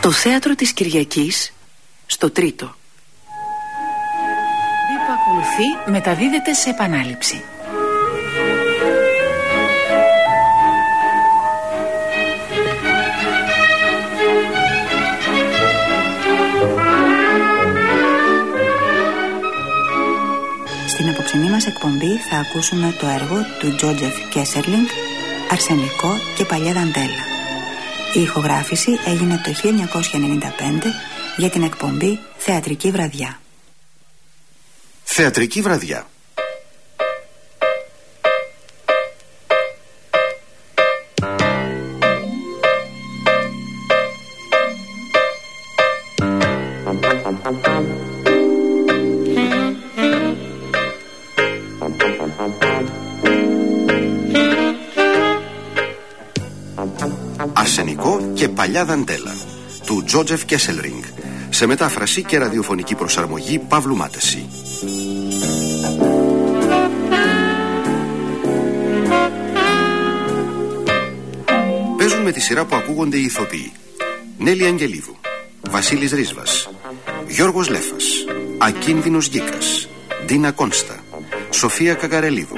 Το θέατρο της Κυριακής στο τρίτο. που ακολουθεί μεταδίδεται σε επανάληψη. Στην απόψινή μας εκπομπή θα ακούσουμε το έργο του Τζότζεφ Κέσερλινγκ «Αρσενικό και παλιά δαντέλα». Η ηχογράφηση έγινε το 1995 για την εκπομπή «Θεατρική βραδιά». Θεατρική βραδιά παλιά δαντέλα του Τζότζεφ Κέσελρινγκ σε μετάφραση και ραδιοφωνική προσαρμογή Παύλου Μάτεση. Παίζουν με τη σειρά που ακούγονται οι ηθοποιοί Νέλη Αγγελίδου, Βασίλης Ρίσβας, Γιώργος Λέφας, Ακίνδυνος Γκίκας, Ντίνα Κόνστα, Σοφία Καγκαρελίδου,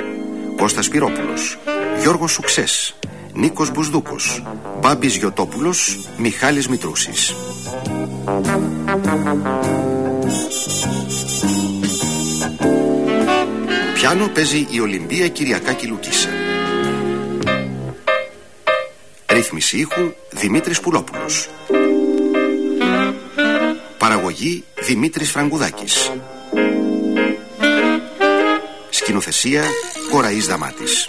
Κώστας Πυρόπουλος, Γιώργος Σουξές, Νίκος Μπουσδούκος, Μπάμπης Γιωτόπουλος, Μιχάλης Μητρούσης. Πιάνο παίζει η Ολυμπία Κυριακάκη Λουκίσα. Ρύθμιση ήχου Δημήτρης Πουλόπουλος. Παραγωγή Δημήτρης Φραγκουδάκης. Σκηνοθεσία Κοραής Δαμάτης.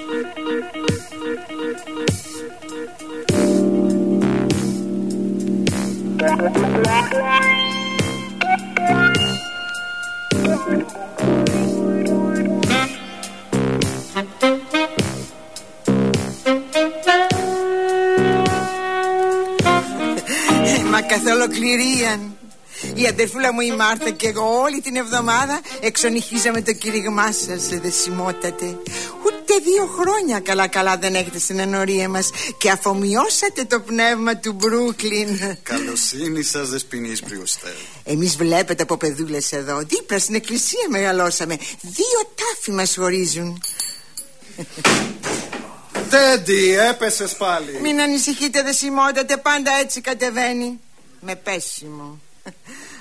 Καθ' ολοκληρίαν. Η αδερφούλα μου η Μάρθα και εγώ όλη την εβδομάδα εξονυχίζαμε το κήρυγμά σας, δεσιμότατε. Ούτε δύο χρόνια καλά καλά δεν έχετε στην ενορία μας και αφομοιώσατε το πνεύμα του Μπρούκλιν. Καλοσύνη σας, Δεσποινής Πριουστέλ. Εμείς βλέπετε από παιδούλες εδώ, δίπλα στην εκκλησία μεγαλώσαμε. Δύο τάφοι μας χωρίζουν. Τέντι, έπεσες πάλι. Μην ανησυχείτε δεσιμότατε, πάντα έτσι κατεβαίνει. Με πέσιμο.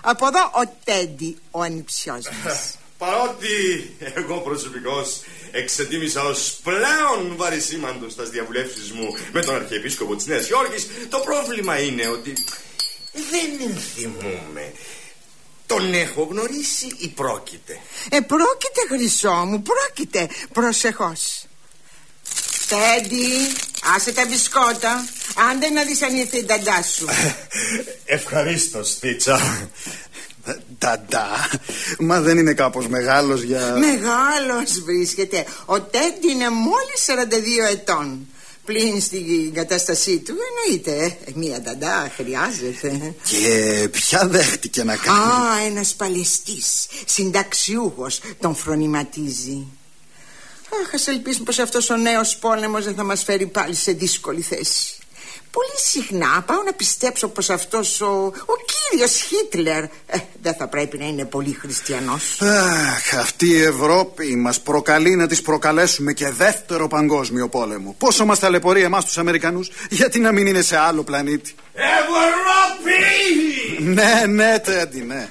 Από εδώ ο Τέντι, ο ανιψιός μας. Παρότι εγώ προσωπικώς εξετίμησα ως πλέον βαρισίμαντο στα διαβουλεύσεις μου με τον Αρχιεπίσκοπο της Νέας Υόρκης, το πρόβλημα είναι ότι δεν ενθυμούμε. Τον έχω γνωρίσει ή πρόκειται; Ε, πρόκειται χρυσό μου, πρόκειται. Προσεχώς. Τέντι, άσε τα μπισκότα. Άντε να δεις αν ήρθε η νταντά σου. Ευχαρίστως, Στίτσα. Ταντά, μα δεν είναι κάπως μεγάλος για... Μεγάλος βρίσκεται. Ο Τέντι είναι μόλις 42 ετών. Πλην στην κατάστασή του εννοείται ε, Μία νταντά χρειάζεται Και ποια δέχτηκε να κάνει; Α, ένας παλαιστής Συνταξιούχος τον φρονηματίζει Αχ, ας ελπίσουμε πως αυτός ο νέος πόλεμος δεν θα μας φέρει πάλι σε δύσκολη θέση Πολύ συχνά πάω να πιστέψω πως αυτός ο, ο κύριος Χίτλερ ε, δεν θα πρέπει να είναι πολύ χριστιανός Αχ, αυτή η Ευρώπη μας προκαλεί να τις προκαλέσουμε και δεύτερο παγκόσμιο πόλεμο Πόσο μας ταλαιπωρεί εμάς τους Αμερικανούς Γιατί να μην είναι σε άλλο πλανήτη Ευρώπη! Ναι, ναι, Τέντι, ναι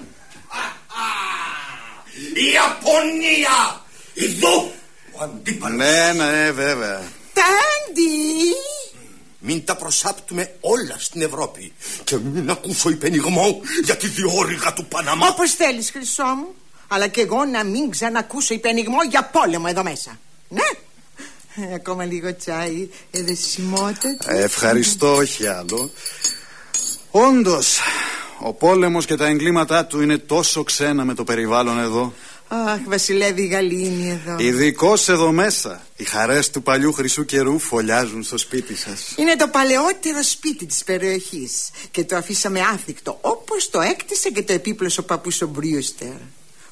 Η Ιαπωνία! Εδώ! Ο αντίπαλος. Ναι, ναι, βέβαια. Τάντι! Μην τα προσάπτουμε όλα στην Ευρώπη και μην ακούσω υπενιγμό για τη διόρυγα του Παναμά. Όπως θέλεις χρυσό μου. Αλλά και εγώ να μην ξανακούσω υπενιγμό για πόλεμο εδώ μέσα. Ναι. Ε, Ακόμα λίγο τσάι εδεσιμότητα Ευχαριστώ, όχι άλλο. Όντως, ο πόλεμος και τα εγκλήματά του είναι τόσο ξένα με το περιβάλλον εδώ Αχ, βασιλεύει η γαλήνη εδώ. Ειδικώ εδώ μέσα Οι χαρές του παλιού χρυσού καιρού φωλιάζουν στο σπίτι σας. Είναι το παλαιότερο σπίτι της περιοχής Και το αφήσαμε άθικτο Όπως το έκτισε και το επίπλωσε ο παππούς ο Μπρίουστερ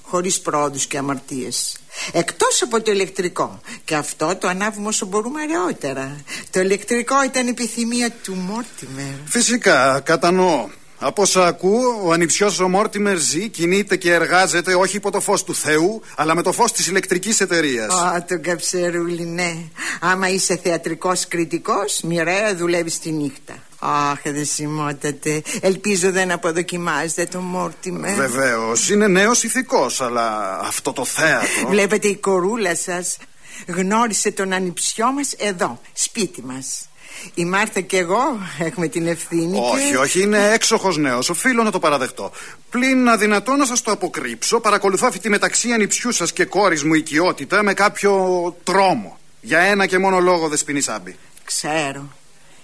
χωρίς πρόοδους και αμαρτίες. Εκτός από το ηλεκτρικό. Και αυτό το ανάβουμε όσο μπορούμε αργότερα. Το ηλεκτρικό ήταν επιθυμία του Μόρτιμερ. Φυσικά, κατανοώ από όσα ακούω, ο ανιψιός ο Μόρτιμερ ζει, κινείται και εργάζεται όχι υπό το φως του Θεού, αλλά με το φως της ηλεκτρικής εταιρείας. Α, τον καψερούλι, ναι. Άμα είσαι θεατρικός κριτικός, μοιραία δουλεύεις τη νύχτα. Αχ, δεν σημότατε. Ελπίζω δεν αποδοκιμάζετε τον Μόρτιμερ. Βεβαίως, είναι νέος ηθικός, αλλά αυτό το θέατρο. Βλέπετε η κορούλα σας γνώρισε τον ανιψιό μας εδώ, σπίτι μας. Η Μάρθα και εγώ έχουμε την ευθύνη. Όχι, και... όχι, είναι έξοχος νέος. Οφείλω να το παραδεχτώ. Πλην αδυνατό να σας το αποκρύψω, παρακολουθώ αυτή τη μεταξύ ανιψιού σας και κόρης μου οικειότητα με κάποιο τρόμο. Για ένα και μόνο λόγο, Δεσπινή Σάμπη. Ξέρω.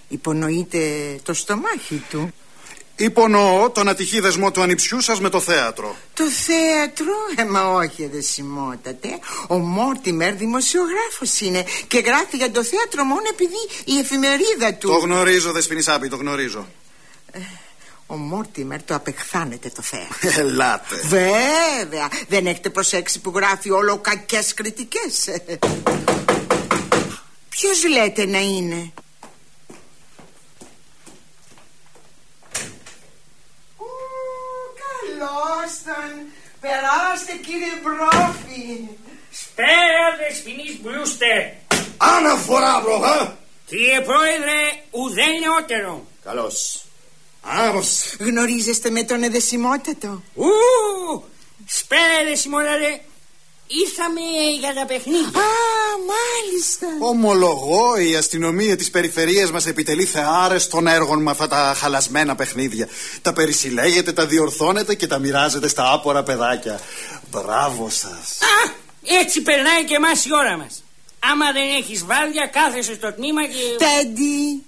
Υπονοείται το στομάχι του. Υπονοώ τον ατυχή δεσμό του ανιψιού σας με το θέατρο. Το θέατρο, ε, μα όχι, σημότατε. Ο Μόρτιμερ δημοσιογράφος είναι και γράφει για το θέατρο μόνο επειδή η εφημερίδα του. Το γνωρίζω, Δεσποινισάπη, το γνωρίζω. Ε, ο Μόρτιμερ το απεχθάνεται το θέατρο. Ελάτε. Βέβαια. Δεν έχετε προσέξει που γράφει όλο κακές κριτικές. Ποιος λέτε να είναι; Περάστε κύριε Μπρόφι. Σπέρα δεσποινής μπλούστε. Αναφορά μπροχα. Κύριε Πρόεδρε, ουδέν νεότερο. Καλώς. Άμος. Γνωρίζεστε με τον εδεσιμότατο; Ου, σπέρα εδεσιμότατε. Ήρθαμε για τα παιχνίδια. Α, μάλιστα. Ομολογώ, η αστυνομία της περιφερειας μας επιτελεί θεάρεστων έργων με αυτά τα χαλασμένα παιχνίδια. Τα περισυλλέγετε, τα διορθώνετε και τα μοιράζετε στα άπορα παιδάκια. Μπράβο σας. Α, έτσι περνάει και εμάς η ώρα μας. Άμα δεν έχεις βάρδια, κάθεσαι στο τμήμα και. Τέντι,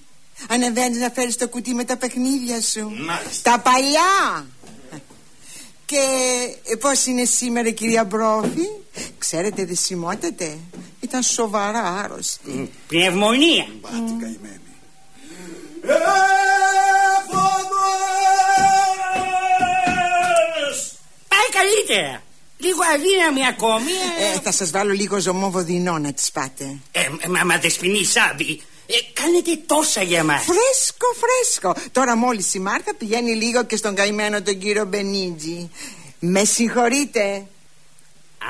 ανεβαίνεις να φέρεις το κουτί με τα παιχνίδια σου. Μάλιστα. Τα παλιά. Και ε, πώς είναι σήμερα κυρία Μπρόφη; Ξέρετε δεν Ήταν σοβαρά άρρωστη. Πνευμονία. Μπάτη καημένη Πάει καλύτερα. Λίγο αδύναμη ακόμη ε, Θα σας βάλω λίγο ζωμό βοδινό να τις πάτε. Ε, Μα, μα δεσποινή Σάβη ε, κάνετε τόσα για μας Φρέσκο, φρέσκο. Τώρα μόλις η Μάρθα πηγαίνει λίγο και στον καημένο τον κύριο Μπενίτζη. Με συγχωρείτε.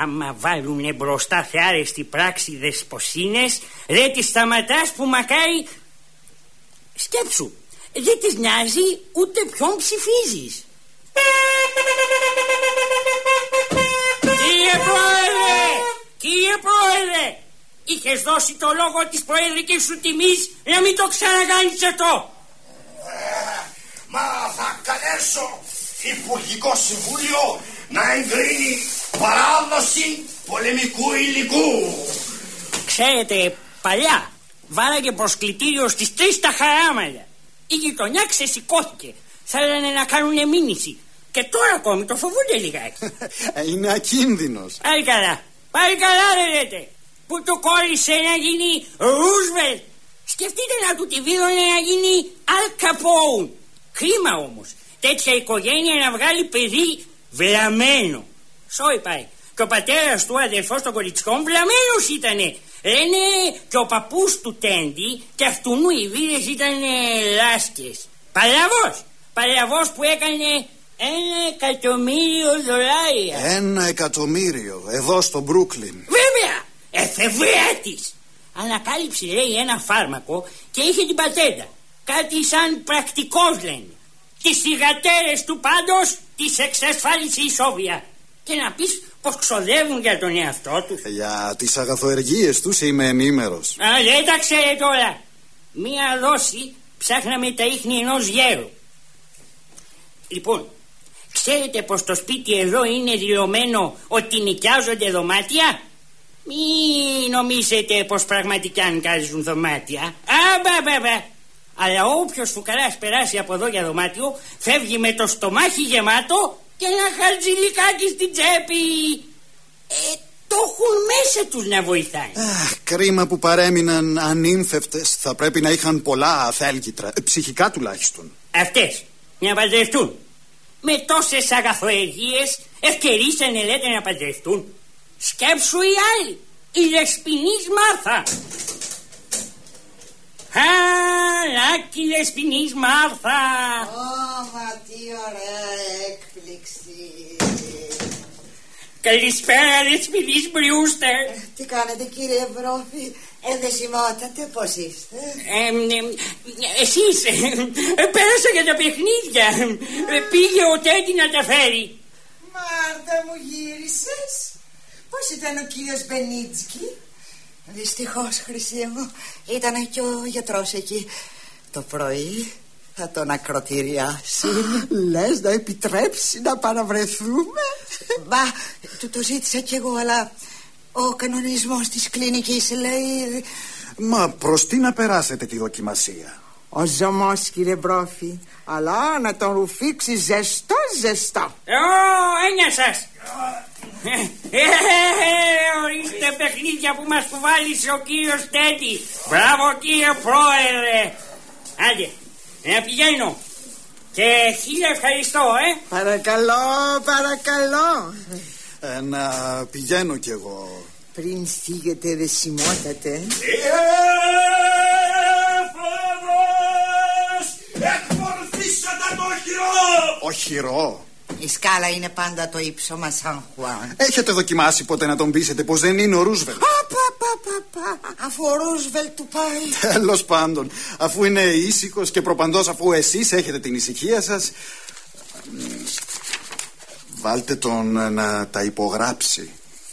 Άμα βάλουνε μπροστά θεάρεστη πράξη δεσποσίνες Δεν τη σταματάς που μακάρι Σκέψου. Δεν της νοιάζει ούτε ποιον ψηφίζεις. Κύριε Πρόεδρε! Κύριε Πρόεδρε Είχες δώσει το λόγο της προεδρικής σου τιμής Να μην το ξανακάνεις αυτό Μα θα καλέσω Υπουργικό Συμβούλιο να εγκρίνει παράδοση πολεμικού υλικού. Ξέρετε, παλιά βάλαγε προσκλητήριο στις τρεις τα χαράμαλια. Η γειτονιά ξεσηκώθηκε. Θέλανε να κάνουν μήνυση. Και τώρα ακόμη το φοβούνται λιγάκι. Είναι ακίνδυνος. Πάλι καλά. Πάλι καλά δεν λέτε. Που του κόλλησε να γίνει Ρούσβελ. Σκεφτείτε να του τη βίδωνε να γίνει Αλκαπόουν. Κρίμα όμως. Τέτοια οικογένεια να βγάλει παιδί βλαμμένο. Σόι πάει. Και ο πατέρας του αδερφός των κοριτσιών βλαμμένος ήτανε. Λένε και ο παππούς του Τέντι και αυτού οι βίδες ήταν λάσκε. Παλαβός. Παλαβός που έκανε ένα εκατομμύριο δολάρια. Ένα εκατομμύριο εδώ στο Μπρούκλιν. Βέβαια. Εφευρέτη. Ανακάλυψε λέει ένα φάρμακο και είχε την πατέντα. Κάτι σαν πρακτικός λένε. Τις θυγατέρε του πάντως τι εξασφάλισε η Σόβια. Και να πεις πως ξοδεύουν για τον εαυτό τους. Για τις αγαθοεργίες τους είμαι ενήμερος. Α, δεν τα ξέρετε όλα. Μία δόση ψάχναμε τα ίχνη ενός γέρου. Λοιπόν, ξέρετε πως το σπίτι εδώ είναι δηλωμένο ότι νοικιάζονται δωμάτια; Μην νομίζετε πως πραγματικά νοικιάζουν δωμάτια. Α, μπα, μπα, μπα. Αλλά όποιος φουκαράς περάσει από εδώ για δωμάτιο φεύγει με το στομάχι γεμάτο και ένα χαρτζηλικάκι στην τσέπη. Ε, το έχουν μέσα τους να βοηθάει. Αχ, κρίμα που παρέμειναν ανήμφευτες. Θα πρέπει να είχαν πολλά αθέλκυτρα, ε, ψυχικά τουλάχιστον. Αυτές, να παντρευτούν. με τόσες αγαθοεργίες ευκαιρίσανε λέτε να παντρευτούν. Σκέψου οι άλλοι, η Λεσποινής Μάρθα. Λάκι Λεσποινής Μάρθα. Ω, μα τι ωραία έκπληξη. Καλησπέρα Λεσποινής Μπριούστερ. Τι κάνετε κύριε Ευρώπη, ενδεσιμότατε πώς είστε. Ε, ε, εσείς ε, πέρασα για τα παιχνίδια. Ε, πήγε ο Τέντι να τα φέρει. Μάρτα μου γύρισες. Πώς ήταν ο κύριος Μπενίτσκι; Δυστυχώς χρυσή μου ήταν και ο γιατρός εκεί. Το πρωί θα τον ακροτηριάσει. Λες να επιτρέψει να παραβρεθούμε; Μπα, του το ζήτησα κι εγώ αλλά ο κανονισμός της κλινικής λέει Μα προς τι να περάσετε τη δοκιμασία; Ο ζωμός κύριε Μπρόφη. Αλλά να τον ρουφήξει ζεστό ζεστό. Ω, έννοια σας ε, ορίστε παιχνίδια που μας κουβάλισε ο κύριος Τέντι. Μπράβο κύριε πρόεδρε. Άντε, να πηγαίνω. Και χίλια ευχαριστώ, ε. Παρακαλώ, παρακαλώ. Ε, να πηγαίνω κι εγώ. Πριν φύγετε δεσιμότατε. Έφοδος! Εκμορφήσατε το χειρό! Ο χειρό. Η σκάλα είναι πάντα το ύψωμα Σαν Χουάν Έχετε δοκιμάσει ποτέ να τον πείσετε πως δεν είναι ο Ρούσβελτ; Αφού ο Ρούσβελτ του πάει Τέλος πάντων, αφού είναι ήσυχος και προπαντός, αφού εσείς έχετε την ησυχία σας. Βάλτε τον να τα υπογράψει.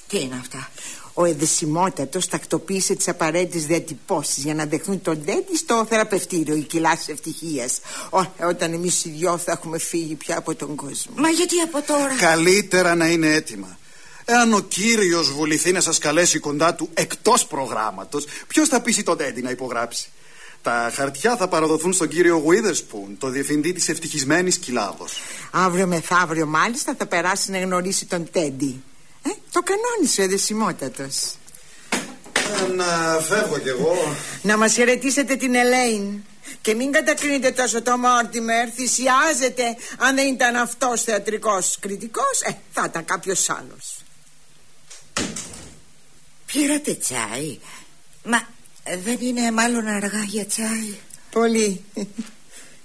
Τι είναι αυτά; Ο εδεσιμότατος τακτοποίησε τις απαραίτητες διατυπώσεις για να δεχθούν τον Τέντι στο θεραπευτήριο, η κοιλά ευτυχίας. Όταν εμείς οι δυο θα έχουμε φύγει πια από τον κόσμο. Μα γιατί από τώρα; Καλύτερα να είναι έτοιμα. Εάν ο κύριος βουληθεί να σας καλέσει κοντά του εκτός προγράμματος, ποιος θα πείσει τον Τέντι να υπογράψει; Τα χαρτιά θα παραδοθούν στον κύριο Witherspoon, το διευθυντή της ευτυχισμένης Κοιλάδος. Αύριο μεθαύριο μάλιστα θα περάσει να γνωρίσει τον Τέντι. Ε, το κανόνισε ο εδεσιμότατος. Ε, να φεύγω κι εγώ. Να μας χαιρετήσετε την Ελέιν. Και μην κατακρίνετε τόσο το Μόρτιμερ. Θυσιάζεται. Αν δεν ήταν αυτός θεατρικός κριτικός, ε, θα ήταν κάποιος άλλος. Πήρατε τσάι; Μα δεν είναι μάλλον αργά για τσάι Πολύ.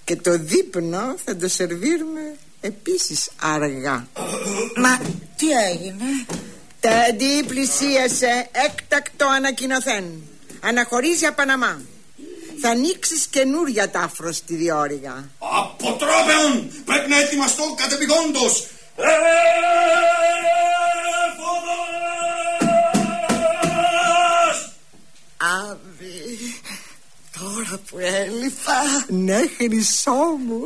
Και το δείπνο θα το σερβίρουμε επίσης αργά. Μα τι έγινε; Τέντι πλησίασε έκτακτο ανακοινωθέν. Αναχωρίζει από Παναμά. Θα ανοίξεις καινούρια τάφρο στη διόρυγα. Αποτρόπαιον! Πρέπει να ετοιμαστώ κατεπηγόντως! Έφοδος! Άβη Τώρα που έλειπα Ναι, χρυσό μου.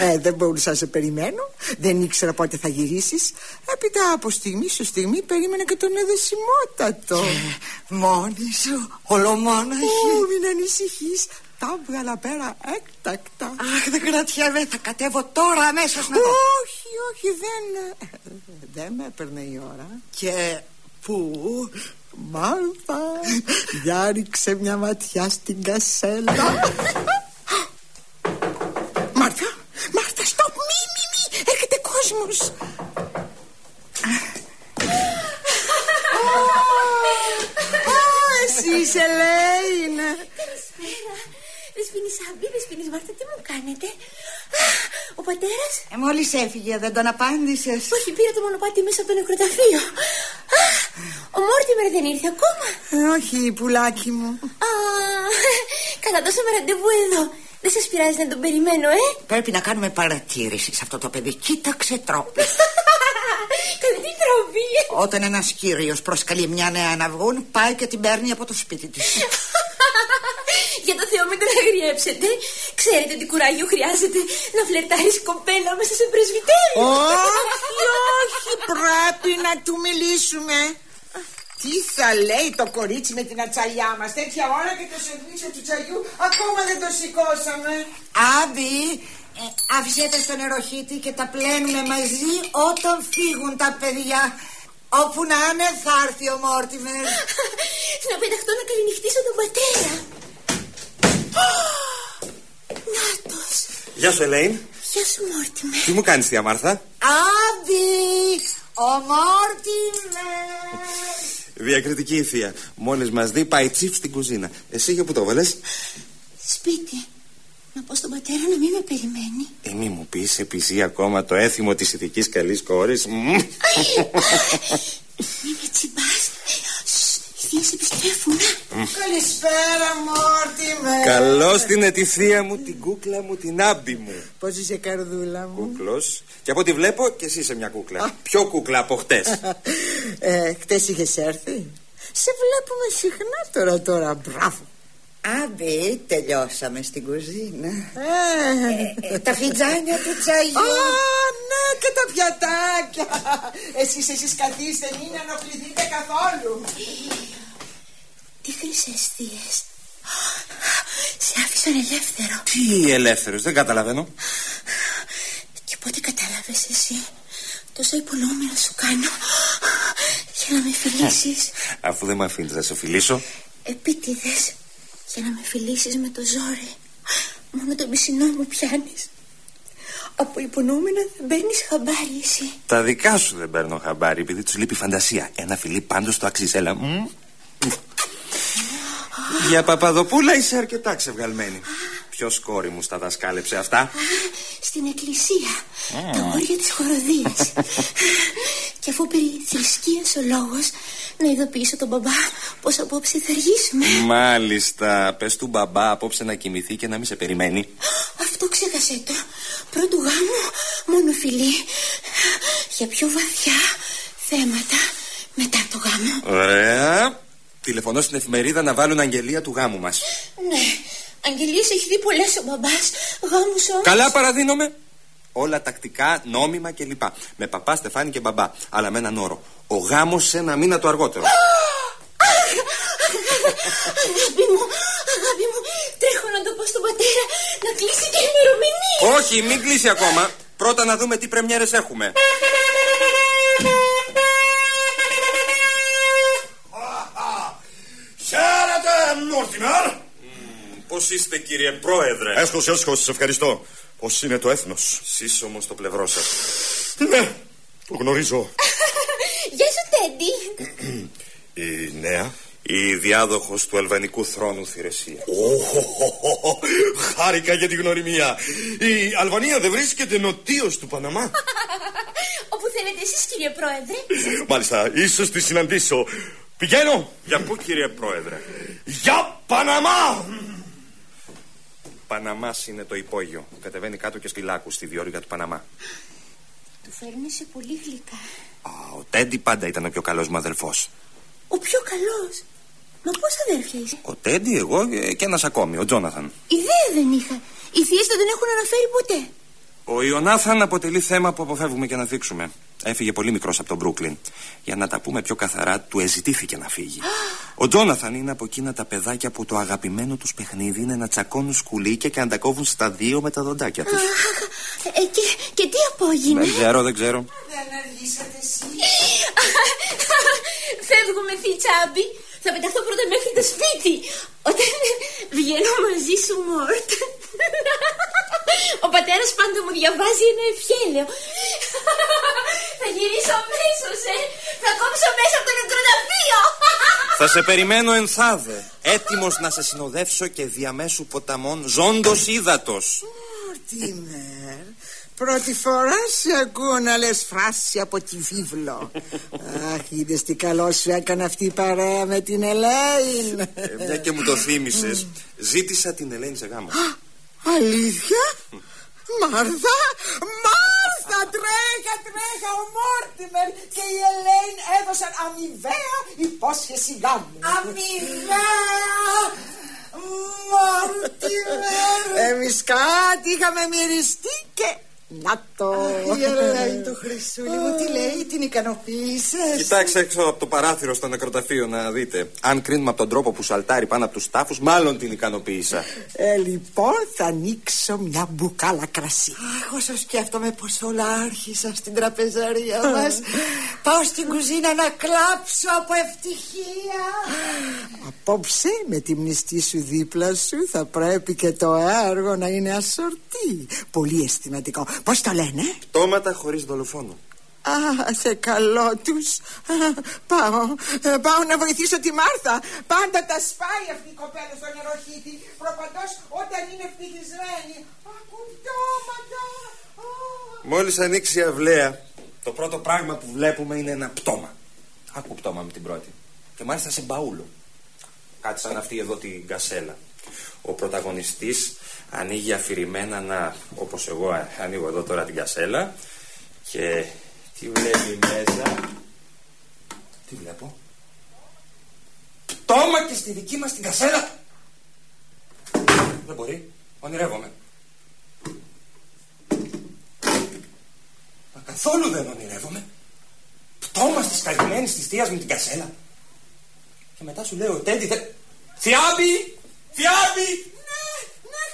Ε, δεν μπορούσα να σε περιμένω. Δεν ήξερα πότε θα γυρίσεις. Έπειτα από στιγμή σε στιγμή περίμενε και τον εδεσιμότατο. Μόνη σου Ολομόναχη Ω, μην ανησυχείς. Τα έβγαλα πέρα έκτακτα. Αχ δεν κρατιέμαι Θα κατέβω τώρα αμέσως να δω Όχι, όχι, δεν. Δεν με έπαιρνε η ώρα. Και πού; Μάλτα, για ρίξε μια ματιά στην κασέλα. Μάρθα, Μάρθα, στοπ, μη, μη, μη, έρχεται κόσμος. Ω, εσύ είσαι Λέιν. Καλησπέρα. Δεσποινής Άμπη, Δεσποινής Μάρτα, τι μου κάνετε; Α, Ο πατέρας. ε, Μόλις έφυγε δεν τον απάντησες Όχι, πήρα το μονοπάτι μέσα από το νεκροταφείο. Α, Ο Μόρτιμερ δεν ήρθε ακόμα. Ε, όχι, πουλάκι μου. Α, Καλά, δώσαμε ραντεβού εδώ. Δεν σας πειράζει να τον περιμένω, ε; Πρέπει να κάνουμε παρατήρηση σε αυτό το παιδί Κοίταξε τρόποι Καλή τι τροπή. Όταν ένας κύριος προσκαλεί μια νέα να βγουν Πάει και την παίρνει από το σπίτι της Για το Θεό μην τον αγριέψετε. Ξέρετε τι κουράγιο χρειάζεται να φλερτάρεις κοπέλα μέσα σε πρεσβυτέριο. Όχι, όχι, πρέπει να του μιλήσουμε. Τι θα λέει το κορίτσι με την ατσαλιά μας Τέτοια ώρα και το σερβίτσιο του τσαγιού Ακόμα δεν το σηκώσαμε Άμπι ε, Άφησε τα στο νεροχύτη και τα πλένουμε μαζί Όταν φύγουν τα παιδιά Όπου να είναι θα έρθει ο Μόρτιμερ να πεταχτώ να καληνυχτήσω τον πατέρα. Νάτος. Γεια σου, Ελέιν. Γεια σου Μόρτιμε Τι μου κάνεις θεία Μάρθα; Άντι, ο Μόρτιμερ. Διακριτική η θεία Μόλις μας δει πάει τσιφ στην κουζίνα Εσύ για που το βάλες; Σπίτι Να πω στον πατέρα να μην με περιμένει Ε μη μου πεις επιζεί ακόμα το έθιμο της ηθικής καλής κόρης Μμμ. Μη με τσιμπάς Σσ, Οι θείες επιστρέφουν Καλησπέρα, Μόρτιμερ. Καλώς την τη θεία μου την κούκλα μου την άμπη μου Πώς είσαι, καρδούλα μου; Κούκλος Και από ό,τι βλέπω και εσύ είσαι μια κούκλα Πιο κούκλα από χτες ε, Χτες είχες έρθει. Σε βλέπουμε συχνά τώρα τώρα. Μπράβο. Άντε, τελειώσαμε στην κουζίνα. Ε, Ε, τα φιτζάνια του τσαγιού. Α, ναι, και τα πιατάκια. Εσείς, εσείς καθίστε, μην ενοχληθείτε καθόλου. Τι χρυσές θείες Σε άφησαν ελεύθερο Τι ελεύθερος δεν καταλαβαίνω Και πότε κατάλαβες εσύ Τόσα υπονοούμενα σου κάνω Για να με φιλήσεις; Αφού δεν με αφήνεις να σε φιλήσω Επίτηδες Για να με φιλήσεις με το ζόρι Μόνο το πισινό μου πιάνεις Από υπονοούμενα δεν παίρνεις χαμπάρι εσύ Τα δικά σου δεν παίρνω χαμπάρι επειδή τους λείπει φαντασία. Ένα φιλί πάντως το αξίζει. Έλα. μμ. Για Παπαδοπούλα είσαι αρκετά ξευγαλμένη. Ποιο κόρη μου στα δασκάλεψε αυτά. Στην εκκλησία Τα όρια της χοροδίας Και αφού περί θρησκείας ο λόγος Να ειδοποιήσω τον μπαμπά Πως απόψε θα αργήσουμε Μάλιστα. Πες του μπαμπά απόψε να κοιμηθεί και να μην σε περιμένει. Αυτό ξέχασέ το Πρώτου γάμου μόνο φιλί Για πιο βαθιά θέματα Μετά το γάμο Ωραία. Τηλεφωνώ στην εφημερίδα να βάλουν αγγελία του γάμου μας. Ναι Αγγελίες έχει δει πολλές ο μπαμπάς Γάμους όμως Καλά παραδίνομαι. Όλα τακτικά, νόμιμα κλπ. Με παπά, στεφάνι και μπαμπά. Αλλά με έναν όρο. Ο γάμος σε ένα μήνα το αργότερο. Αγάπη μου, αγάπη μου Τρέχω να το πω στον πατέρα Να κλείσει και η ημερομηνία Όχι, μην κλείσει ακόμα. Πρώτα να δούμε τι πρεμιέρες έχουμε. Χαίρετε, Μόρτιμερ! Πώς είστε, κύριε Πρόεδρε; Έσχος, έσχος, ευχαριστώ. Πώς είναι το έθνος; Σύσσωμο στο πλευρό σας. Ναι, το γνωρίζω. Γεια σου Τέντι Η νέα. Η διάδοχος του Αλβανικού θρόνου Θηρεσία. Ω, Χάρηκα για την γνωριμία. Η Αλβανία δεν βρίσκεται νοτίως του Παναμά. Όπου θέλετε εσείς κύριε Πρόεδρε Μάλιστα, ίσως τη συναντήσω. Πηγαίνω Για πού, κύριε Πρόεδρε; για Παναμά. Παναμά είναι το υπόγειο. Κατεβαίνει κάτω και σπιλάκου στη διόρυγα του Παναμά. Του φέρνει σε πολύ γλυκά Α, ο Τέντι πάντα ήταν ο πιο καλός μου αδελφός. Ο πιο καλός; Μα πώς αδέρφια είσαι Ο Τέντι, εγώ και- και ένας ακόμη, ο Τζόναθαν. Ιδέα δεν είχα Οι θείες δεν τον έχουν αναφέρει ποτέ Ο Ιωνάθαν αποτελεί θέμα που αποφεύγουμε και να δείξουμε. Έφυγε πολύ μικρός από τον Μπρούκλιν. Για να τα πούμε πιο καθαρά, του εζητήθηκε να φύγει. Ο Τζόναθαν είναι από εκείνα τα παιδάκια που το αγαπημένο τους παιχνίδι είναι να τσακώνουν σκουλίκια και να τα κόβουν στα δύο με τα δοντάκια τους. ε, και, και τι απόγεινε; Δεν ξέρω, δεν ξέρω. Δεν αργήσατε εσύ. Φεύγουμε φιτσάμπι Θα πεταχτώ πρώτα μέχρι το σπίτι. Όταν βγαίνω μαζί σου Μόρτ. Ο πατέρας πάντα μου διαβάζει ένα ευχέλαιο. Θα γυρίσω αμέσως ε. Θα κόψω μέσα από το νεκροταφείο Θα σε περιμένω ενθάδε, έτοιμος να σε συνοδεύσω και διαμέσου ποταμών ζώντος ύδατος. Μόρτιμερ, πρώτη φορά σε ακούω να λες φράση από τη βίβλο. Αχ, είδες τι καλό σου έκανε αυτή η παρέα με την Ελέην. Ε, μια και μου το θύμισες, ζήτησα την Ελένη σε γάμο. Αλήθεια; Μάρθα, Μάρθα, τρέχα, τρέχα, ο Μόρτιμερ και η Ελέην έδωσαν αμοιβαία υπόσχεση γάμου. Αμοιβαία! Μόρτιμερ! Εμείς κάτι είχαμε μυριστεί και Να το. Γελάει το χρυσούλι μου, τι λέει, την ικανοποίησες. Κοιτάξτε έξω από το παράθυρο στο νεκροταφείο να δείτε. Αν κρίνουμε από τον τρόπο που σαλτάρει πάνω από τους τάφους, μάλλον την ικανοποίησα. Ε, λοιπόν, θα ανοίξω μια μπουκάλα κρασί. Αχ, όσο σκέφτομαι πως όλα άρχισαν στην τραπεζαρία μας. Πάω στην κουζίνα να κλάψω από ευτυχία. Απόψε, με τη μνηστή σου δίπλα σου, θα πρέπει και το έργο να είναι ασορτή. Πολύ αισθηματικό. Πώς το λένε, Πτώματα χωρίς δολοφόνο. Α, σε καλό τους. Πάω, ε, πάω να βοηθήσω τη Μάρθα. Πάντα τα σπάει αυτή η κοπέλα στο νεροχύτη. Προπαντός όταν είναι ευτυχισμένη. Ακουμπτώματα. Μόλις ανοίξει η αυλαία, το πρώτο πράγμα που βλέπουμε είναι ένα πτώμα. Άκου πτώμα με την πρώτη. Και μάλιστα σε μπαούλο. Κάτι σαν αυτή εδώ την κασέλα. Ο πρωταγωνιστής ανοίγει αφηρημένα να, όπως εγώ α- ανοίγω εδώ τώρα την κασέλα και τι βλέπει μέσα. Τι βλέπω; Πτώμα και στη δική μας την κασέλα. Δεν μπορεί. Ονειρεύομαι. Μα καθόλου δεν ονειρεύομαι. Πτώμα της καημένη της θείας μου την κασέλα. Και μετά σου λέω, Τέντι, θε... Θιάμπη! Θιάμπη!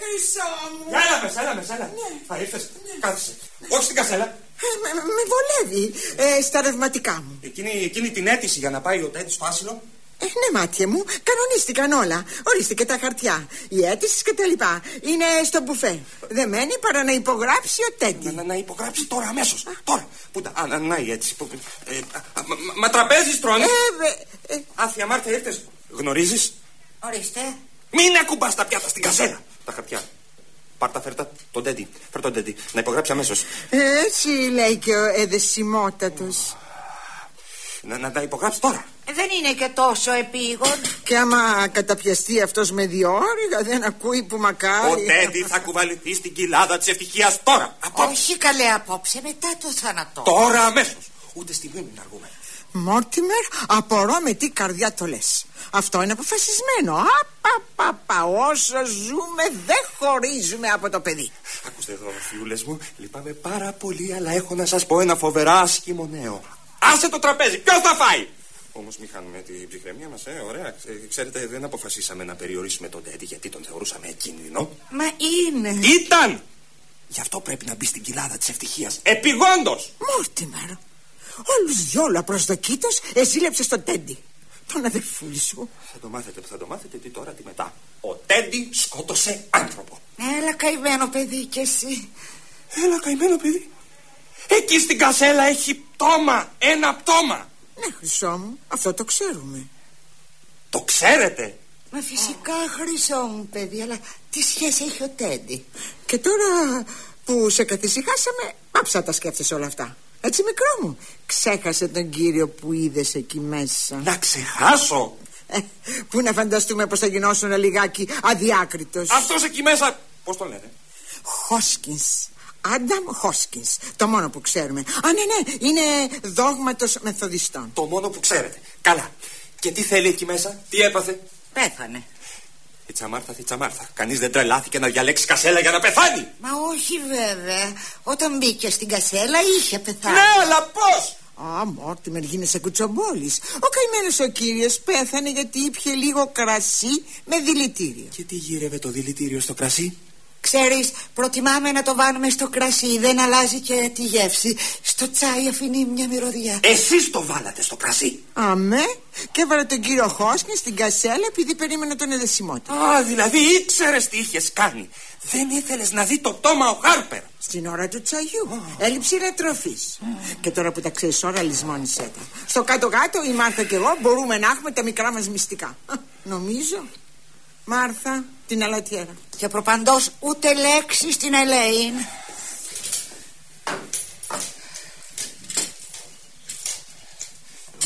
Ναι, χρυσό μου. Για έλα μέσα, έλα μέσα, έλα. Θα ήρθες, κάθισε. Όχι στην κασέλα. Ε, με, με βολεύει ε, στα ρευματικά μου. Εκείνη, εκείνη την αίτηση για να πάει ο Τέντι στο άσυλο. Ε, ναι, μάτια μου, κανονίστηκαν όλα. Ορίστε και τα χαρτιά. Η αίτηση και τα λοιπά. Είναι στο μπουφέ. Δεν μένει παρά να υπογράψει ο Τέτη. Να, να υπογράψει τώρα αμέσως. Τώρα. Πού τα. Α, να, να η αίτηση. Που- Ε, α, α, μα, μα, μα τραπέζι τρώνε. Ε, Άθια Μάρτα ήρθες. Γνωρίζεις; Ορίστε. Μην ακουμπάς τα πιάτα στην κασέλα. Τα χαρτιά. Πάρτα, φέρτα τον Τέντι. Φέρ τον Τέντι. Να υπογράψει αμέσως. Έτσι λέει και ο εδεσιμότατος. Να, να τα υπογράψει τώρα. Δεν είναι και τόσο επίγον. Και άμα καταπιαστεί αυτός με διόρυγα δεν ακούει που μακάρι. Ο Τέντι θα κουβαληθεί στην κοιλάδα της ευτυχίας τώρα. Όχι καλέ απόψε, μετά το θάνατο. Τώρα αμέσως. Ούτε στιγμή μην αργούμε. Μόρτιμερ, απορώ με τι καρδιά το λες. Αυτό είναι αποφασισμένο. Απαπαπα, όσο ζούμε δεν χωρίζουμε από το παιδί. Ακούστε εδώ, φιούλε μου, λυπάμαι πάρα πολύ, αλλά έχω να σας πω ένα φοβερά άσχημο νέο. Άσε το τραπέζι, ποιος θα φάει! Όμως μην χάνουμε την ψυχραιμία μας, ε, ωραία. Ξέ- Ξέρετε, δεν αποφασίσαμε να περιορίσουμε τον Τέντι γιατί τον θεωρούσαμε κίνδυνο. Μα είναι. Ήταν! Γι' αυτό πρέπει να μπει στην κοιλάδα της ευτυχίας. Επιγόντως! Μόρτιμερ, όλους διόλου απροσδοκήτως εζήλεψε στον Τέντι. Τον αδερφούλη σου. Θα το μάθετε που θα το μάθετε, τι τώρα, τι μετά. Ο Τέντι σκότωσε άνθρωπο. Έλα καημένο παιδί κι εσύ. Έλα, καημένο παιδί. Εκεί στην κασέλα έχει πτώμα. Ένα πτώμα. Ναι, χρυσό μου, αυτό το ξέρουμε. Το ξέρετε. Μα φυσικά χρυσό μου παιδί, αλλά τι σχέση έχει ο Τέντι; Και τώρα που σε καθησυχάσαμε, πάψα τα σκέφτεσαι όλα αυτά. Έτσι μικρό μου, ξέχασε τον κύριο που είδες εκεί μέσα. Να ξεχάσω. Ε, πού να φανταστούμε πως θα γινόσουν λιγάκι αδιάκριτος. Αυτός εκεί μέσα. Πώς το λένε; Χόσκινς. Άνταμ Χόσκινς. Το μόνο που ξέρουμε. Α, ναι, ναι, είναι δόγματος μεθοδιστών. Το μόνο που ξέρετε. Καλά. Και τι θέλει εκεί μέσα, τι έπαθε; Πέθανε. Η τσαμάρθα, η τσαμάρθα. Κανείς δεν τρελάθηκε να διαλέξει κασέλα για να πεθάνει. Μα όχι βέβαια. Όταν μπήκε στην κασέλα είχε πεθάνει. Ναι, αλλά πώς! Α, Μόρτιμερ, γίνεσαι κουτσομπόλης. Ο καημένος ο κύριος πέθανε γιατί ήπιε λίγο κρασί με δηλητήριο. Και τι γύρευε το δηλητήριο στο κρασί; Ξέρεις, προτιμάμε να το βάλουμε στο κρασί, δεν αλλάζει και τη γεύση. Στο τσάι αφήνει μια μυρωδιά. Εσείς το βάλατε στο κρασί. Αμέ, και έβαλε τον κύριο Χόσκιν στην κασέλα επειδή περίμενε τον εδεσιμότητα. Α, δηλαδή ήξερες τι είχες κάνει. Δεν ήθελες να δει το πτώμα ο Χάρπερ. Στην ώρα του τσαγιού. Έλλειψη ρετροφής. Και τώρα που τα ξέρεις όλα, λησμόνισέ τα. Στο κάτω-κάτω η Μάρθα και εγώ μπορούμε να έχουμε τα μικρά μας μυστικά. Α, Νομίζω. Μάρθα, την αλατιέρα. Και προπαντός ούτε λέξη στην Ελέην.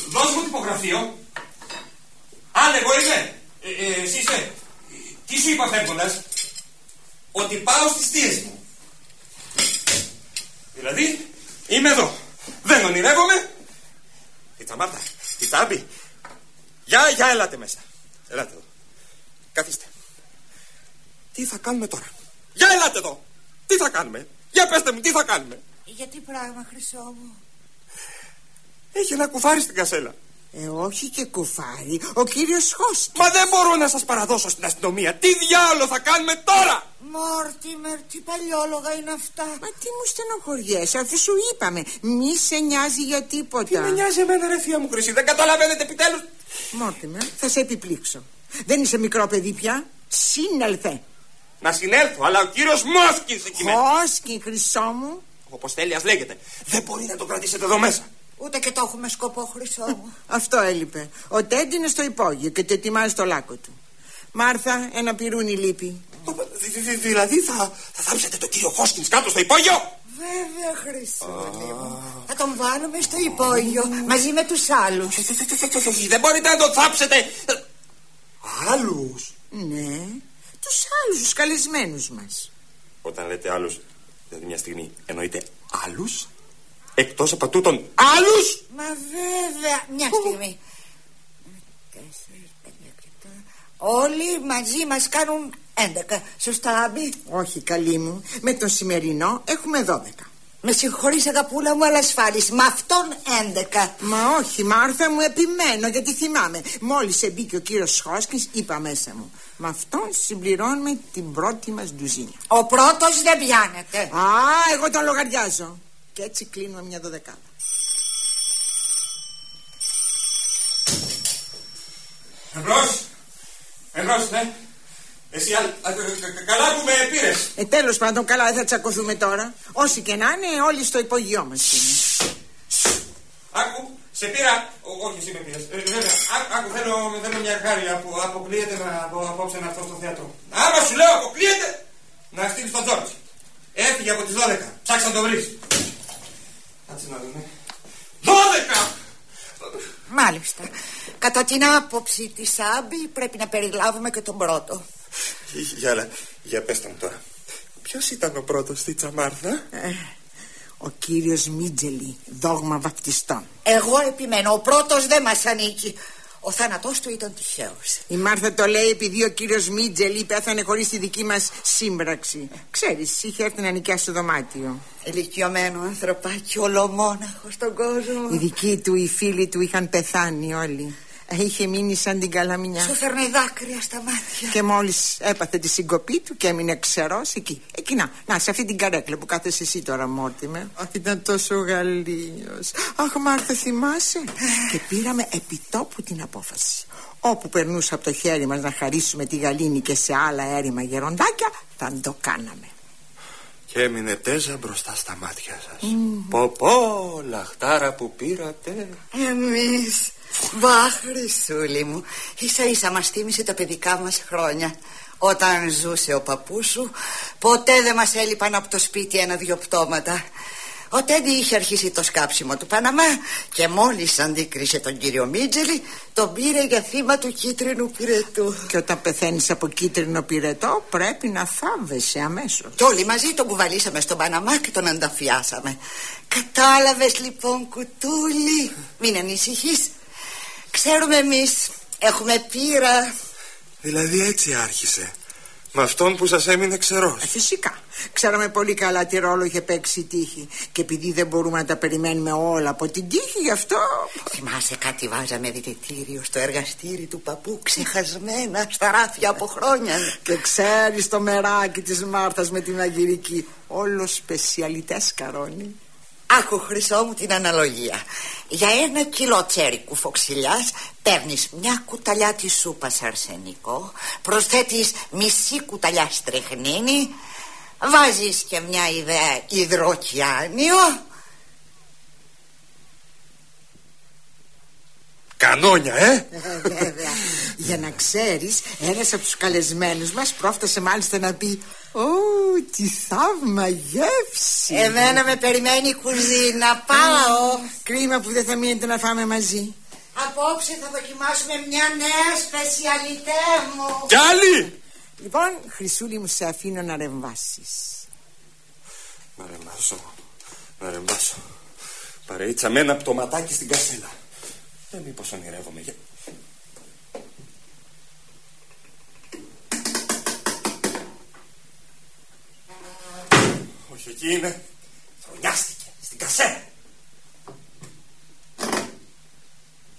Δώσ' μου τυπογραφείο. Αν εγώ είμαι. Ε, ε, εσύ είστε. Τι σου είπα φεύγοντας Ότι πάω στις θείες μου. Δηλαδή, είμαι εδώ. Δεν ονειρεύομαι. Η τσαμάρτα, η τσάμπη. Για, για, ελάτε μέσα. Ελάτε εδώ. Καθίστε. Τι θα κάνουμε τώρα; Για, ελάτε εδώ. Τι θα κάνουμε; Για πέστε μου, τι θα κάνουμε; Γιατί πράγμα, Χρυσό μου; Έχει ένα κουφάρι στην κασέλα. Ε, όχι και κουφάρι. Ο κύριος Χώστη. Μα δεν μπορώ να σας παραδώσω στην αστυνομία. Τι διάλογο θα κάνουμε τώρα; Μόρτιμερ, τι παλιόλογα είναι αυτά. Μα τι μου στενοχωριέσαι, αφού σου είπαμε. Μη σε νοιάζει για τίποτα. Τι με νοιάζει εμένα, ρε θεία μου Χρυσή. Δεν καταλαβαίνετε επιτέλους. Μόρτιμερ, θα σε επιπλήξω. Δεν είσαι μικρό παιδί πια. Σύνελθε. Να συνέλθω, αλλά ο κύριο Μόσκιν εκεί μέσα. Μόσκιν, χρυσό μου. Όπω τέλεια λέγεται. Δεν μπορεί να το κρατήσετε εδώ μέσα. Ούτε και το έχουμε σκοπό, χρυσό μου. Αυτό έλειπε. Ο Τέντ είναι στο υπόγειο και το ετοιμάζει το λάκκο του. Μάρθα, ένα πυρούνι λείπει. Δηλαδή θα, θα θάψετε τον κύριο Χόσκιν κάτω στο υπόγειο. Βέβαια, Χρυσούλη μου. Θα τον βάλουμε στο υπόγειο μαζί με του άλλου. Δεν μπορείτε να τον θάψετε. Άλλου. Ναι, τους άλλους, τους καλεσμένους μας. Όταν λέτε άλλους, δηλαδή μια στιγμή, εννοείτε άλλους; Εκτός από τούτον άλλους. Μα βέβαια, μια στιγμή. Όλοι μαζί μας κάνουν 11. Σωστά, Άμπη; Όχι, καλή μου. Με τον σημερινό έχουμε 12. Με συγχωρείς αγαπούλα μου αλλά ασφάλεις Με αυτόν 11 Μα όχι Μάρθα μου επιμένω γιατί θυμάμαι. Μόλις εμπήκε ο κύριος Χόσκης είπα μέσα μου Με αυτόν συμπληρώνουμε την πρώτη μας ντουζίνια Ο πρώτος δεν πιάνεται. Α εγώ τον λογαριάζω. Και έτσι κλείνουμε μια δωδεκάδα. Εμπρός Εμπρός ναι εσύ α, α, καλά που με πήρες. Ε, τέλος πάντων, καλά, δεν θα τσακωθούμε τώρα. Όσοι και να είναι, όλοι στο υπογειό μας είναι. Άκου, σε πήρα. όχι, εσύ με πήρε. Ε, βέβαια, άκου, θέλω, θέλω μια χάρη που αποκλείεται να, από, απόψε να αυτό στο θέατρο. Άμα σου λέω αποκλείεται, να στείλει τον Τζόρτζ. Έφυγε από τι 12. Ψάξα να το βρει. Κάτσε να δούμε. 12! Μάλιστα. Κατά την άποψη της Άμπη πρέπει να περιλάβουμε και τον πρώτο. Για, για πέστε μου τώρα. Ποιος ήταν ο πρώτος στη Τσαμάρθα, ε, Ο κύριος Μίτζελη, δόγμα βαπτιστών. Εγώ επιμένω, ο πρώτος δεν μας ανήκει. Ο θάνατός του ήταν τυχαίος. Η Μάρθα το λέει επειδή ο κύριος Μίτζελη πέθανε χωρίς τη δική μας σύμπραξη. Ξέρεις, είχε έρθει να νοικιάσει το δωμάτιο. Ελικιωμένο ανθρωπάκι, ολομόναχος στον κόσμο. Οι δικοί του, οι φίλοι του είχαν πεθάνει όλοι. Είχε μείνει σαν την καλαμινιά. Σου φέρνει δάκρυα στα μάτια. Και μόλις έπαθε τη συγκοπή του και έμεινε ξερός εκεί. Εκεί να, να, σε αυτή την καρέκλα που κάθεσαι εσύ τώρα, Μόρτιμε. Αχ, ήταν τόσο γαλίο. Αχ, Μάρθα, θυμάσαι. και πήραμε επιτόπου την απόφαση. Όπου περνούσε από το χέρι μας να χαρίσουμε τη γαλήνη και σε άλλα έρημα γεροντάκια, θα το κάναμε. Και έμεινε τέζα μπροστά στα μάτια σας mm. Πω πω λαχτάρα που πήρατε Εμείς Μπα, Χρυσούλη μου, ίσα ίσα μας θύμισε τα παιδικά μας χρόνια. Όταν ζούσε ο παππούς σου, ποτέ δεν μας έλειπαν από το σπίτι ένα-δυο πτώματα. Ο Τέντι είχε αρχίσει το σκάψιμο του Παναμά και μόλις αντίκρισε τον κύριο Μίτζελη τον πήρε για θύμα του κίτρινου πυρετού. Και όταν πεθαίνεις από κίτρινο πυρετό πρέπει να θάβεσαι αμέσως. Και όλοι μαζί τον κουβαλήσαμε στον Παναμά και τον ανταφιάσαμε. Κατάλαβες λοιπόν κουτούλι, μην ανησυχείς. Ξέρουμε εμείς Έχουμε πείρα. Δηλαδή έτσι άρχισε. Με αυτόν που σας έμεινε ξερός. Ε, Φυσικά. Ξέραμε πολύ καλά τι ρόλο είχε παίξει η τύχη. Και επειδή δεν μπορούμε να τα περιμένουμε όλα από την τύχη Γι' αυτό. Θυμάσαι κάτι βάζαμε διτετήριο στο εργαστήρι του παππού Ξεχασμένα στα ράφια από χρόνια. Και ξέρεις το μεράκι της Μάρθας με την Αγυρική Όλος σπεσιαλιτές καρόνι Άκου χρυσό μου την αναλογία. Για ένα κιλό τσέρικου φοξιλιάς Παίρνεις μια κουταλιά της σούπας αρσενικό Προσθέτεις μισή κουταλιά στρεχνίνη Βάζεις και μια ιδέα υδροκιάνιο Κανόνια, ε! Βέβαια. Για να ξέρεις, ένας από τους καλεσμένους μας πρόφτασε μάλιστα να πει Ω, τι θαύμα γεύση Εμένα με περιμένει η κουζίνα, πάω Κρίμα που δεν θα μείνετε να φάμε μαζί Απόψε θα δοκιμάσουμε μια νέα σπεσιαλιτέ μου Κι άλλη! Λοιπόν, Χρυσούλη μου σε αφήνω να ρεμβάσεις Να ρεμβάσω, να ρεμβάσω Παρείτσα με ένα πτωματάκι στην κασέλα δεν μήπως ονειρεύομαι για... Όχι, εκεί είναι. Φρονιάστηκε στην κασέρα.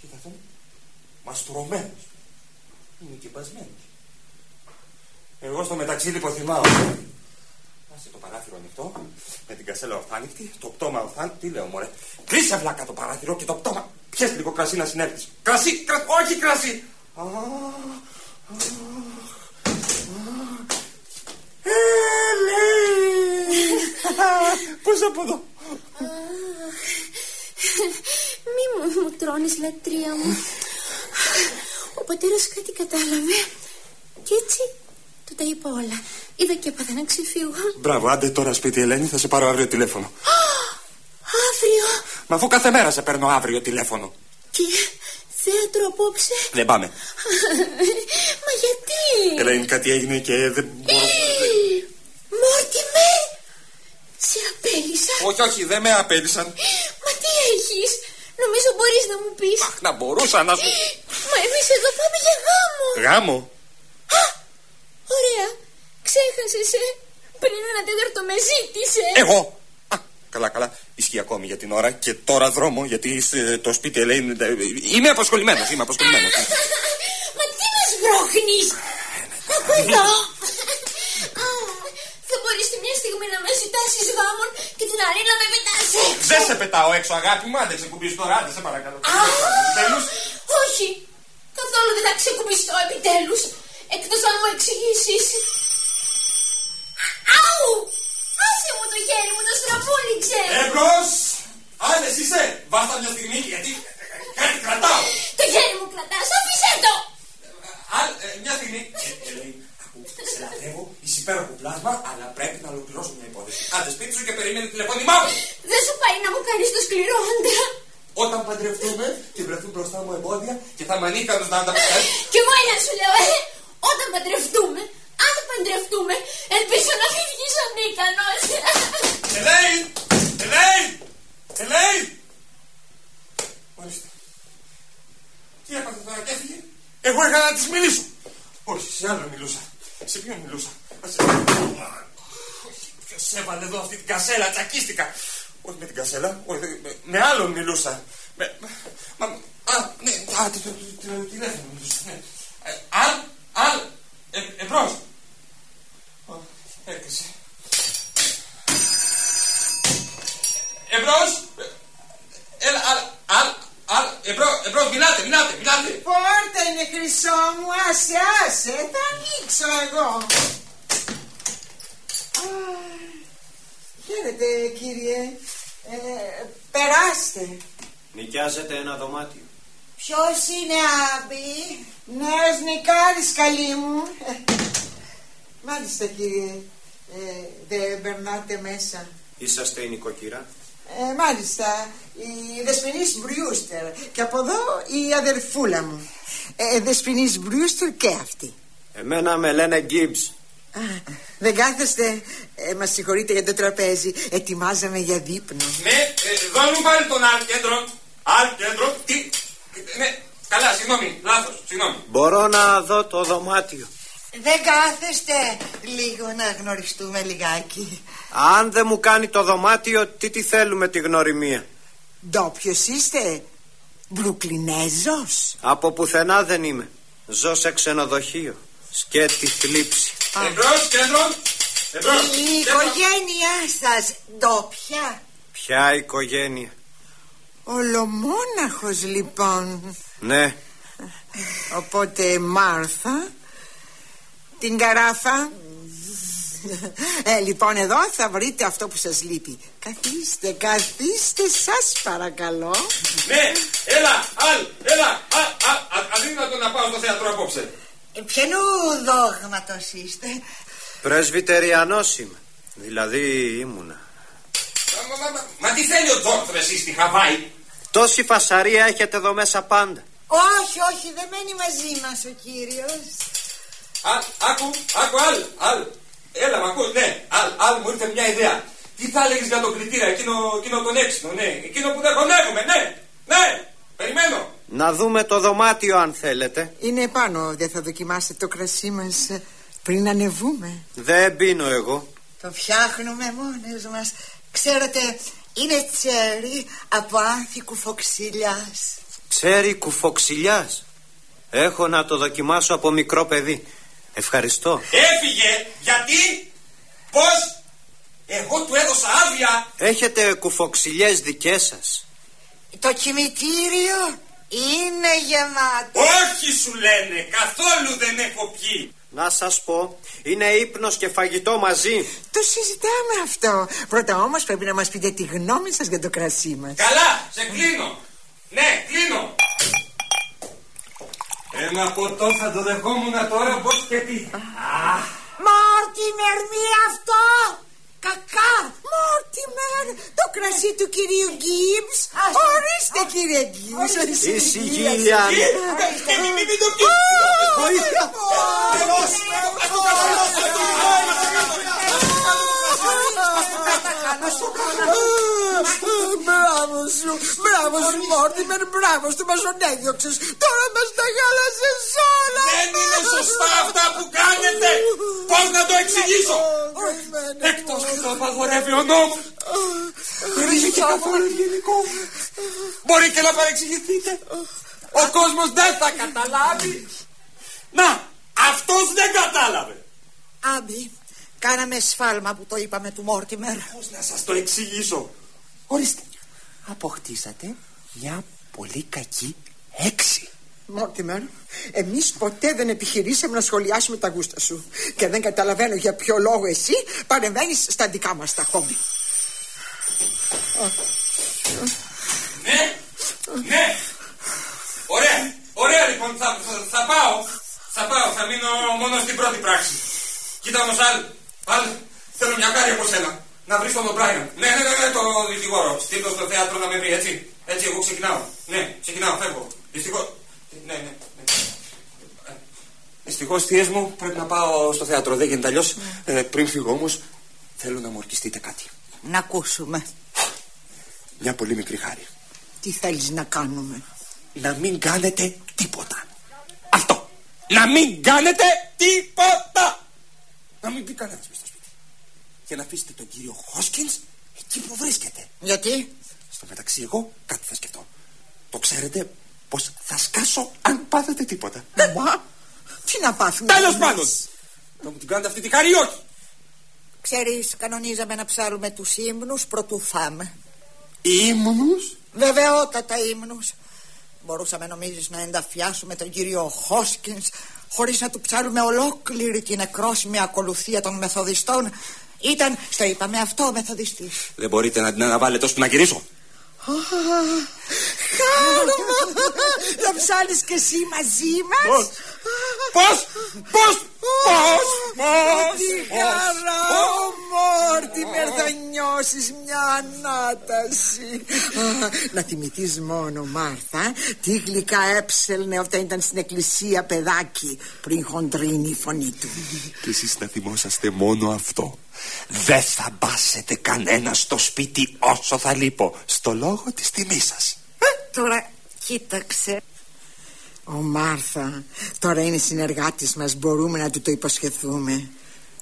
Κοίτα τον. Μαστουρωμένος. Είναι και μπασμένος. Εγώ στο μεταξύ λιποθυμάω. Άσε το παράθυρο ανοιχτό, με την κασέλα ορθάνικτη, το πτώμα ορθάνικτη. Τι λέω, μωρέ. Κλείσε βλάκα το παράθυρο και το πτώμα. Πιες λίγο κρασί να συνέλθεις. Κρασί, κρα... όχι κρασί. Α, α, Έλλη! Πώς από εδώ. Μη μου, μου τρώνεις λατρεία μου. Ο πατέρας κάτι κατάλαβε. Και έτσι του τα είπα όλα. Είδα και έπαθα να ξεφύγω. Μπράβο, άντε τώρα σπίτι Ελένη, θα σε πάρω αύριο τηλέφωνο. Αύριο. Μα αφού κάθε μέρα σε παίρνω αύριο τηλέφωνο. Και θέατρο απόψε; Δεν πάμε. Μα γιατί; Ελένη, κάτι έγινε και δεν μπορώ. Μόρτιμε. Σε απέλησα. όχι, όχι, δεν με απέλησαν. Μα τι έχεις; Νομίζω μπορείς να μου πεις. Αχ, να μπορούσα να σου. Μα εμείς εδώ πάμε για γάμο. Γάμο; Ωραία. Ξέχασες, ε; Πριν ένα τέταρτο με ζήτησες. Εγώ. Α, καλά, καλά. Ισχύει ακόμη για την ώρα και τώρα δρόμο γιατί σε- το σπίτι Ελένη. Είμαι αποσχολημένος, είμαι αποσχολημένος. Μα τι με σβρώχνεις. Ακού εδώ. Α, Θα μπορείς τη μια στιγμή να με ζητάσεις γάμον και την άλλη να με πετάς έξω. Δεν σε πετάω έξω, αγάπη μου, άντε ξεκουμπείς τώρα, άντε σε παρακαλώ. Επιτέλους. Όχι. Καθόλου δεν θα ξεκουμπιστώ επιτέλους. Εκτός αν μου εξηγήσεις. Αου! Άσε μου το χέρι μου, το στραβούληξε. Εμπρός! Αν εσύ είσαι, βάστα μια στιγμή γιατί κάτι κρατάω. Το χέρι μου κρατάς, άφησέ το. Αν, ε, μια στιγμή. Ε, Ελένη, ακού, σε λατρεύω, είσαι υπέροχο πλάσμα, αλλά πρέπει να ολοκληρώσω μια υπόθεση. Άντε σπίτι σου και περιμένει τηλεφώνημά μου. Δεν σου πάει να μου κάνεις το σκληρό άντρα. Όταν παντρευτούμε και βρεθούν μπροστά μου εμπόδια και θα είμαι ανίκανος να ανταποκριθώ. Κι εγώ ένα σου λέω, ε, όταν παντρευτούμε, αν παντρευτούμε, ελπίζω να μην βγεις ανίκανος. Ελέη! Ελέη! Ελέη! Μάλιστα. Τι έπαθε τώρα και έφυγε. Εγώ είχα να της μιλήσω. Όχι, σε άλλο μιλούσα. Σε ποιον μιλούσα. Α, σε- Όχι, Ποιος έβαλε εδώ αυτή την κασέλα, τσακίστηκα. Όχι με την κασέλα, όχι, με, με άλλον μιλούσα. Με, με- μα, α, ναι, α, τι, τι, τι, τι, τηλέφωνο μιλούσα, ναι. Ε, Αλ, αλ, ε, εμπρός. Α, Έκλεισε. Εμπρός. Έλα, αλ, αλ, αλ, εμπρός, εμπρός, μιλάτε, μιλάτε, μιλάτε. Πόρτα είναι χρυσό μου, άσε, άσε, θα ανοίξω εγώ. Α, Χαίρετε κύριε, ε, περάστε. Νοικιάζεται ένα δωμάτιο. Ποιος είναι Άμπη, νέος νικάρης καλή μου. Ε, Μάλιστα κύριε, ε, δεν περνάτε μέσα. Είσαστε η νοικοκυρά. Ε, μάλιστα, η Δεσποινής Μπριούστερ και από εδώ η αδερφούλα μου. Ε, Δεσποινής Μπριούστερ και αυτή. Εμένα με λένε Gibbs. Α, δεν κάθεστε, ε, μας συγχωρείτε για το τραπέζι, ετοιμάζαμε για δείπνο. Ναι, ε, δώνουν πάλι τον Αλ κέντρο. Αλ κέντρο, τι, ναι, καλά, συγγνώμη, λάθος, συγγνώμη. Μπορώ να δω το δωμάτιο. Δεν κάθεστε λίγο να γνωριστούμε λιγάκι. Αν δεν μου κάνει το δωμάτιο, τι τι θέλουμε τη γνωριμία; Ντόπιος είστε, Μπρουκλινέζος. Από πουθενά δεν είμαι. Ζω σε ξενοδοχείο. Σκέτη θλίψη. Εμπρός, κέντρος, εμπρός. Η οικογένειά σας ντόπια. Ποια οικογένεια; Ολομόναχος λοιπόν. Ναι, Οπότε Μάρθα, την καράφα. Ε, λοιπόν εδώ θα βρείτε αυτό που σας λείπει. Καθίστε, καθίστε σας παρακαλώ. Ναι, έλα, Αλ, έλα, α, α, α, αδύνατο να πάω στο θέατρο απόψε. Ε, Ποιανού δόγματος είστε; πρεσβυτεριανός είμαι. Δηλαδή ήμουνα. Μα, μα, μα, μα τι θέλει ο Τζόρτρ εσύ στη Χαβάη; Τόση φασαρία έχετε εδώ μέσα πάντα. Όχι, όχι, δεν μένει μαζί μας ο κύριος. Αλ, άκου, άκου, Αλ, Αλ. Έλα, μ' ακούς, ναι, Αλ, Αλ, μου ήρθε μια ιδέα. Τι θα έλεγες για τον κριτήρα, εκείνο, εκείνο τον έξινο, ναι, εκείνο που δεν χωνεύουμε, ναι, ναι, περιμένω. Να δούμε το δωμάτιο αν θέλετε. Είναι πάνω, δεν θα δοκιμάσετε το κρασί μας ε, πριν ανεβούμε. Δεν πίνω εγώ. Το φτιάχνουμε μόνες μας. Ξέρετε, είναι τσέρι από άνθη κουφοξιλιάς. Τσέρι κουφοξιλιάς. Έχω να το δοκιμάσω από μικρό παιδί. Ευχαριστώ. Έφυγε! Γιατί; Πώς; Εγώ του έδωσα άδεια! Έχετε κουφοξιλιές δικές σας; Το κημητήριο είναι γεμάτο. Όχι σου λένε, καθόλου δεν έχω πιει. Να σας πω, είναι ύπνος και φαγητό μαζί. Το συζητάμε αυτό. Πρώτα όμως πρέπει να μας πείτε τη γνώμη σας για το κρασί μας. Καλά, σε κλείνω. Ναι, κλείνω. Ένα ποτό θα το δεχόμουν τώρα πώς και τι. Μόρτιμερ μη αυτό! Κακά! Μόρτιμερ! Το κρασί του κυρίου Γκίμπς! Ορίστε κύριε Γκίμπς! Ησυχία. Μην το πεις. Βοήθεια. Μπράβο σου! Μπράβο σου Μόρτιμερ! Μπράβο σου! Μας τον έδιωξες! Τώρα μας τα γάλασες όλα! Δεν είναι σωστά αυτά που κάνετε. Πώς να το εξηγήσω; Εκτός που το απαγορεύει ο νόμος. Δεν είναι και καθόλου γενικό. Μπορεί και να παρεξηγηθείτε. Ο κόσμος δεν θα καταλάβει. Να, αυτός δεν κατάλαβε. Άμπι, κάναμε σφάλμα που το είπαμε του Μόρτιμερ. Πώς να σας το εξηγήσω; Ορίστε. Αποκτήσατε μια πολύ κακή έξι. Μόρτιμερ, εμείς ποτέ δεν επιχειρήσαμε να σχολιάσουμε τα γούστα σου. Και δεν καταλαβαίνω για ποιο λόγο εσύ παρεμβαίνεις στα δικά μας τα χόμπι. Ναι, ναι. Ωραία, ωραία λοιπόν, θα, θα, θα πάω. Θα πάω, θα μείνω μόνο στην πρώτη πράξη. Κοίτα όμως άλλο, άλλο, θέλω μια χάρη από σένα. Να βρεις τον Ομπράιον. Ναι, ναι, ναι, ναι, το δικηγόρο. Στείλ το στο θέατρο να με βρει, έτσι. Έτσι, εγώ ξεκινάω. Ναι, ξεκινάω, φεύγω. Δυστυχώς, ναι, ναι, ναι. Δυστυχώς, θείες μου, πρέπει να πάω στο θέατρο. Δεν γίνεται αλλιώς. Ε, πριν φύγω όμως, θέλω να μου ορκιστείτε κάτι. Να ακούσουμε. Μια πολύ μικρή χάρη. Τι θέλεις να κάνουμε; να μην κάνετε τίποτα. Αυτό. Να μην κάνετε τίποτα. Να μην πει κανένα μέσα στο σπίτι. Και να αφήσετε τον κύριο Χόσκινς εκεί που βρίσκεται. Γιατί; Στο μεταξύ, εγώ κάτι θα σκεφτώ. Το ξέρετε πως θα σκάσω αν πάθετε τίποτα. Μα, τι να πάθουμε. Τέλος εμείς; πάντων. Να μου την κάνετε αυτή τη χάρη ή όχι; Ξέρεις, κανονίζαμε να ψάρουμε τους ύμνους πρωτού φάμε. Ήμνους. Βεβαιότατα ύμνους. Μπορούσαμε νομίζεις να ενταφιάσουμε τον κύριο Χόσκινς χωρίς να του ψάρουμε ολόκληρη την νεκρόσιμη ακολουθία των μεθοδιστών. Ήταν, στο είπαμε αυτό, ο μεθοδιστής. Δεν μπορείτε να την αναβάλλετε ώσπου να γυρίσω. Χάρμα! Να ψάλεις και εσύ μαζί μας; Πώς, πώς, πώς, πώς, πώς, Τι πώς, χαρά, πώς; ο Μόρτιμερ, θα νιώσεις μια ανάταση. Α, Να θυμηθείς μόνο, Μάρθα, τι γλυκά έψελνε όταν ήταν στην εκκλησία παιδάκι πριν χοντρίνει η φωνή του. Και εσείς να θυμόσαστε μόνο αυτό. Δεν θα μπάσετε κανένα στο σπίτι όσο θα λείπω. Στο λόγο της τιμής σας. Τώρα κοίταξε. Ο Μάρθα τώρα είναι συνεργάτης μας Μπορούμε να του το υποσχεθούμε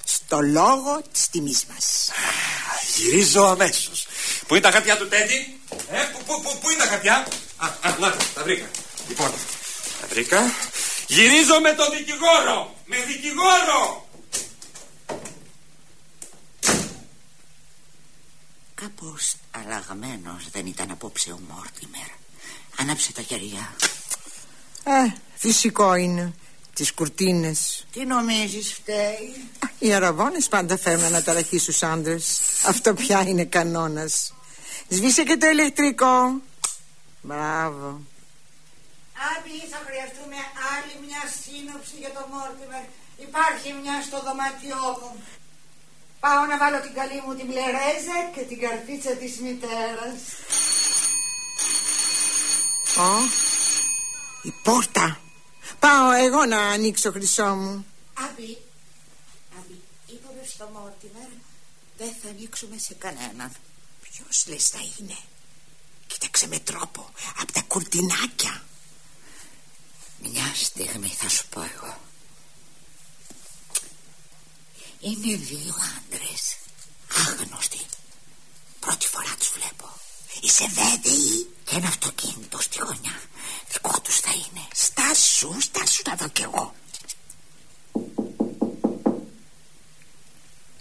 Στο λόγο της τιμής μας Γυρίζω αμέσως. Πού είναι τα χαρτιά του Τέντι; Ε, πού, πού, πού, πού είναι τα χαρτιά; Α, α, να, τα βρήκα. Λοιπόν, τα βρήκα. Γυρίζω με τον δικηγόρο. Με δικηγόρο. Κάπως αλλαγμένος δεν ήταν απόψε ο Μόρτιμερ. Άναψε τα κεριά Ε, φυσικό είναι. Τις κουρτίνες. Τι νομίζεις φταίει; Οι αραβώνες πάντα φέρνουν αναταραχή στους άντρες. Αυτό πια είναι κανόνας. Σβήσε και το ηλεκτρικό. Μπράβο. Άμπη, θα χρειαστούμε άλλη μια σύνοψη για το Μόρτιμερ. Υπάρχει μια στο δωμάτιό μου. Πάω να βάλω την καλή μου την μπλερέζα και την καρφίτσα της μητέρας. Ω, η πόρτα Πάω εγώ να ανοίξω χρυσό μου Άμπη, Άμπη, είπαμε στο Μόρτιμερ δεν θα ανοίξουμε σε κανέναν. Ποιος λες θα είναι; Κοίταξε με τρόπο Απ' τα κουρτινάκια Μια στιγμή θα σου πω εγώ είναι δύο άντρες. Άγνωστοι. Πρώτη φορά τους βλέπω. Είσαι βέβαιη Και ένα αυτοκίνητο στη γωνιά. Δικό τους θα είναι. Στάσου, στάσου να δω κι εγώ.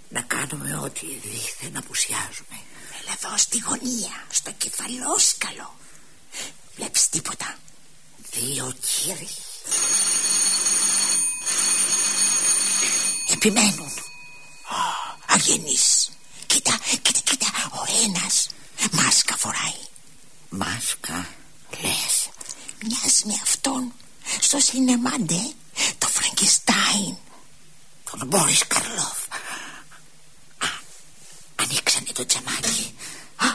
Να κάνουμε ό,τι δίθεν απουσιάζουμε. Έλα εδώ στη γωνία Στο κεφαλόσκαλο. Βλέπεις τίποτα; Δύο κύριοι Επιμένουν. Α, Αγενείς. Κοίτα, κοίτα, κοίτα. Ο ένας μάσκα φοράει. Μάσκα; Λες. Μοιάζει με αυτόν. Στο σινεμάντε. Το Φραγκεστάιν. Τον Μπόρις Καρλόφ. Α, ανοίξανε το τζαμάκι. Α,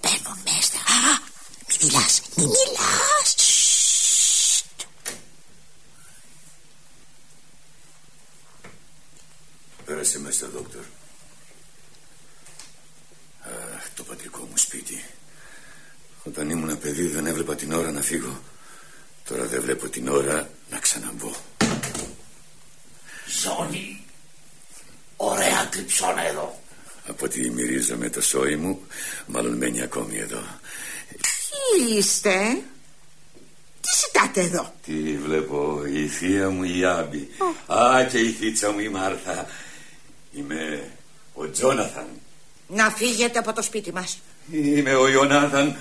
μπαίνουν μέσα. Α, μη μιλάς, μη μιλάς. Πέρασε μέσα, δόκτωρ. Αχ, το πατρικό μου σπίτι. Όταν ήμουν παιδί δεν έβλεπα την ώρα να φύγω. Τώρα δεν βλέπω την ώρα να ξαναμπω. Ζώνη. Ωραία κρυψώνα εδώ. Από ό,τι μυρίζομαι το σόι μου, μάλλον μένει ακόμη εδώ. Ποιοι είστε; Τι ζητάτε εδώ; Τι βλέπω, η θεία μου η Άμπη. Α, και η θίτσα μου η Μάρθα. Είμαι ο Τζόναθαν. Να φύγετε από το σπίτι μας. Είμαι ο Ιωνάθαν.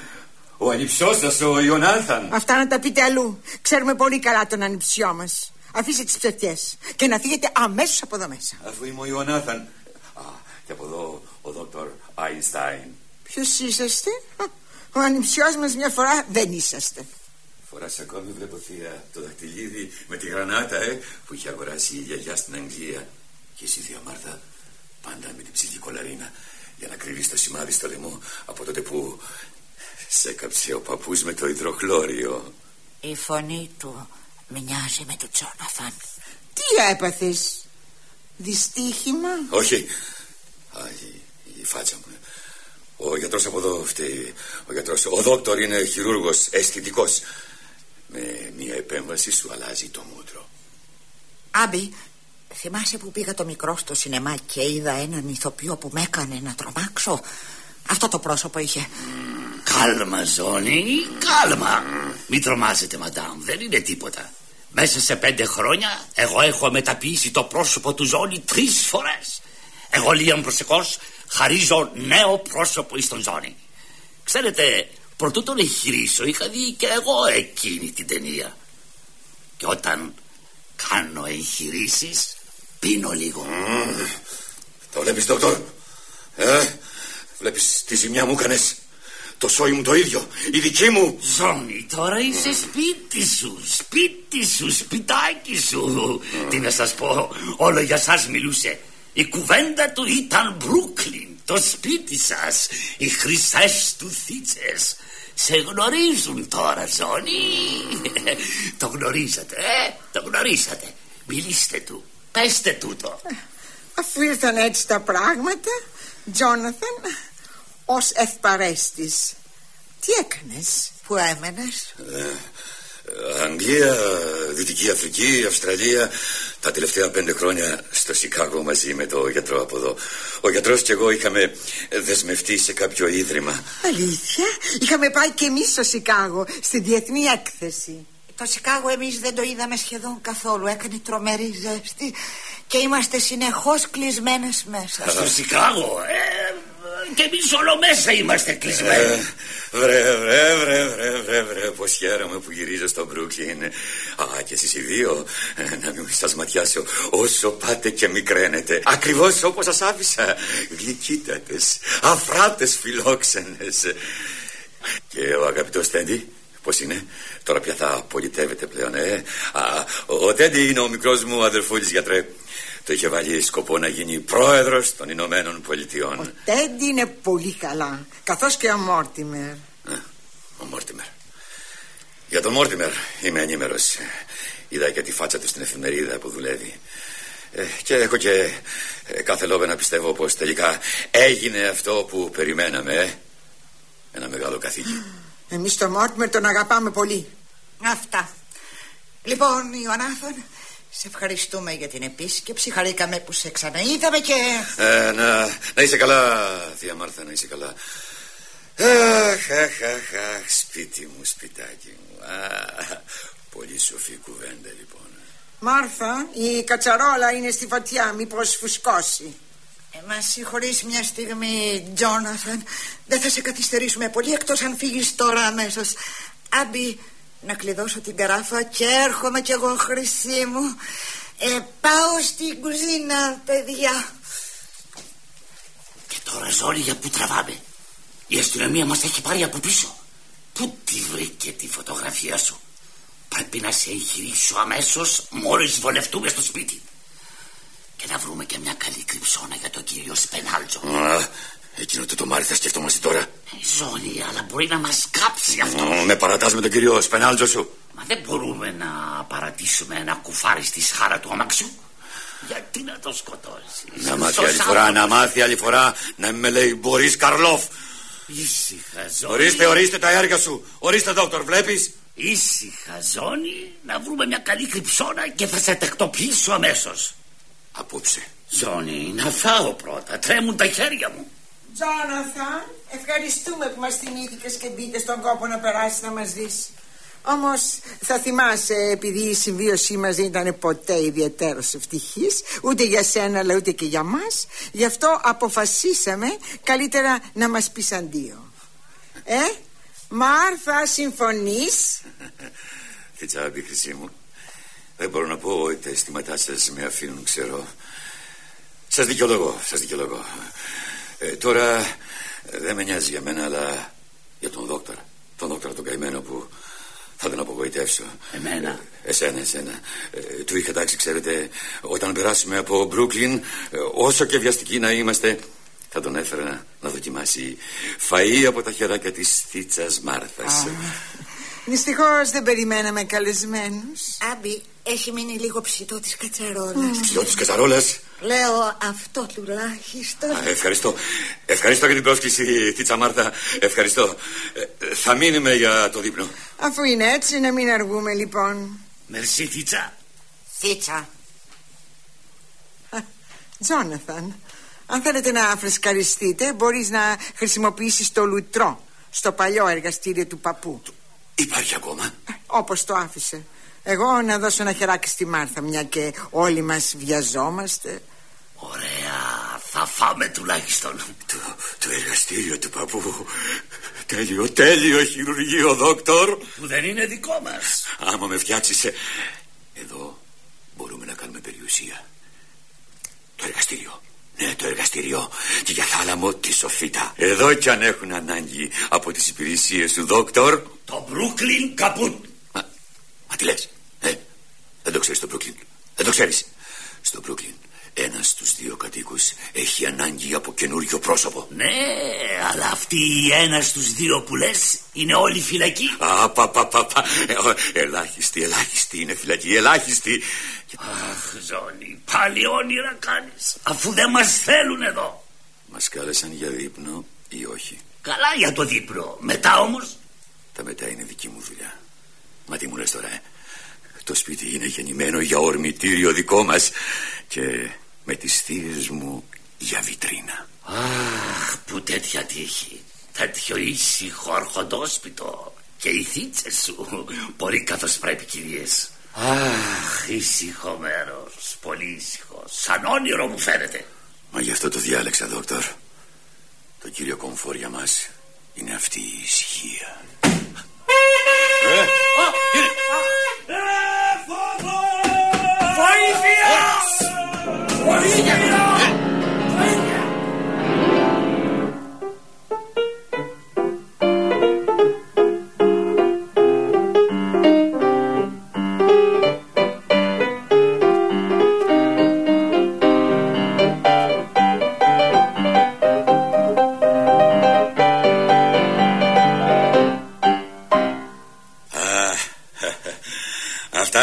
Ο ανιψιός σας, ο Ιωνάθαν. Αυτά να τα πείτε αλλού. Ξέρουμε πολύ καλά τον ανιψιό μας. Αφήστε τις ψευτιές και να φύγετε αμέσως από εδώ μέσα. Αφού είμαι ο Ιωνάθαν. Α, και από εδώ ο δόκτωρ Άινστάιν. Ποιος είσαστε, Ο ανιψιό μας μια φορά δεν είσαστε. Φοράς ακόμη βλέπω θεία το δαχτυλίδι με τη γρανάτα, ε, που είχε αγοράσει η γιαγιά στην Αγγλία. Και εσύ, θεία Μάρθα, πάντα με την ψυχή κολαρίνα για να κρύβεις το σημάδι στο λαιμό από τότε που σε έκαψε ο παππούς με το υδροχλώριο. Η φωνή του μοιάζει με του Τζόναθαν. Τι έπαθες Δυστύχημα; Όχι. Α, η, η φάτσα μου. Ο γιατρός από εδώ φταίει. Ο γιατρός, ο δόκτωρ είναι χειρούργος, αισθητικός. Με μια επέμβαση σου αλλάζει το μούτρο. Άμπι, θυμάσαι που πήγα το μικρό στο σινεμά και είδα έναν ηθοποιό που με έκανε να τρομάξω; Αυτό το πρόσωπο είχε. Κάλμα, Ζώνη, κάλμα. Μην τρομάζετε, μαντάμ, δεν είναι τίποτα. Μέσα σε πέντε χρόνια εγώ έχω μεταποιήσει το πρόσωπο του Ζώνη τρεις φορές. Εγώ λίγαν προσεχώς χαρίζω νέο πρόσωπο εις τον Ζώνη. Ξέρετε, προτού τον εγχειρήσω είχα δει και εγώ εκείνη την ταινία. Και όταν κάνω εγχειρήσεις πίνω λίγο. Το βλέπεις, δόκτωρ; Ε, βλέπεις τι ζημιά μου έκανες. Το σόι μου το ίδιο. Η δική μου. Ζώνη, τώρα είσαι σπίτι σου. Σπίτι σου, σπιτάκι σου. Τι να σας πω, όλο για σας μιλούσε. Η κουβέντα του ήταν Μπρούκλιν, το σπίτι σας. Οι χρυσές του θίτσες. Σε γνωρίζουν τώρα, Ζώνη. το γνωρίζετε, ε, το γνωρίζατε. Μιλήστε του, πέστε τούτο. Αφού ήρθαν έτσι τα πράγματα Τζόναθαν Ως ευπαρέστης Τι έκανες Πού έμενες; Ε, Αγγλία, Δυτική Αφρική, Αυστραλία Τα τελευταία πέντε χρόνια στο Σικάγο μαζί με το γιατρό από εδώ. Ο γιατρός και εγώ είχαμε δεσμευτεί σε κάποιο ίδρυμα. Αλήθεια; Είχαμε πάει και εμείς στο Σικάγο Στη διεθνή έκθεση Το Σικάγο εμείς δεν το είδαμε σχεδόν καθόλου Έκανε τρομερή ζέστη Και είμαστε συνεχώς κλεισμένες μέσα Στο Σικάγο, ε, και εμείς όλο μέσα είμαστε κλεισμένοι. Ε, βρε, βρε, βρε, βρε, βρε, βρε, πως χαίρομαι που γυρίζω στο Μπρούκλιν. Α, και εσείς οι δύο, ε, να μην σας ματιάσω, όσο πάτε και μικραίνετε. Ακριβώς όπως σας άφησα, γλυκύτατες, αφράτες φιλόξενες. Και ο αγαπητός Τέντι, Πώς είναι, τώρα πια θα πολιτεύεται πλέον, ε; Α, ο, ο Τέντι είναι ο μικρός μου αδερφούλης γιατρέ. Το είχε βάλει σκοπό να γίνει πρόεδρος των Ηνωμένων Πολιτειών. Ο Τέντι είναι πολύ καλά Καθώς και ο Μόρτιμερ Ε, ο Μόρτιμερ. Για τον Μόρτιμερ είμαι ενήμερος. Είδα και τη φάτσα του στην εφημερίδα που δουλεύει. Ε, και έχω και ε, κάθε λόγο να πιστεύω πως τελικά έγινε αυτό που περιμέναμε. ε; Ένα μεγάλο καθήκη. Εμείς τον Μόρτιμερ τον αγαπάμε πολύ Αυτά Λοιπόν Ιωνάθων Σε ευχαριστούμε για την επίσκεψη Χαρήκαμε που σε ξαναείδαμε και Ε, να, να είσαι καλά, θεία Μάρθα, να είσαι καλά. Αχ, αχ, αχ, αχ, σπίτι μου, σπιτάκι μου. Α, πολύ σοφή κουβέντα λοιπόν. Μάρθα, η κατσαρόλα είναι στη φωτιά, μήπως φουσκώσει. Ε, μα συγχωρείς μια στιγμή, Τζόναθαν. Δεν θα σε καθυστερήσουμε πολύ εκτός αν φύγεις τώρα αμέσως. Άμπι, να κλειδώσω την καράφα και έρχομαι κι εγώ, χρυσή μου. Ε, πάω στην κουζίνα, παιδιά. Και τώρα ζόρι για που τραβάμε. Η αστυνομία μας έχει πάρει από πίσω. Πού τη βρήκε τη φωτογραφία σου; Πρέπει να σε εγχειρήσω αμέσως μόλις βολευτούμε στο σπίτι. Και να βρούμε και μια καλή κρυψώνα για τον κύριο Σπενάλτζο. Α, εκείνο το το μάρι θα σκεφτόμαστε τώρα. Ε, Ζώνη, αλλά μπορεί να μας κάψει αυτό. Μ, Με παρατάς με τον κύριο Σπενάλτζο σου. Μα δεν μπορούμε να παρατήσουμε ένα κουφάρι στη σχάρα του αμαξιού. Γιατί να το σκοτώσεις; Να μάθει άλλη φορά, να μάθει άλλη φορά να μην με λέει Μπορίς Καρλόφ. Ήσυχα, Ζώνη. Ορίστε, ορίστε τα έργα σου. Ορίστε, δόκτωρ, βλέπεις; Ήσυχα, Ζώνη, να βρούμε μια καλή κρυψώνα και θα σε τεκτοποιήσω αμέσως. Απόψε. Ζώνη, να φάω πρώτα. Τρέμουν τα χέρια μου. Τζόναθαν, ευχαριστούμε που μας θυμήθηκες και μπήκε στον κόπο να περάσεις να μας δεις. Όμως θα θυμάσαι επειδή η συμβίωσή μας δεν ήταν ποτέ ιδιαίτερος ευτυχής Ούτε για σένα αλλά ούτε και για μας Γι' αυτό αποφασίσαμε καλύτερα να μας πεις αντίο Ε, Μάρθα συμφωνείς; Τι τσάμπη, χρυσή μου. Δεν μπορώ να πω ότι τα αισθήματά σας με αφήνουν, ξέρω. Σας δικαιολογώ, σας δικαιολογώ. Ε, τώρα ε, δεν με νοιάζει για μένα, αλλά για τον δόκτωρα. Τον δόκτωρα τον καημένο που θα τον απογοητεύσω. Εμένα; Ε, εσένα, εσένα. Ε, του είχα τάξει, ξέρετε, όταν περάσουμε από Μπρούκλιν, ε, όσο και βιαστικοί να είμαστε, θα τον έφερα να, να δοκιμάσει φαΐ από τα χεράκια της θίτσας Μάρθας. Δυστυχώς δεν περιμέναμε καλεσμένους Άμπι, έχει μείνει λίγο ψητό της κατσαρόλας. Ψητό της κατσαρόλας; Λέω αυτό τουλάχιστον. Α, ευχαριστώ. Ευχαριστώ για την πρόσκληση, Τίτσα Μάρθα. Ευχαριστώ. Ε, θα μείνουμε για το δείπνο. Αφού είναι έτσι να μην αργούμε λοιπόν Μερσή, Τίτσα. Θίτσα. Τζόναθαν Αν θέλετε να φρεσκαριστείτε Μπορείς να χρησιμοποιήσεις το λουτρό Στο παλιό εργαστήριο του παππού Υπάρχει ακόμα Όπως το άφησε Εγώ να δώσω ένα χεράκι στη Μάρθα Μια και όλοι μας βιαζόμαστε Ωραία, θα φάμε τουλάχιστον. Το, το εργαστήριο του παππού. Τέλειο, τέλειο χειρουργείο, δόκτωρ. Που δεν είναι δικό μας. Άμα με φτιάξεις... ε, Εδώ μπορούμε να κάνουμε περιουσία. Το εργαστήριο. Ναι, το εργαστήριο. Και για θάλαμο τη σοφίτα. Εδώ κι αν έχουν ανάγκη από τις υπηρεσίες του δόκτωρ. Το Brooklyn καπούτ. Μα, μα τι λες. Ε, δεν το ξέρεις το Brooklyn. Δεν το ξέρεις. Στο Brooklyn ένας στους δύο κατοίκους έχει ανάγκη από καινούριο πρόσωπο. Ναι, αλλά αυτοί οι ένας στους δύο που λες είναι όλοι φυλακοί. Α, πα, πα, πα, πα. Ε, ο, Ελάχιστη, ελάχιστη είναι φυλακή, ελάχιστη. Αχ, Ζώνη, πάλι όνειρα κάνεις, αφού δεν μας θέλουν εδώ. Μας κάλεσαν για δείπνο ή όχι. Καλά για το δείπνο, μετά όμως; Τα μετά είναι δική μου δουλειά. Μα τι μου λες τώρα, ε; Το σπίτι είναι γεννημένο για ορμητήριο δικό μας και με τις θείες μου για βιτρίνα. Αχ, που τέτοια τύχη. Τέτοιο ήσυχο αρχοντόσπιτο και οι θίτσες σου. Πολύ καθώς πρέπει κυρίες. Αχ, ήσυχο μέρος, πολύ ήσυχο. Σαν όνειρο μου φαίνεται. Μα γι' αυτό το διάλεξα, δόκτωρ. Το κύριο κομφόρ για μας είναι αυτή η ησυχία. Ε, Βοήθεια!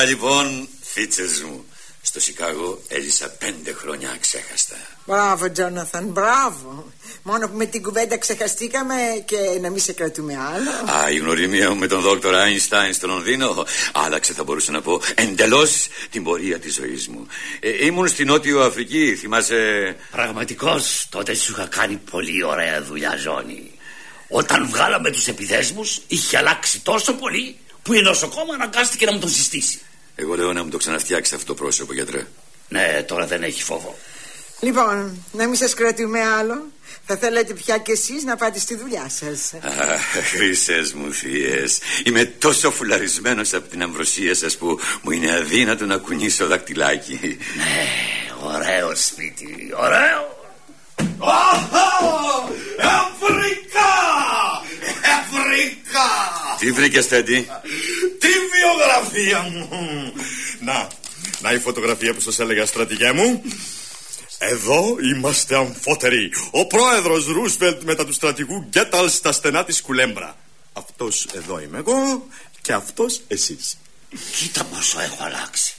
Αυτά λοιπόν, φίτσες μου. Στο Σικάγο έζησα πέντε χρόνια αξέχαστα. Μπράβο Τζόναθαν, μπράβο Μόνο που με την κουβέντα ξεχαστήκαμε και να μην σε κρατούμε άλλο Α, η γνωριμία μου με τον δόκτωρα Άινστάιν στο Λονδίνο άλλαξε, θα μπορούσα να πω, εντελώς την πορεία της ζωής μου. Ε, ήμουν στην Νότιο Αφρική, θυμάσαι; Πραγματικώς τότε σου είχα κάνει πολύ ωραία δουλειά Ζώνη Όταν βγάλαμε τους επιθέσμους είχε αλλάξει τόσο πολύ που η νοσοκόμα αναγκάστηκε να μου τον συστήσει. Εγώ λέω να μου το ξαναφτιάξεις αυτό το πρόσωπο, γιατρέ. Ναι, τώρα δεν έχει φόβο. Λοιπόν, να μην σας κρατούμε άλλο. Θα θέλετε πια κι εσείς να πάτε στη δουλειά σας. Αχ, χρυσές μου θείες Είμαι τόσο φουλαρισμένος από την αμβροσία σας που μου είναι αδύνατο να κουνήσω δακτυλάκι Ναι, ωραίο σπίτι, ωραίο Ευρικά! Ευρικά! Τι βρήκες Τέντι; Τη βιογραφία μου! Να, να η φωτογραφία που σας έλεγα στρατηγέ μου εδώ είμαστε αμφότεροι. Ο πρόεδρος Ρούσβελτ μετά του στρατηγού Γκέταλ στα στενά της Κουλέμπρα. Αυτός εδώ είμαι εγώ και αυτός εσείς. Κοίτα πόσο έχω αλλάξει.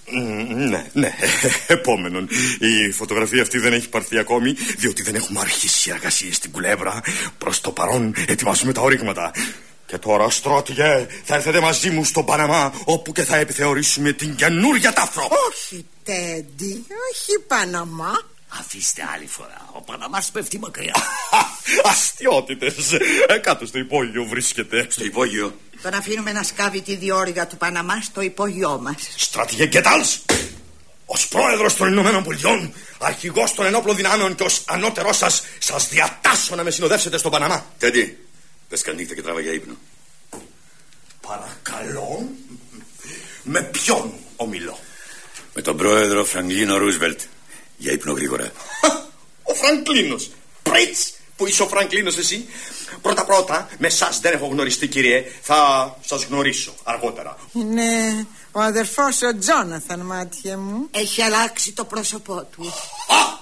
ναι, ναι. Επόμενον. Η φωτογραφία αυτή δεν έχει πάρθει ακόμη, διότι δεν έχουμε αρχίσει εργασίες στην Κουλέμπρα. Προς το παρόν ετοιμάζουμε τα ορίγματα. Και τώρα, στρότηγε, θα έρθετε μαζί μου στον Παναμά, όπου και θα επιθεωρήσουμε την καινούρια τάφρο. Όχι, Τέντι, όχι Παναμά. Αφήστε άλλη φορά. Ο Παναμάς πέφτει μακριά. Αστιότητες. Ε, κάτω στο υπόγειο βρίσκεται. Στο υπόγειο. Τον αφήνουμε να σκάβει τη διόρυγα του Παναμά στο υπόγειό μας. Στρατηγέ Γκέταλ, ως πρόεδρος των Ηνωμένων Πολιτειών, αρχηγός των ενόπλων δυνάμεων και ως ανώτερός σας, σας διατάσσω να με συνοδεύσετε στον Παναμά. Τέντι, πε καληνύχτα και τράβα για ύπνο. Παρακαλώ. Με ποιον ομιλώ; Με τον πρόεδρο Φραγκλίνο Ρούσβελτ. Για ύπνο γρήγορα. Ο Φραγκλίνος. Πρίτ που είσαι ο Φραγκλίνος εσύ. Πρώτα πρώτα, με εσάς δεν έχω γνωριστεί, κύριε. Θα σας γνωρίσω αργότερα. Είναι ο αδερφός ο Τζόναθαν, μάτια μου. Έχει αλλάξει το πρόσωπό του. Α!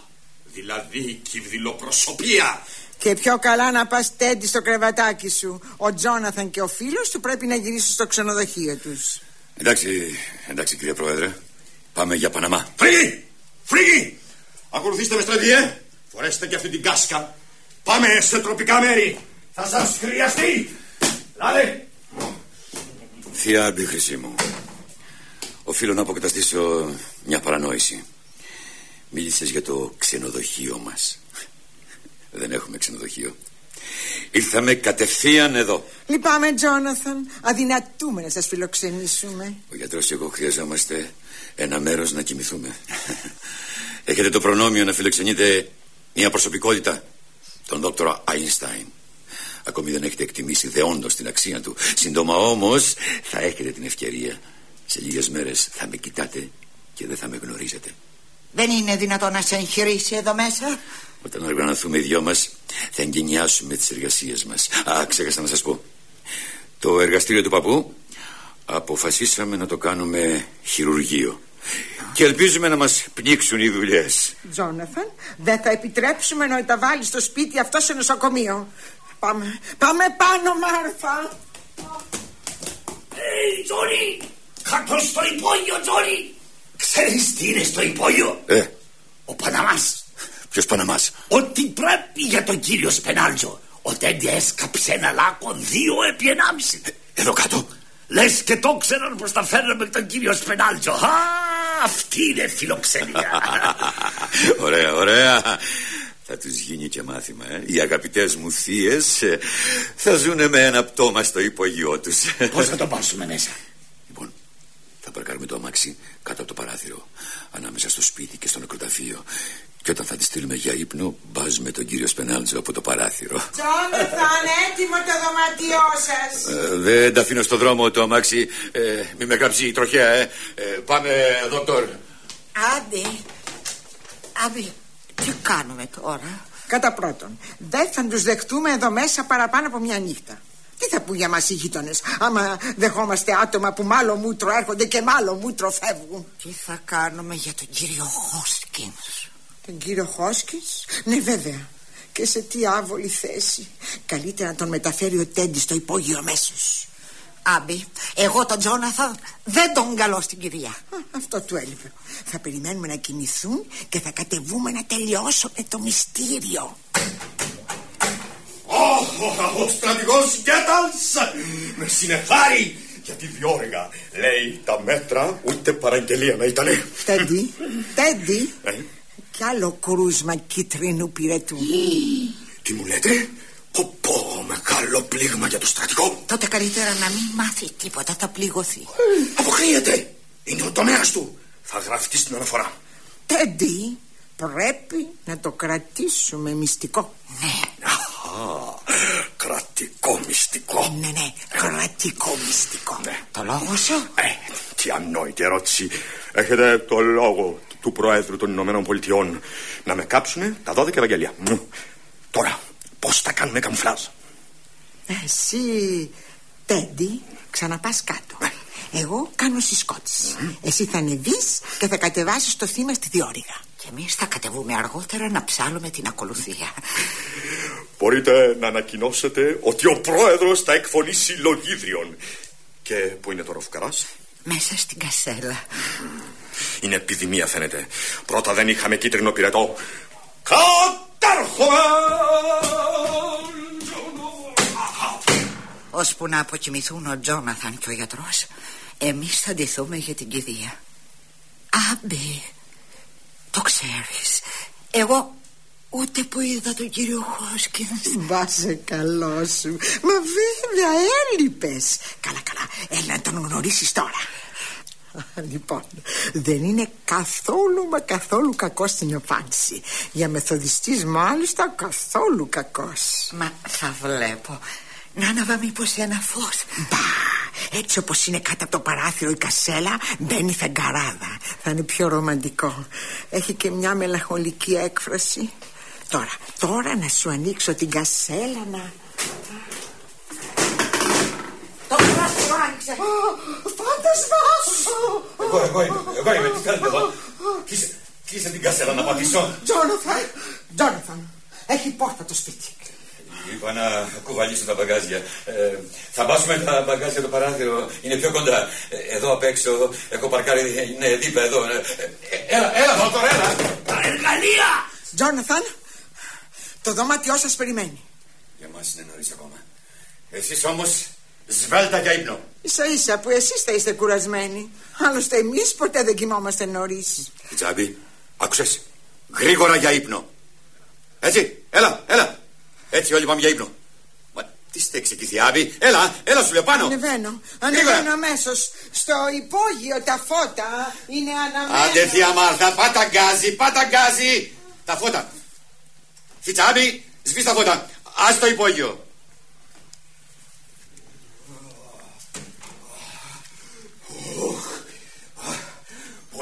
Δηλαδή κυβδηλοπροσωπία. Και πιο καλά να πας τέντι στο κρεβατάκι σου. Ο Τζόναθαν και ο φίλος του πρέπει να γυρίσουν στο ξενοδοχείο τους. Εντάξει, εντάξει κύριε Πρόεδρε. Πάμε για Παναμά. Φρίγη! Φρίγη! Ακολουθήστε με στρατιέ. Φορέστε και αυτή την κάσκα. Πάμε σε τροπικά μέρη. Θα σας χρειαστεί. Λάδε. Θεία Αμπή μου. Οφείλω να αποκαταστήσω μια παρανόηση. Μίλησες για το ξενοδοχείο μας. Δεν έχουμε ξενοδοχείο. Ήρθαμε κατευθείαν εδώ. Λυπάμαι, Τζόναθαν. Αδυνατούμε να σας φιλοξενήσουμε. Ο γιατρός και εγώ χρειαζόμαστε ένα μέρος να κοιμηθούμε. Έχετε το προνόμιο να φιλοξενείτε μια προσωπικότητα, τον δόκτωρα Αϊνστάιν. Ακόμη δεν έχετε εκτιμήσει δεόντως την αξία του. Σύντομα όμως θα έχετε την ευκαιρία. Σε λίγες μέρες θα με κοιτάτε και δεν θα με γνωρίζετε. Δεν είναι δυνατόν να σε εγχειρήσει εδώ μέσα. Όταν οργανωθούμε οι δυο μας θα εγκαινιάσουμε τις εργασίες μας. Α, ξέχασα να σας πω. Το εργαστήριο του παππού αποφασίσαμε να το κάνουμε χειρουργείο. Και ελπίζουμε να μας πνίξουν οι δουλειές. Τζόναθαν, δεν θα επιτρέψουμε να τα βάλει στο σπίτι αυτός σε νοσοκομείο. Πάμε, πάμε πάνω, Μάρθα. Ε, Τζόνι! Κάτω στο υπόγειο, Τζόνι! Ξέρεις τι είναι στο υπόγειο; Ε, Ο Παναμάς. Ποιος Παναμάς. Ότι πρέπει για τον κύριο Σπενάλτζο. Ο Τέντι έσκαψε ένα λάκκο δύο επί ενάμιση. Εδώ κάτω. Λες και το ξέραν πως τα φέρναμε τον κύριο Σπενάλτζο. Α, αυτή είναι φιλοξενία. ωραία, ωραία. Θα τους γίνει και μάθημα, ε. Οι αγαπητές μου θείες ε, θα ζουνε με ένα πτώμα στο υπογειό τους. Πώς θα το πάσουμε μέσα; Λοιπόν, θα παρκάρουμε το αμάξι κάτω από το παράθυρο, ανάμεσα στο σπίτι και στο νεκροταφείο. Και όταν θα τη στείλουμε για ύπνο, μπάζουμε τον κύριο Σπενάλτζο από το παράθυρο. Τζόναθαν, έτοιμο το δωμάτιό σας. Ε, δεν τα αφήνω στο δρόμο το αμάξι. Ε, μη με κάψει η τροχέα, ε. Ε, Πάμε, δόκτωρ. Άντι, Άντι, τι κάνουμε τώρα; Κατά πρώτον, δεν θα τους δεχτούμε εδώ μέσα παραπάνω από μια νύχτα. Τι θα πούν για μας οι γείτονες άμα δεχόμαστε άτομα που μάλλον μούτρο έρχονται και μάλλον μούτρο φεύγουν; Τι θα κάνουμε για τον κύριο Χόσκινς; Τον κύριο Χόσκινς, ναι βέβαια. Και σε τι άβολη θέση. Καλύτερα να τον μεταφέρει ο Τέντις στο υπόγειο αμέσως. Άμπι, εγώ τον Τζόναθαν δεν τον καλώ στην κυρία. Αυτό του έλειπε. Θα περιμένουμε να κοιμηθούν και θα κατεβούμε να τελειώσουμε το μυστήριο. Ο στρατηγός Γκέταλς με συνεχάρει για τη διόρυγα. Λέει τα μέτρα ούτε παραγγελία να ήτανε. Τέντι, Τέντι, Ε, κι άλλο κρούσμα κίτρινου πυρετού. τι μου λέτε, πω πω μεγάλο πλήγμα για το στρατικό. Τότε καλύτερα να μην μάθει τίποτα, θα πληγωθεί. Αποκλείεται. Είναι ο τομέας του. Θα γραφτεί στην αναφορά. Τέντι, πρέπει να το κρατήσουμε μυστικό. Ναι. Α, κρατικό μυστικό. Ναι, ναι, κρατικό μυστικό. Ναι. Το λόγο σου; Ε, τι ανόητη ερώτηση. Έχετε το λόγο του Προέδρου των Ηνωμένων Πολιτειών να με κάψουνε τα 12 Ευαγγέλια. Μμ. Τώρα, πώς θα κάνουμε καμφλάζ. Εσύ, Τέντι, ξαναπάς κάτω. Εγώ κάνω συσκότηση. Εσύ θα ανεβείς και θα κατεβάσεις το θύμα στη διόρυγα. Και εμείς θα κατεβούμε αργότερα να ψάλουμε την ακολουθία. Μπορείτε να ανακοινώσετε ότι ο Πρόεδρος θα εκφωνήσει λογίδριον. Και πού είναι τώρα ο Φουκαράς; Μέσα στην κασέλα. Είναι επιδημία φαίνεται. Πρώτα δεν είχαμε κίτρινο πυρετό. Κατάρχομαι! Ώσπου να αποκοιμηθούν ο Τζόναθαν και ο γιατρός, εμείς θα ντυθούμε για την κηδεία. Άμπι, το ξέρεις, εγώ ούτε που είδα τον κύριο Χόσκινς. Βάσε καλό σου. Μα βέβαια έλειπες. Καλά, καλά. Έλα να τον γνωρίσεις τώρα. Λοιπόν, δεν είναι καθόλου μα καθόλου κακός στην εμφάνιση. Για μεθοδιστής μάλιστα καθόλου κακός. Μα θα βλέπω. Να αναβα μήπως ένα φως. Μπα, έτσι όπως είναι κάτω από το παράθυρο η κασέλα μπαίνει φεγγαράδα. Θα είναι πιο ρομαντικό. Έχει και μια μελαγχολική έκφραση. Τώρα, τώρα να σου ανοίξω την κασέλα να... Το παράθυρο άνοιξε. Φάντασμα σου! Εγώ, εγώ, είμαι, εγώ είμαι, τι κάνετε εδώ. Κλείσε, κλείσε την κασέλα να πατήσω. Τζόναθαν, Τζόναθαν, έχει πόρτα το σπίτι. Είπα να κουβαλήσω τα μπαγκάζια. Ε, θα μπάσουμε τα μπαγκάζια το παράθυρο. Είναι πιο κοντά. Ε, εδώ απ' έξω έχω παρκάρει. Είναι δίπλα εδώ. Ε, ε, έλα, έλα, δόκτωρ, έλα. Τα εργαλεία! Τζόναθαν, το δωμάτιό σας περιμένει. Για μας είναι νωρίς ακόμα. Εσείς όμως σβέλτα για ύπνο. Ίσα ίσα που εσείς θα είστε κουρασμένοι. Άλλωστε εμείς ποτέ δεν κοιμόμαστε νωρίς. Τζάμπι, άκουσες; Γρήγορα για ύπνο. Έτσι, έλα, έλα. Έτσι όλοι πάμε για ύπνο. Μα τι είστε εξεκηθεί, Άβη; Έλα, έλα σου λέω πάνω. Ανεβαίνω, ανεβαίνω αμέσως. Στο υπόγειο τα φώτα είναι αναμένα. Άντε θεία Μάρθα, πάτα γκάζι, πάτα γκάζι. Τα φώτα. Φιτσάμπι, σβήσ' τα φώτα. Ας το υπόγειο.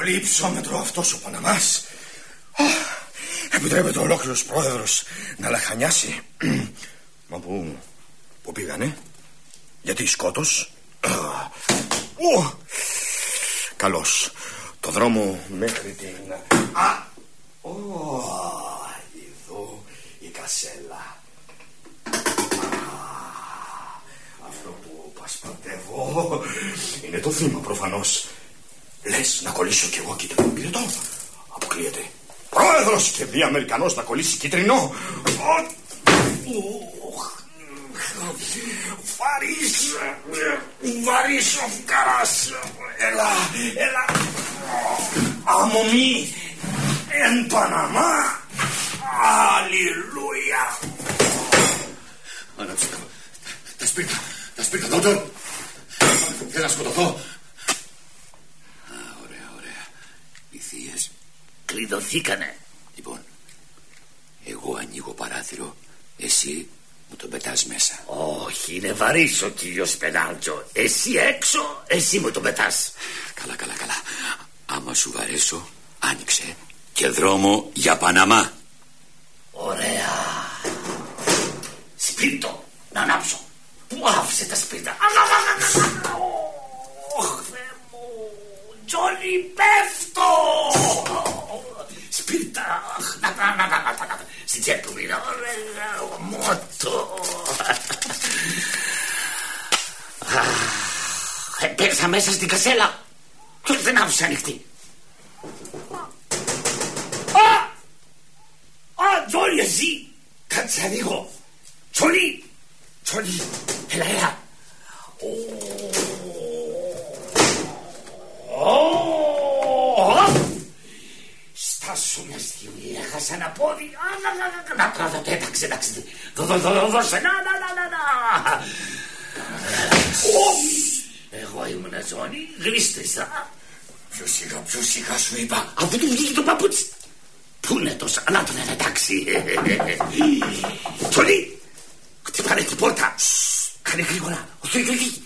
Πολύ υψόμετρο αυτός ο Παναμάς. Επιτρέπεται ολόκληρος πρόεδρος να λαχανιάσει. Μα πού, πού πήγανε, γιατί σκότος; Ω, καλώς, το δρόμο μέχρι την... Α, ω, εδώ η κασέλα. Αυτό που πασπατεύω είναι το θύμα προφανώς. Λες να κολλήσω κι εγώ κίτρινο πυρετό. Αποκλείεται. Πρόεδρος και δι' Αμερικανός να κολλήσει κίτρινο. Βαρύς, βαρύς ο φουκαράς. Έλα, έλα. Αμομή, εν Παναμά. Αλληλούια. Άναψε τα, τα σπίρτα, τα σπίρτα, δόκτωρ. Θέλω να σκοτωθώ. Α, ωραία, ωραία. Οι θείες. Κλειδωθήκανε. Λοιπόν, εγώ ανοίγω παράθυρο, εσύ μου τον πετάς μέσα. Όχι, είναι βαρύς ο κύριος Πενάλτζο. Εσύ έξω, εσύ μου το πετάς. Καλά, καλά, καλά. Άμα σου βαρέσω, άνοιξε και δρόμο για Παναμά. Ωραία. Σπίρτο, να ανάψω. Πού άφησε τα σπίρτα; Ωχ, Θεέ μου. Τζόνι, πέφτω. Σπίρτα. Να, να, να, να, να, να. Στην τσέπη μου είναι. Ωραία, μότο. Πέρασα μέσα στην κασέλα. Και δεν άφησε ανοιχτή. Α! Α, Τζόνι, εσύ! Κάτσε ανοίγω. Τζόνι! Τζόνι, έλα, έλα. Ω, Στάσου μια στιγμή, έχασα ένα πόδι. Α, να, να, να, να, να, να, το έταξε, εντάξει. Δω, δω, δω, δω, δώσε, να, να, να, να, να. Εγώ ήμουν ζώνη, γλίστρισα. Πιο σιγά, πιο σιγά σου είπα, αφού του βγήκε το παπούτσι. Πού είναι τόσο, να τον ένα εντάξει. Τσολί, χτυπάνε την πόρτα. Κάνε γρήγορα, όχι, όχι, όχι.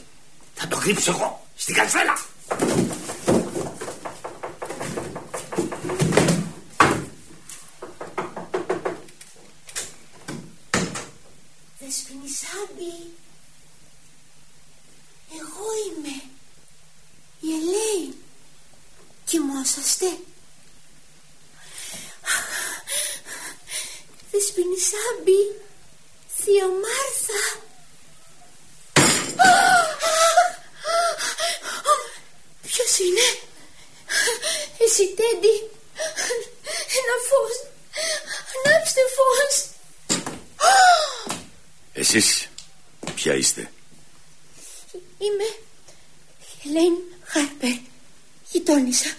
Θα το κρύψω εγώ, στην καλφέλα. Δεσποινισάμπη, εγώ είμαι η Ελέη. Κοιμόσαστε. Δεσποινισάμπη, θείο Μάρθα. Ποιος είναι; Εσύ Τέντι. Ένα φως. Ανάψτε φως. Εσείς ποια είστε; Είμαι Ελένη Χάρπερ. Γειτόνισσα.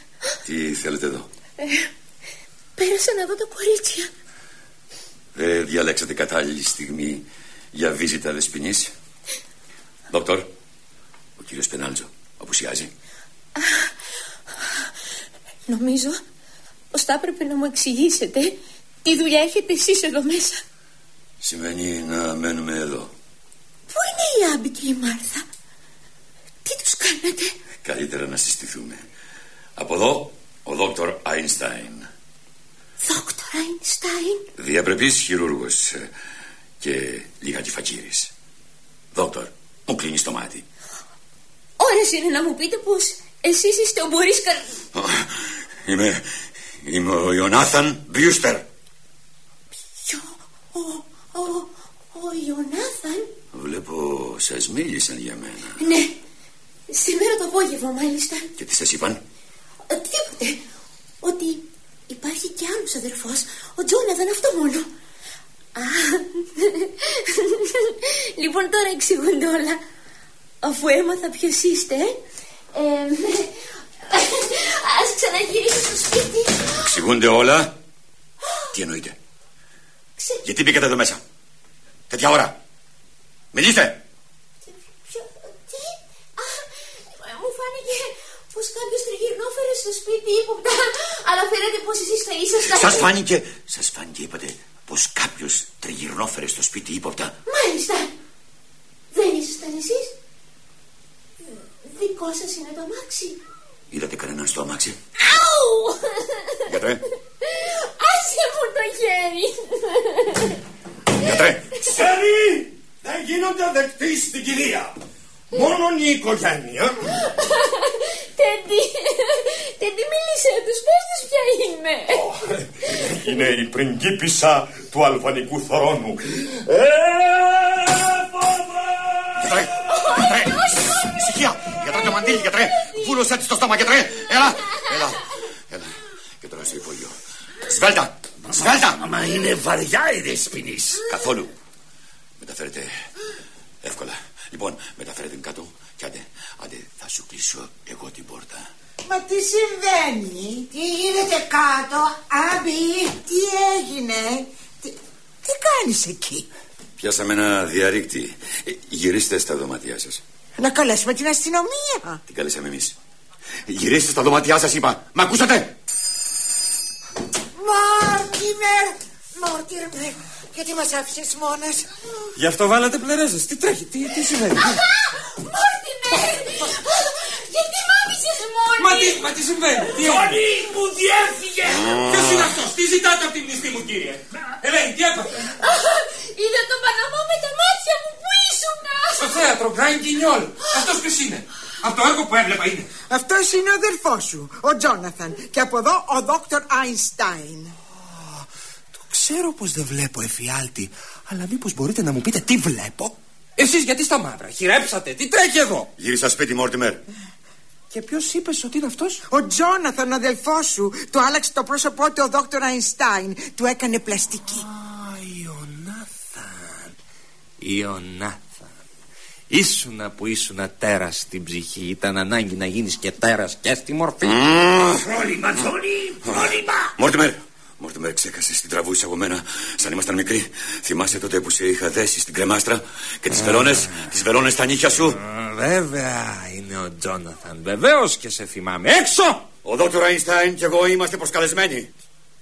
Τι θέλετε εδώ; Ε, πέρασα να δω τα κορίτσια. Δεν διαλέξατε κατάλληλη στιγμή για βίζιτα δεσποινής. Δόκτωρ, ο κύριος Πενάλτζο απουσιάζει. Νομίζω πως θα έπρεπε να μου εξηγήσετε τι δουλειά έχετε εσείς εδώ μέσα. Σημαίνει να μένουμε εδώ. Πού είναι η Άμπη και η Μάρθα; Τι τους κάνατε; Καλύτερα να συστηθούμε. Από εδώ ο δόκτωρ Αϊνστάιν. Δόκτωρ Αϊνστάιν; Διαπρεπής χειρούργος ε, και λίγα φακύρης. Δόκτωρ, μου κλείνεις το μάτι. Ώρες είναι να μου πείτε πως εσείς είστε ο Μπορίς Καρ... Είμαι, είμαι ο Ιωνάθαν Μπιούστερ. Ποιο, ο, ο, ο Ιωνάθαν; Βλέπω σας μίλησαν για μένα. Ναι, σήμερα το απόγευμα μάλιστα. Και τι σας είπαν; Ε, Τίποτε. Ότι υπάρχει κι άλλος αδερφός, ο Τζόναθαν αυτό μόνο. Α, λοιπόν τώρα εξηγούνται όλα. Αφού έμαθα ποιος είστε, ε, ας ξαναγυρίσω στο σπίτι. Εξηγούνται όλα; Τι εννοείτε; Γιατί μπήκατε εδώ μέσα; Τέτοια ώρα; Μιλήστε. Ποιο- τι, α, μου φάνηκε πως κάποιος τριγυρνόφερε στο σπίτι ύποπτα, αλλά φαίνεται πως εσείς θα ήσασταν... Σας φάνηκε. Σας φάνηκε είπατε πως κάποιος τριγυρνόφερε στο σπίτι ύποπτα. Μάλιστα. Δεν ήσασταν εσείς. Δικό σας είναι το αμάξι. Είδατε κανέναν στο αμάξι; Αου! Γιατρέ. Άσε μου το χέρι. Γιατρέ. Ξέρει, δεν γίνονται δεκτοί στην κυρία. Μόνο η οικογένεια. Τέντι, Τέντι μίλησε τους, πες τους ποια είμαι. Είναι η πριγκίπισσα του αλβανικού θρόνου. Ε, Γιατρέ. Γιατρέ. Ησυχία. Γιατρέ το μαντίλι, γιατρέ. Βούλωσέ της στο στόμα, γιατρέ. Έλα. Έλα. Έλα. Και τώρα στο υπόγειο. Σβέλτα. Σβέλτα. Μα είναι βαριά η δεσποινής. Καθόλου. Μεταφέρετε εύκολα. Λοιπόν, μεταφέρετε την κάτω και άντε, άντε, θα σου κλείσω εγώ την πόρτα. Μα τι συμβαίνει, τι γίνεται κάτω, Άμπι, τι έγινε, τι, τι κάνεις εκεί; Πιάσαμε ένα διαρρήκτη. Ε, Γυρίστε στα δωμάτια σας. Να καλέσουμε την αστυνομία. Την καλέσαμε εμείς. Γυρίστε στα δωμάτια σας, είπα. Μ' ακούσατε; Μόρτιμερ, Μόρτιμερ, γιατί μας άφησες μόνος. Γι' αυτό βάλατε πλερέζες. Τι τρέχει, τι, τι συμβαίνει. τι; Μόρτιμερ, γιατί μ' άφησες μόνη; Μα τι, μα τι συμβαίνει. Τι Όλοι μου διέφυγε. Ποιος είναι αυτός, τι ζητάτε από την νηστή μου κύριε; Ελένη, τι έπαθε; Είδα τον Παναμό με τα μάτια μου που ήσουνα. Στο θέατρο, Γκράιν Κινιόλ. Αυτός ποιος είναι; Από το έργο που έβλεπα είναι. Αυτός είναι ο αδερφός σου, ο Τζόναθαν. Και από εδώ ο δόκτωρ Αϊνστάιν. Ξέρω πως δεν βλέπω εφιάλτη, αλλά μήπως μπορείτε να μου πείτε τι βλέπω; Εσείς γιατί στα μαύρα, χειρέψατε, τι τρέχει εδώ; Γύρισα σπίτι, Μόρτιμερ. Και ποιος είπες ότι είναι αυτός; Ο Τζόναθαν, ο αδελφός σου, του άλλαξε το πρόσωπό του ο δόκτωρ Αϊνστάιν. Του έκανε πλαστική. Ιωνάθαν. Ήσουνα που ήσουνα τέρας στην ψυχή. Ήταν ανάγκη να γίνεις και τέρας και στη μορφή. Φρόνημα, Τζόνι, φρόνημα. Μόρτιμερ, Μόρτιμερ, ξέχασες την τραβούσα από μένα σαν ήμασταν μικροί. Θυμάσαι τότε που σε είχα δέσει στην κρεμάστρα και τις βελόνες, τις βελόνες στα νύχια σου; Βέβαια είναι ο Τζόναθαν. Βεβαίως και σε θυμάμαι. Έξω! Ο Δόκτωρ Αϊνστάιν και εγώ είμαστε προσκαλεσμένοι.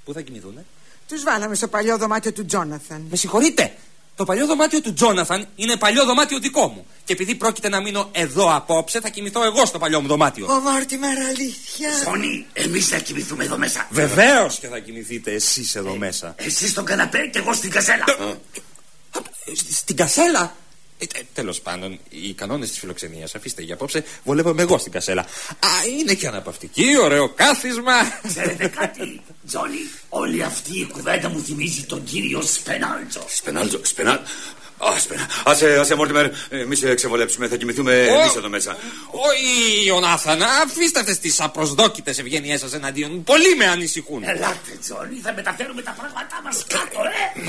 Πού θα κοιμηθούνε; Τους βάλαμε στο παλιό δωμάτιο του Τζόναθαν. Με συγχωρείτε. Το παλιό δωμάτιο του Τζόναθαν είναι παλιό δωμάτιο δικό μου. Και επειδή πρόκειται να μείνω εδώ απόψε, θα κοιμηθώ εγώ στο παλιό μου δωμάτιο. Ο Μόρτιμερ, αλήθεια. Ζώνη, εμείς θα κοιμηθούμε εδώ μέσα. Βεβαίως και θα κοιμηθείτε εσείς εδώ μέσα. Εσύ στον καναπέ και εγώ στην κασέλα. Στην κασέλα; Ε, Τέλος πάντων, οι κανόνες της φιλοξενίας, αφήστε για απόψε, βολεύομαι εγώ στην κασέλα. Α, είναι και αναπαυτική, ωραίο κάθισμα. Ξέρετε κάτι, Τζόνι, όλη αυτή η κουβέντα μου θυμίζει τον κύριο Σπενάλτζο. Σπενάλτζο, σπενάλ. Α, σπενά. Άσε, άσε, Μόρτιμερ, εμεί σε ξεβολέψουμε. Θα κοιμηθούμε εμείς εδώ μέσα. Όχι, Ιωνάθανα, αφήστε αυτέ τις απροσδόκητες ευγένειέ σας εναντίον. Πολλοί με ανησυχούν. Ελάτε, Τζόνι, θα μεταφέρουμε τα πράγματά μας κάτω,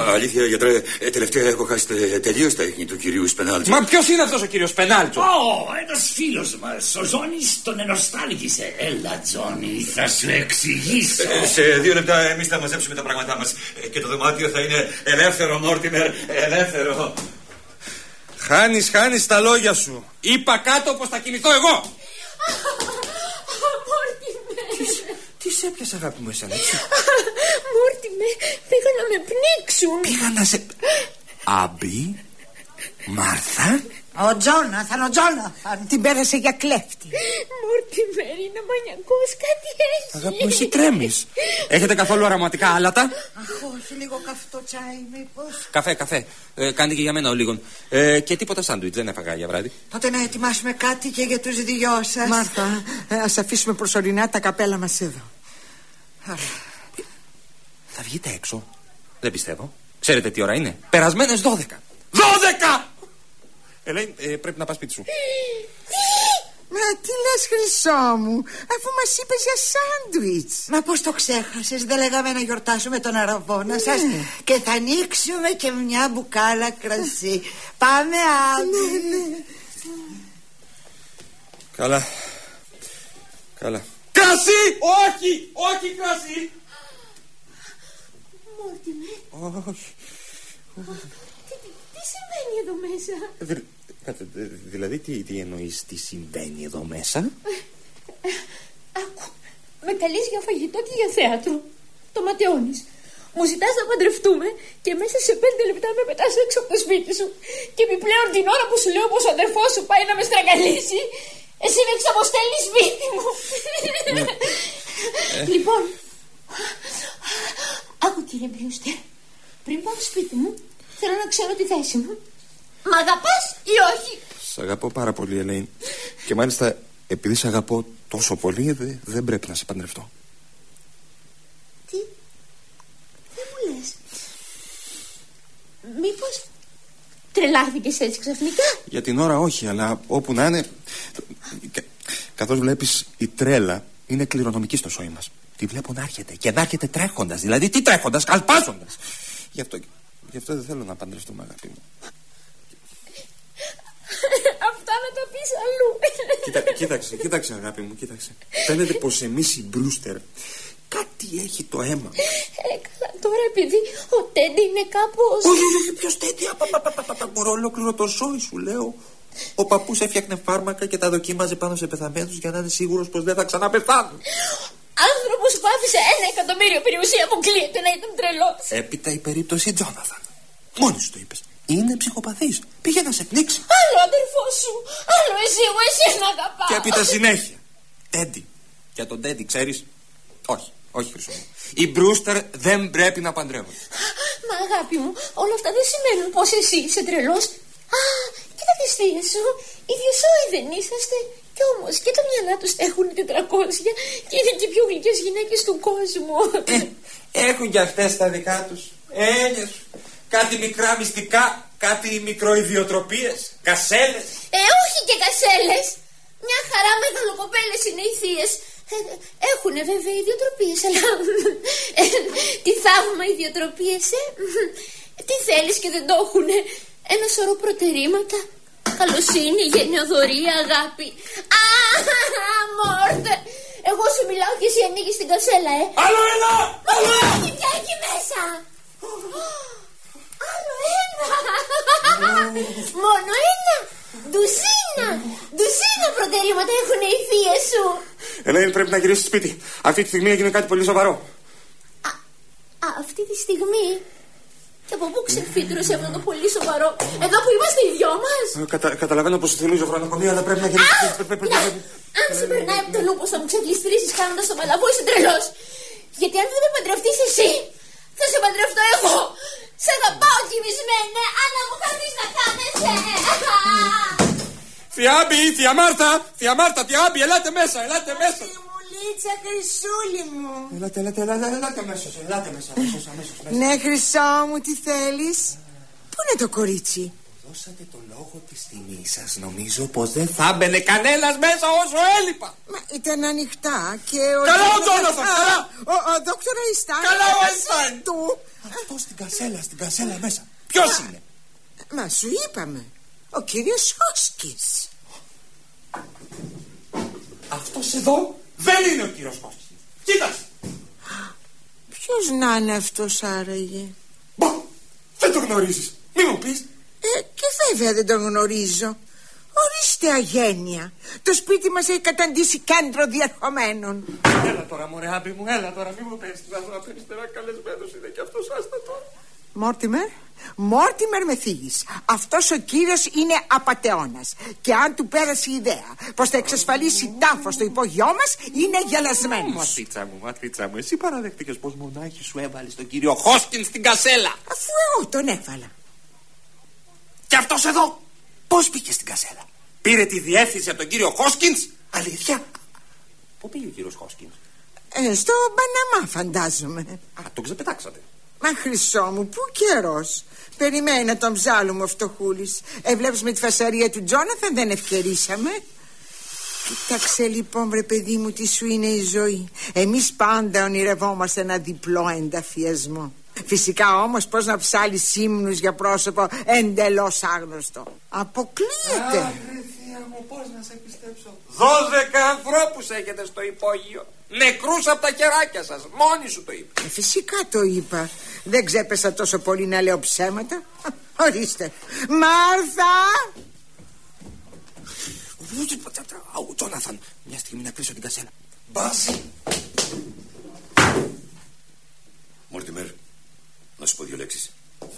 ε. Αλήθεια, γιατρέ, ε, τελευταία έχω χάσει τελείως τα ίχνη του κυρίου Σπενάλτζο. Μα ποιος είναι αυτός ο κύριος Σπενάλτζο; Ω, ένας φίλος μας, ο Ζώνης τον ενοστάλγησε. Έλα, Τζόνι, θα σου εξηγήσω. Ε, σε δύο λεπτά εμείς θα μαζέψουμε τα πράγματά μας. Και το δωμάτιο θα είναι ελεύθερο, Μόρτιμερ, ελεύθερο. Χάνεις, χάνεις τα λόγια σου. Είπα κάτω πως θα κοιμηθώ εγώ. Μόρτιμε. Τι σε έπιασε αγάπη μου εσένα, έτσι. Μόρτιμε, πήγα να με πνίξουν. Πήγα να σε... Αμπή, Μάρθα. Ο Τζόναθαν, ο Τζόναθαν. Την πέρασε για κλέφτη. Μόρτιμε, είναι μανιακός, κάτι έχει. Αγάπη μου, εσύ τρέμεις. Έχετε καθόλου αρωματικά άλατα; Αχ, όχι, λίγο καυτό τσάι, μήπως. Καφέ, καφέ. Ε, κάντε και για μένα ο λίγον. Ε, και τίποτα σάντουιτς, δεν έφαγα για βράδυ. Τότε να ετοιμάσουμε κάτι και για τους δυο σας. Μάρθα, ε, ας αφήσουμε προσωρινά τα καπέλα μας εδώ. Θα βγείτε έξω. Δεν πιστεύω. Ξέρετε τι ώρα είναι. Περασμένες 12. 12! Ελένη, ε, πρέπει να πας σπίτι σου. Μα τι λες χρυσό μου Αφού μας είπες για σάντουιτς Μα πώς το ξέχασες Δεν λέγαμε να γιορτάσουμε τον αραβόνα σας Ναι. Και θα ανοίξουμε και μια μπουκάλα κρασί Πάμε αύριο Ναι, Καλά. Καλά. Κρασί! Όχι! Όχι κρασί! Μόρτιμε, Όχι. Τι, τι, τι συμβαίνει εδώ μέσα; Δη- κάτσε, δη- δηλαδή, τι, τι εννοείς, τι συμβαίνει εδώ μέσα; Άκου, με καλείς για φαγητό και για θέατρο. Το ματαιώνεις. Μου ζητάς να παντρευτούμε και μέσα σε πέντε λεπτά με πετάς έξω από το σπίτι σου. Και επιπλέον την ώρα που σου λέω πως ο αδερφός σου πάει να με στραγγαλίσει, εσύ με εξαποστέλνεις σπίτι μου. λοιπόν, άκου κύριε Μπλούστερ, πριν πάω σπίτι μου, θέλω να ξέρω τη θέση μου. Μ' αγαπάς ή όχι; Σ' αγαπώ πάρα πολύ, Ελένη. Και μάλιστα, επειδή σε αγαπώ τόσο πολύ, δε- δεν πρέπει να σε παντρευτώ. Τι, δεν μου λες. Μήπως τρελάθηκες έτσι ξαφνικά; Για την ώρα όχι, αλλά όπου να είναι. Κα- Καθώς βλέπεις η τρέλα είναι κληρονομική στο σώμα μας. Τη βλέπω να έρχεται και να έρχεται τρέχοντας. Δηλαδή, τι τρέχοντας, καλπάζοντας. Γι' αυτό, γι αυτό δεν θέλω να παντρευτούμε, αγάπη μου. Αυτά να το πεις αλλού. Κοίτα, κοίταξε, κοίταξε, αγάπη μου, κοίταξε. Φαίνεται πως εμείς οι Μπρούστερ κάτι έχει το αίμα. μας. Ε, καλά, τώρα επειδή ο Τέντι είναι κάπως... Όχι, όχι, όχι, ποιος Τέντι, απαπαπαπαπα, μωρό, ολόκληρο το σόι σου λέω. Ο παππούς έφτιαχνε φάρμακα και τα δοκίμαζε πάνω σε πεθαμένους για να είναι σίγουρος πως δεν θα ξαναπεθάνουν. Άνθρωπος που άφησε ένα εκατομμύριο περιουσία μου κλείεται να ήταν τρελός. Έπειτα η περίπτωση Τζόναθαν. Μόνη σου το είπες. Είναι ψυχοπαθής. Πήγε να σε πνίξει. Άλλο αδερφό σου, άλλο εσύ, εγώ εσένα αγαπάω. Και έπειτα συνέχεια. Τέντι. Για τον Τέντι, ξέρεις; Όχι, όχι, χρυσό μου. Οι Μπρούστερ δεν πρέπει να παντρεύονται. Μα αγάπη μου, όλα αυτά δεν σημαίνουν πως εσύ είσαι τρελός. Α, κοίτα τις θείες σου, ιδιοσόοι δεν είσαστε. Κι όμως και τα μυαλά τους έχουν 400 και είναι και οι πιο γλυκές γυναίκες του κόσμου. Έχουν και αυτές τα δικά τους έννοιες. Κάτι μικρά μυστικά, κάτι μικροϊδιοτροπίες, κασέλες. Ε, όχι και κασέλες. Μια χαρά μεγαλοκοπέλες είναι οι θείες. Ε, Έχουν βέβαια ιδιοτροπίες, αλλά ε, τι θαύμα ιδιοτροπίες, ε. Τι θέλεις και δεν το έχουν. Ένα σωρό προτερήματα. Καλοσύνη, γενεοδορία, αγάπη. Α, μόρτε. Εγώ σου μιλάω και εσύ ανοίγεις την κασέλα, ε. Άλλο ένα! Άλλο ένα! Έχει πια εκεί μέσα. Άλλο ένα. Μόνο ένα. Ντουζίνα. Ντουζίνα προτερήματα έχουν οι θείες σου. Ελένη, πρέπει να γυρίσει σπίτι. Αυτή τη στιγμή έγινε κάτι πολύ σοβαρό. Α, αυτή τη στιγμή. Και από πού ξεφύτρωσε αυτό το πολύ σοβαρό; Εδώ που είμαστε οι δυο μας. Ε, Κατα, καταλαβαίνω πως θυμίζω χρονοκομεία, αλλά πρέπει να γυρίσει. Αν σε περνάει από το νου πως θα μου ξεφλιστρήσει κάνοντας το μαλαβό, είσαι τρελός. Γιατί αν δεν με παντρευτείς εσύ, θα σε παντρευτώ εγώ. Σε αγαπάω κοιμισμένε, αν μου κάνει να κάνεσαι. Θιάμπη, θεία Μάρτα, θεία Μάρτα, θιάμπη, ελάτε μέσα, ελάτε μέσα. Λίτσα, χρυσούλη μου. Ελάτε, ελάτε, ελάτε, ελάτε μέσα, ελάτε μέσα, αμέσως, αμέσως, μέσα. Ναι, χρυσό μου, τι θέλεις; Πού είναι το κορίτσι; Δώσατε το λόγο τη τιμή σας. Νομίζω πως δεν θα μπαινε κανένας μέσα όσο έλειπα. Μα ήταν ανοιχτά και ο. Καλά ο Τζόναθαν, Α, καλά. Ο, ο δόκτωρα Αϊστάιν. Καλά ο μαζί Αϊστάιν. Του. Αυτός στην κασέλα, στην κασέλα μέσα. Ποιος είναι; Μα σου είπαμε. Ο κύριος Χόσκης. Αυτός εδώ; Δεν είναι ο κύριος Κώστη. Κοίταξε. Ποιος να είναι αυτός άραγε; Δεν το γνωρίζεις. Μη μου πεις. Ε, και βέβαια δεν τον γνωρίζω. Ορίστε αγένεια. Το σπίτι μας έχει καταντήσει κέντρο διερχομένων. Έλα τώρα, μωρέ, άμπη μου, έλα τώρα, μη μου πες την να περιστερά καλεσμένος είναι και αυτός, άστα τώρα. Μόρτιμερ, Μόρτιμερ με θίγεις. Αυτός ο κύριος είναι απατεώνας. Και αν του πέρασε η ιδέα πως θα εξασφαλίσει τάφος στο υπόγειό μας, είναι γελασμένος. Ματρίτσα μου, ματρίτσα μου, εσύ παραδεχτήκες πως μονάχη σου έβαλες τον κύριο Χόσκινς στην κασέλα. Αφού εγώ τον έβαλα. Και αυτός εδώ, πώς πήγε στην κασέλα. Πήρε τη διεύθυνση από τον κύριο Χόσκινς. Αλήθεια; Πού πήγε ο κύριος Χόσκινς; Ε, στο Παναμά φαντάζομαι. Α, τον ξεπετάξατε. Μα χρυσό μου, πού καιρός. Περιμένει να τον ψάλουμε ο φτωχούλης. Ε, βλέπεις με τη φασαρία του Τζόναθαν δεν ευκαιρίσαμε. Κοίταξε λοιπόν βρε παιδί μου τι σου είναι η ζωή. Εμείς πάντα ονειρευόμαστε ένα διπλό ενταφιασμό. Φυσικά όμως πώς να ψάλεις ύμνους για πρόσωπο εντελώς άγνωστο. Αποκλείεται. Θεία μου, πώς να σε πιστέψω. Δώδεκα ανθρώπους έχετε στο υπόγειο. Νεκρούς από τα χεράκια σας. Μόνοι σου το είπε. Ε, Φυσικά το είπα. Δεν ξέπεσα τόσο πολύ να λέω ψέματα. Ορίστε. Μάρθα! Ο Τζόναθαν, μια στιγμή να κλείσω την κασέλα. Μπάζει. Μόρτιμερ, να σου πω δύο λέξεις.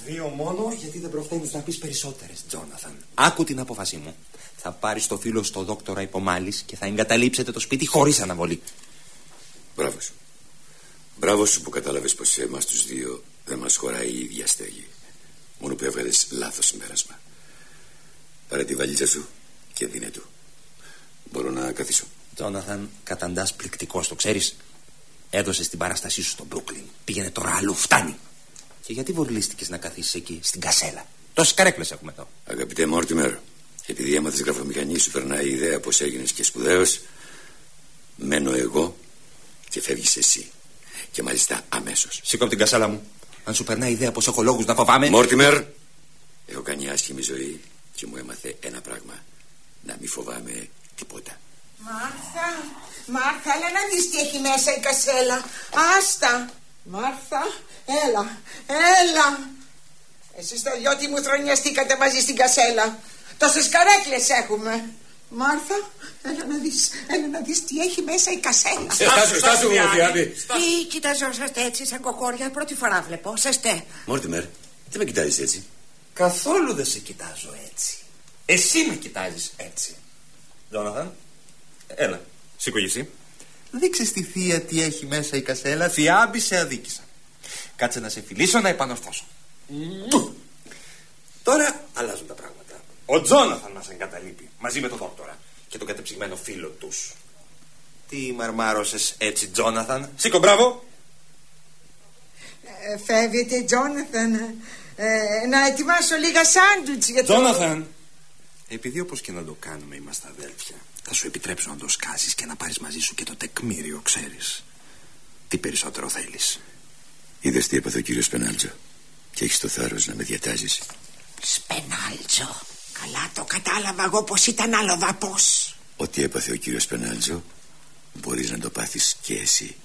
Δύο μόνο; γιατί δεν προφθαίνεις να πεις περισσότερες, Τζόναθαν. Άκου την απόφασή μου. Θα πάρεις το φίλο στο δόκτορα υπομάλης και θα εγκαταλείψετε το σπίτι χωρίς αναβολή. Μπράβο σου. Μπράβο σου που κατάλαβες πως σε εμάς τους δύο δεν μας χωράει η ίδια στέγη. Μόνο που έβγαλες λάθος συμπέρασμα. Πάρε τη βαλίτσα σου και δίνε του. Μπορώ να καθίσω. Τζόναθαν, καταντάς πληκτικός, το ξέρεις. Έδωσες την παράστασή σου στο Μπρούκλιν. Πήγαινε τώρα αλλού, φτάνει. Και γιατί βολίστηκες να καθίσεις εκεί, στην κασέλα; Τόσες καρέκλες έχουμε εδώ. Αγαπητέ Μόρτιμερ, επειδή έμαθε γραφομηχανή σου περνάει η ιδέα πως έγινες και σπουδαίος, μένω εγώ και φεύγεις εσύ. Και μάλιστα αμέσως. Σήκω από την κασέλα μου. Αν σου περνάει η ιδέα πως έχω λόγους να φοβάμαι. Μόρτιμερ, έχω κάνει άσχημη ζωή και μου έμαθε ένα πράγμα. Να μην φοβάμαι τίποτα. Μάρθα, Μάρθα, έλα να δεις τι έχει μέσα η κασέλα. Άστα. Μάρθα, έλα, έλα. Εσείς το δυο μου θρονιαστήκατε μαζί στην κασέλα. Τόσες καρέκλες έχουμε. Μάρθα, έλα να δεις, έλα να δεις τι έχει μέσα η κασέλα. Στάσου, στάσου, Θιάμπη. Τι κοιταζόσαστε έτσι σαν κοκόρια, πρώτη φορά βλέπω. Σεστέ. Μόρτιμερ, τι με κοιτάζεις έτσι; Καθόλου δεν σε κοιτάζω έτσι. Εσύ με κοιτάζεις έτσι. Τζόναθαν, έλα, σήκω και εσύ. Δείξε στη θεία τι έχει μέσα η κασέλα. Θιάμπη σε αδίκησα. Κάτσε να σε φιλήσω να επανορθώσω. Τώρα αλλάζουν τα πράγματα. Ο Τζόναθαν μας εγκαταλείπει μαζί με τον δόκτορα και τον κατεψυγμένο φίλο τους. Τι μαρμάρωσες έτσι, Τζόναθαν; Σήκω, μπράβο. Ε, φεύγετε, Τζόναθαν. Ε, να ετοιμάσω λίγα σάντουιτς για το... Τζόναθαν. Επειδή όπως και να το κάνουμε είμαστε αδέλφια, θα σου επιτρέψω να το σκάσεις και να πάρεις μαζί σου και το τεκμήριο, ξέρεις. Τι περισσότερο θέλεις. Είδες τι έπαθε ο κύριος Πενάλτζο. Και έχεις το θάρρος να με διατάζεις; Σπενάλτζο. Καλά το κατάλαβα εγώ πως ήταν άλλο δαπός. Ό,τι έπαθε ο κύριος Πενάλτζο Μπορείς να το πάθεις και εσύ.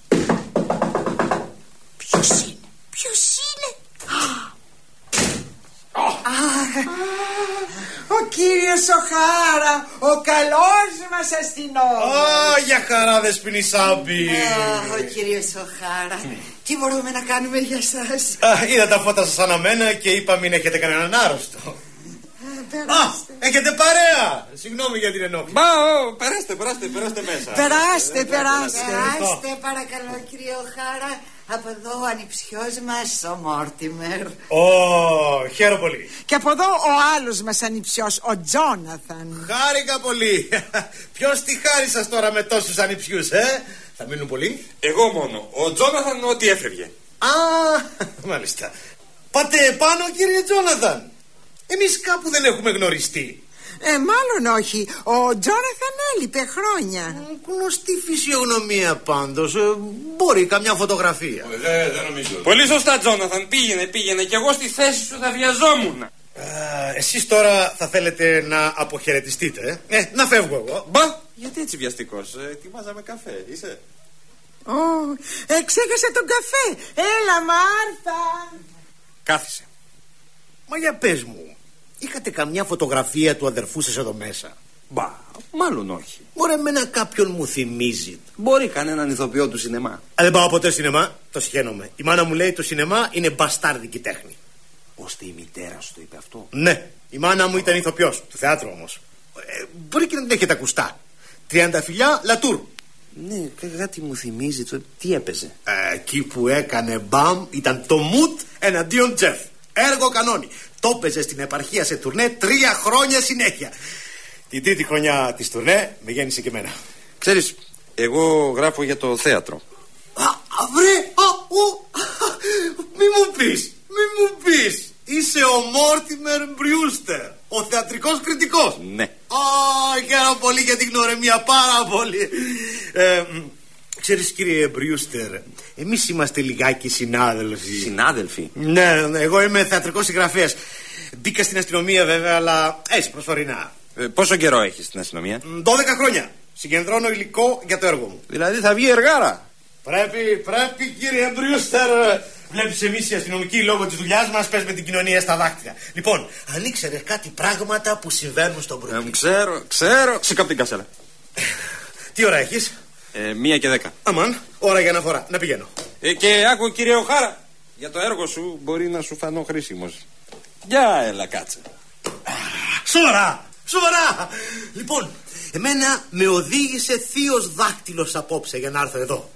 Ποιος είναι, ποιος είναι; Ο κύριος Οχάρα, ο καλός μας αστυνόμος. Α, για χαρά δεσποινή Σάμπη. Ο κύριος Οχάρα. Τι μπορούμε να κάνουμε για σας. Α, είδα τα φώτα σας αναμένα και είπα μην έχετε κανέναν άρρωστο. Α, έχετε παρέα. Συγγνώμη για την ενόχληση. Μα, ω, περάστε, περάστε, περάστε μέσα. Περάστε, περάστε. Περάστε παρακαλώ κύριε Οχάρα. Από εδώ ο ανιψιός μας ο Μόρτιμερ. Ω, χαίρομαι πολύ. Και από εδώ ο άλλος μας ανιψιός, ο Τζόναθαν. Χάρηκα πολύ. Ποιος τη χάρη σα τώρα με τόσους ανιψιού, ε; Θα μείνουν πολλοί. Εγώ μόνο. Ο Τζόναθαν ό,τι έφευγε. Α, μάλιστα. Πάτε πάνω, κύριε Τζόναθαν. Εμείς κάπου δεν έχουμε γνωριστεί. Ε, μάλλον όχι. Ο Τζόναθαν έλειπε χρόνια. Γνωστή φυσιογνωμία πάντως. μπορεί καμιά φωτογραφία. Δεν, δεν νομίζω. Πολύ σωστά, Τζόναθαν. Πήγαινε, πήγαινε. Κι εγώ στη θέση σου θα βιαζόμουν. Εσείς τώρα θα θέλετε να αποχαιρετιστείτε, ε; ε να φεύγω εγώ. Μπα, γιατί έτσι βιαστικός, ε, ετοιμάζαμε καφέ, είσαι. Ω, ε, ξέχασα τον καφέ. Έλα, Μάρθα. Κάθισε. Μα για πες μου, είχατε καμιά φωτογραφία του αδερφού σας εδώ μέσα; Μπα, μάλλον όχι. Μπορεί εμένα κάποιον μου θυμίζει. Μπορεί κανέναν ηθοποιό του σινεμά. Α, δεν πάω ποτέ σινεμά, το συχαίνομαι. Η μάνα μου λέει το σινεμά είναι μπαστάρδικη τέχνη. Ώστε η μητέρα σου το είπε αυτό; Ναι, η μάνα μου ήταν ηθοποιός, του θεάτρου όμως. Ε, μπορεί και να την έχετε ακουστά. Τριανταφυλιά Λατούρ. Ναι, κάτι μου θυμίζει. Το... Τι έπαιζε; Ε, εκεί που έκανε μπαμ ήταν το Μουτ εναντίον Τζεφ. Έργο κανόνι. Το έπαιζε στην επαρχία σε τουρνέ τρία χρόνια συνέχεια. Την τρίτη χρονιά της τουρνέ με γέννησε και εμένα. Ξέρεις, εγώ γράφω για το θέατρο. Α, βρε, α, ο, μη μου πεις, μη μου πεις. Είσαι ο Μόρτιμερ Μπριούστερ, ο θεατρικός κριτικός. Ναι. Α, χαίρομαι πολύ για την γνωρεμία, πάρα πολύ. Ε, ξέρεις κύριε Μπριούστερ, εμείς είμαστε λιγάκι συνάδελφοι. Συνάδελφοι; Ναι, ναι, εγώ είμαι θεατρικός συγγραφέας. Μπήκα στην αστυνομία βέβαια, αλλά έτσι προσωρινά. Ε, πόσο καιρό έχεις στην αστυνομία; 12 χρόνια. Συγκεντρώνω υλικό για το έργο μου. Δηλαδή θα βγει εργάρα. Πρέπει, πρέπει κύριε Μπριούστερ. Βλέπεις εμείς οι αστυνομικοί λόγω της δουλειάς μας παίζουμε την κοινωνία στα δάκτυλα. Λοιπόν, αν ήξερες κάτι πράγματα που συμβαίνουν στον Μπρούκλιν. Ε, ξέρω, ξέρω. Σε κάπου την κασέλα. Τι ώρα έχεις, ε, Μία και δέκα. Αμάν, ώρα για αναφορά. Να πηγαίνω. Ε, και άκου κύριε Οχάρα, για το έργο σου μπορεί να σου φανώ χρήσιμος. Για έλα, κάτσε. Σοβαρά! Σοβαρά! Λοιπόν, εμένα με οδήγησε θείος δάκτυλος απόψε για να έρθω εδώ.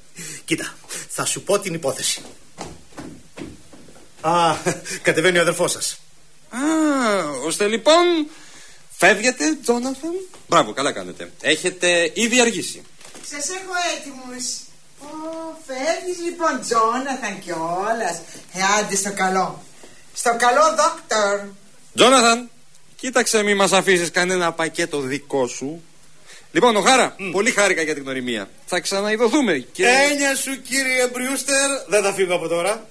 Κοίτα, θα σου πω την υπόθεση. Α, κατεβαίνει ο αδερφός σας. Α, ώστε λοιπόν φεύγετε, Τζόναθαν; Μπράβο, καλά κάνετε. Έχετε ήδη αργήσει. Σας έχω έτοιμους. Ω, φεύγεις λοιπόν, Τζόναθαν κιόλας. Ε, άντε στο καλό. Στο καλό, δόκτωρ. Τζόναθαν, κοίταξε μη μας αφήσεις κανένα πακέτο δικό σου. Λοιπόν, Οχάρα, πολύ χάρηκα για την γνωριμία. Θα ξαναειδωθούμε και... Έννοια σου κύριε Μπριούστερ, δεν θα φύγω από τώρα.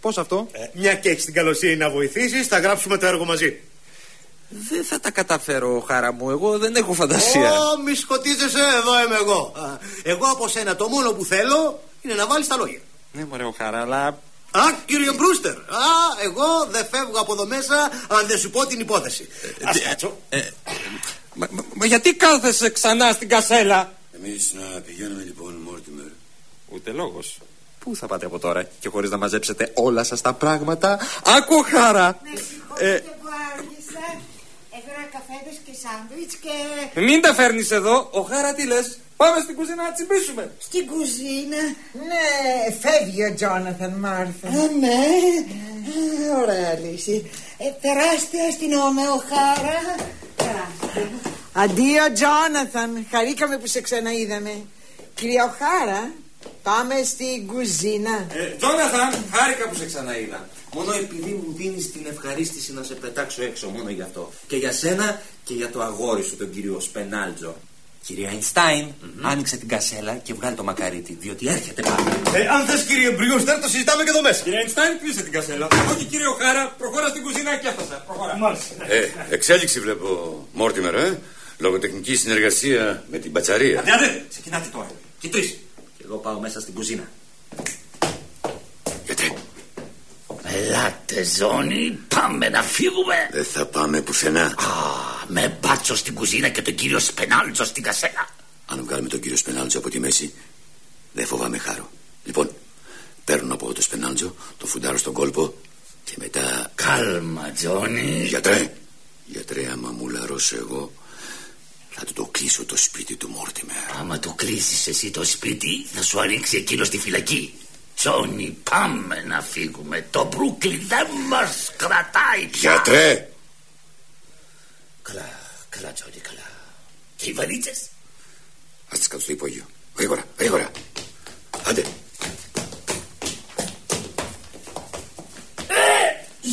Πώς αυτό; Ε, μια και έχεις την καλοσύνη να βοηθήσεις, θα γράψουμε το έργο μαζί. Δεν θα τα καταφέρω, Χάρα μου. Εγώ δεν έχω φαντασία. Ω, μη σκοτίζεσαι, εδώ είμαι εγώ. Α, Εγώ από σένα το μόνο που θέλω είναι να βάλεις τα λόγια. Ναι, μωρέ, ο Χάρα, αλλά. Α, κύριε Μπρούστερ. Α, εγώ δεν φεύγω από εδώ μέσα αν δεν σου πω την υπόθεση. Ας κάτσω. Ε, Μα, μα- μα γιατί κάθεσαι ξανά στην κασέλα; Εμείς να πηγαίνουμε λοιπόν, Μόρτιμερ. Ούτε λόγος. Πού θα πάτε από τώρα και χωρίς να μαζέψετε όλα σας τα πράγματα; Άκου, Χάρα. Με συγχωρείτε που άργησα. Έφερα καφέδες και σάντουιτς και... Μην τα φέρνεις εδώ. Ο Χάρα τι λες; Πάμε στην κουζίνα να τσιμπήσουμε. Στην κουζίνα; Ναι, φεύγει ο Τζόναθαν Μάρθα. Α, ναι. Α, Ωραία λύση. Ε, περάστε αστυνόμεο χάρα. Περάστε. Αντίο, Τζόναθαν. Χαρήκαμε που σε ξαναείδαμε. Κυρία Οχάρα, πάμε στην κουζίνα. Ε, Τζόναθαν, χάρηκα που σε ξαναείδα. Μόνο επειδή μου δίνεις την ευχαρίστηση να σε πετάξω έξω, μόνο γι' αυτό. Και για σένα και για το αγόρι σου, τον κύριο Σπενάλτζο. Κυρία Αϊνστάιν, άνοιξε την κασέλα και βγάλει το μακαρίτι, διότι έρχεται πάλι. Ε, αν θες κύριε Μπριούστερ, το συζητάμε και εδώ μέσα. Κυρία Αϊνστάιν, κλείσε την κασέλα. Όχι, κύριε Οχάρα, προχώρα στην κουζίνα και έφτασα. Προχώρα. Μάλιστα. Ε, εξέλιξη βλέπω, Μόρτιμερ, ε. Λογοτεχνική συνεργασία με την πατσαρία. Άντε, άντε, ξεκινάτε τώρα. Και τρεις. Και εγώ πάω μέσα στην κουζίνα. Γιατί. Ελάτε ζώνη, πάμε να φύγουμε. Δεν θα πάμε πουθενά. Α, με μπάτσο στην κουζίνα και τον κύριο Σπενάλτζο στην κασέλα. Αν βγάλουμε τον κύριο Σπενάλτζο από τη μέση, δεν φοβάμαι χάρο. Λοιπόν, παίρνω από το Σπενάλτζο, το φουντάρω στον κόλπο και μετά. Κάλμα, Τζόνι. Γιατρέ, γιατρέ, άμα μου λαρώσω εγώ, θα του το κλείσω το σπίτι του Μόρτιμερ. Άμα του κλείσεις εσύ το σπίτι, θα σου ανοίξει εκείνος στη φυλακή. Τζόνι, πάμε να φύγουμε. Το Μπρούκλι δεν μας κρατάει πια. Γιατρέ! Καλά, καλά, Τζόνι, καλά. Και οι βαλίτσες; Α τις κάτω στο υπόγειο. Γρήγορα, γρήγορα. Άντε. Ε,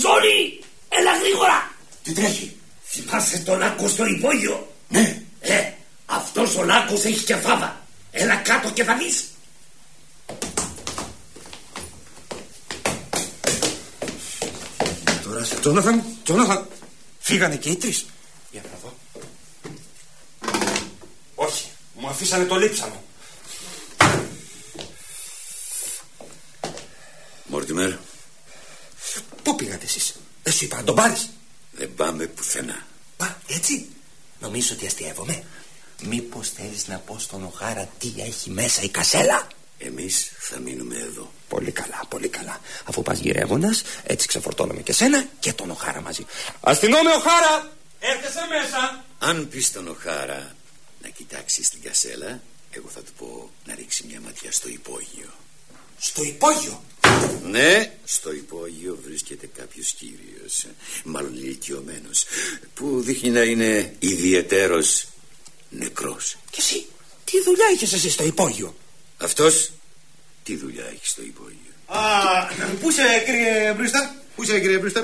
Ζώνη, έλα γρήγορα. Τι τρέχει; Θυμάσαι το λάκκο στο υπόγειο; Ναι. Ε, αυτός ο λάκκος έχει και φάβα. Έλα κάτω και θα δεις. Τώρα σε Τζόναθαν, Τζόναθαν. Φύγανε και οι τρεις. Για να δω. Όχι, μου αφήσανε το λείψανο. Μόρτιμερ, Πού πήγατε εσείς; Δεν σου είπα να τον πάρεις. δεν πάμε πουθενά. Πα, έτσι. Νομίζω ότι αστείευομαι. Μήπως θέλεις να πω στον Οχάρα τι έχει μέσα η κασέλα; Εμείς θα μείνουμε εδώ. Πολύ καλά, πολύ καλά. Αφού πας γυρεύοντας, έτσι ξεφορτώνομαι και σένα και τον Οχάρα μαζί. Αστυνόμε Οχάρα! Έρχεσαι μέσα! Αν πεις στον Οχάρα να κοιτάξεις την κασέλα, εγώ θα του πω να ρίξει μια ματιά στο υπόγειο. Στο υπόγειο! Ναι, στο υπόγειο βρίσκεται κάποιος κύριος, μάλλον ηλικιωμένος, που δείχνει να είναι ιδιαιτέρως νεκρός. Και εσύ, τι δουλειά είχες εσύ στο υπόγειο; Αυτός τι δουλειά έχει στο υπόγειο; Α, πού είσαι κύριε Μπρίστερ, πού είσαι κύριε Μπρίστερ.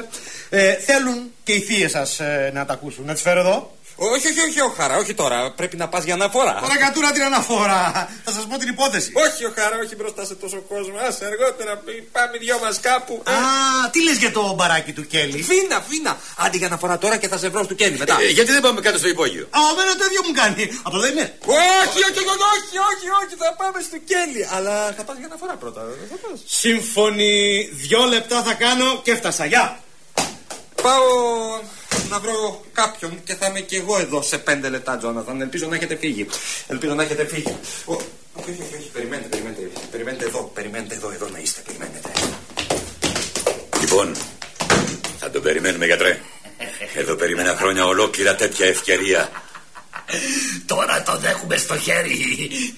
Ε, θέλουν και οι θείες σας να τα ακούσουν. Να τις φέρω εδώ. Όχι, όχι, όχι, Οχάρα, όχι τώρα. Πρέπει να πας για αναφορά. Παρακατούρα την αναφορά. Θα σας πω την υπόθεση. Όχι, Οχάρα, όχι μπροστά σε τόσο κόσμο. Α αργότερα πάμε δυο μας κάπου. Α, τι λες για το μπαράκι του Κέλλη; Φίνα, φίνα. Άντε για αναφορά τώρα και θα σε βρω στο Κέλλη μετά. Ε, γιατί δεν πάμε κάτω στο υπόγειο; Α, εμένα το ίδιο μου κάνει. Από δεν είναι. Όχι, όχι, όχι, όχι, όχι, όχι, θα πάμε στο Κέλλη. Αλλά θα πας για αναφορά πρώτα. Θα πας. Σύμφωνοι, δυο λεπτά θα κάνω και έφτασα. Γεια. Πάω να βρω κάποιον και θα είμαι και εγώ εδώ σε πέντε λεπτά, Τζόναθαν. Ελπίζω να έχετε φύγει. Ελπίζω να έχετε φύγει. Ο- Όχι, όχι, όχι, όχι, περιμένετε, περιμένετε. Περιμένετε εδώ, περιμένετε εδώ, εδώ να είστε, περιμένετε. Λοιπόν, θα τον περιμένουμε, γιατρέ. Εδώ περίμενα χρόνια ολόκληρα τέτοια ευκαιρία. Τώρα το δέχουμε στο χέρι.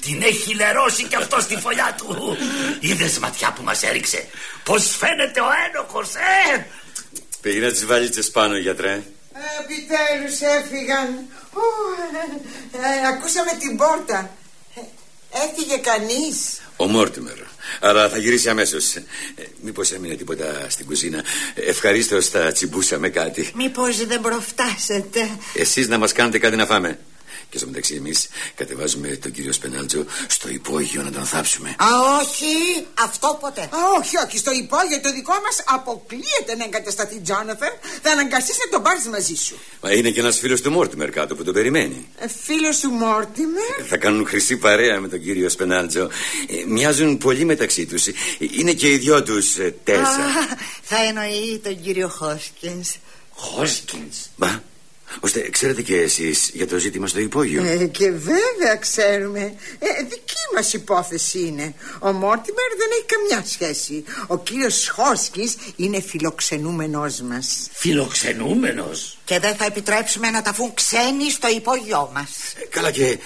Την έχει λερώσει κι αυτός στη φωλιά του. Είδες ματιά που μας έριξε. Πώς φαίνεται ο ένοχος, ε! Πήγαινε τις βαλίτσε πάνω, γιατρέ. Επιτέλους έφυγαν. Ω, ε, ε, ακούσαμε την πόρτα. Ε, Έφυγε κανείς. Ο Μόρτιμερ. Αλλά θα γυρίσει αμέσως. Μήπως έμεινε τίποτα στην κουζίνα. Ευχαρίστως θα τσιμπούσαμε κάτι. Μήπως δεν προφτάσετε. Εσείς να μας κάνετε κάτι να φάμε. Και στο μεταξύ εμείς κατεβάζουμε τον κύριο Σπενάλτζο στο υπόγειο να τον θάψουμε. Α, όχι, αυτό ποτέ. Α, όχι, όχι, στο υπόγειο το δικό μας αποκλείεται να εγκατασταθεί Τζόναθεν. Θα αναγκαστείς να τον πάρεις μαζί σου. Μα είναι και ένας φίλος του Μόρτιμερ κάτω που τον περιμένει. Ε, φίλος σου Μόρτιμερ; Θα κάνουν χρυσή παρέα με τον κύριο Σπενάλτζο. Ε, μοιάζουν πολύ μεταξύ τους. Είναι και οι δυο τους τέσσερα. Α, θα εννοεί τον κύριο Χόσκινς. Χόσκινς. Μα, ώστε ξέρετε και εσείς για το ζήτημα στο υπόγειο; Ε, και βέβαια ξέρουμε. Ε, δική μας υπόθεση είναι. Ο Μόρτιμερ δεν έχει καμιά σχέση. Ο κύριος Χόσκης είναι φιλοξενούμενός μας. Φιλοξενούμενος; Και δεν θα επιτρέψουμε να ταφούν ξένοι στο υπόγειό μας. Ε, Καλά και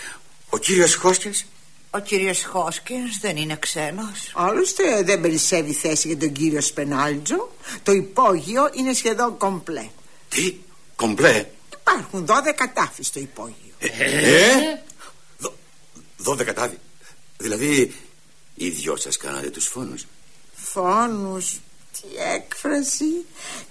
ο κύριος Χόσκινς. Ο κύριος Χόσκινς δεν είναι ξένος. Άλλωστε δεν περισσεύει θέση για τον κύριο Σπενάλτζο. Το υπόγειο είναι σχεδόν κομπλέ. Τι, κομπλέ; Υπάρχουν 12 τάφοι στο υπόγειο. Ε, Δω- δώδεκα τάβη. Δηλαδή, οι δυο σας κάνατε τους φόνους. Φόνους, τι έκφραση.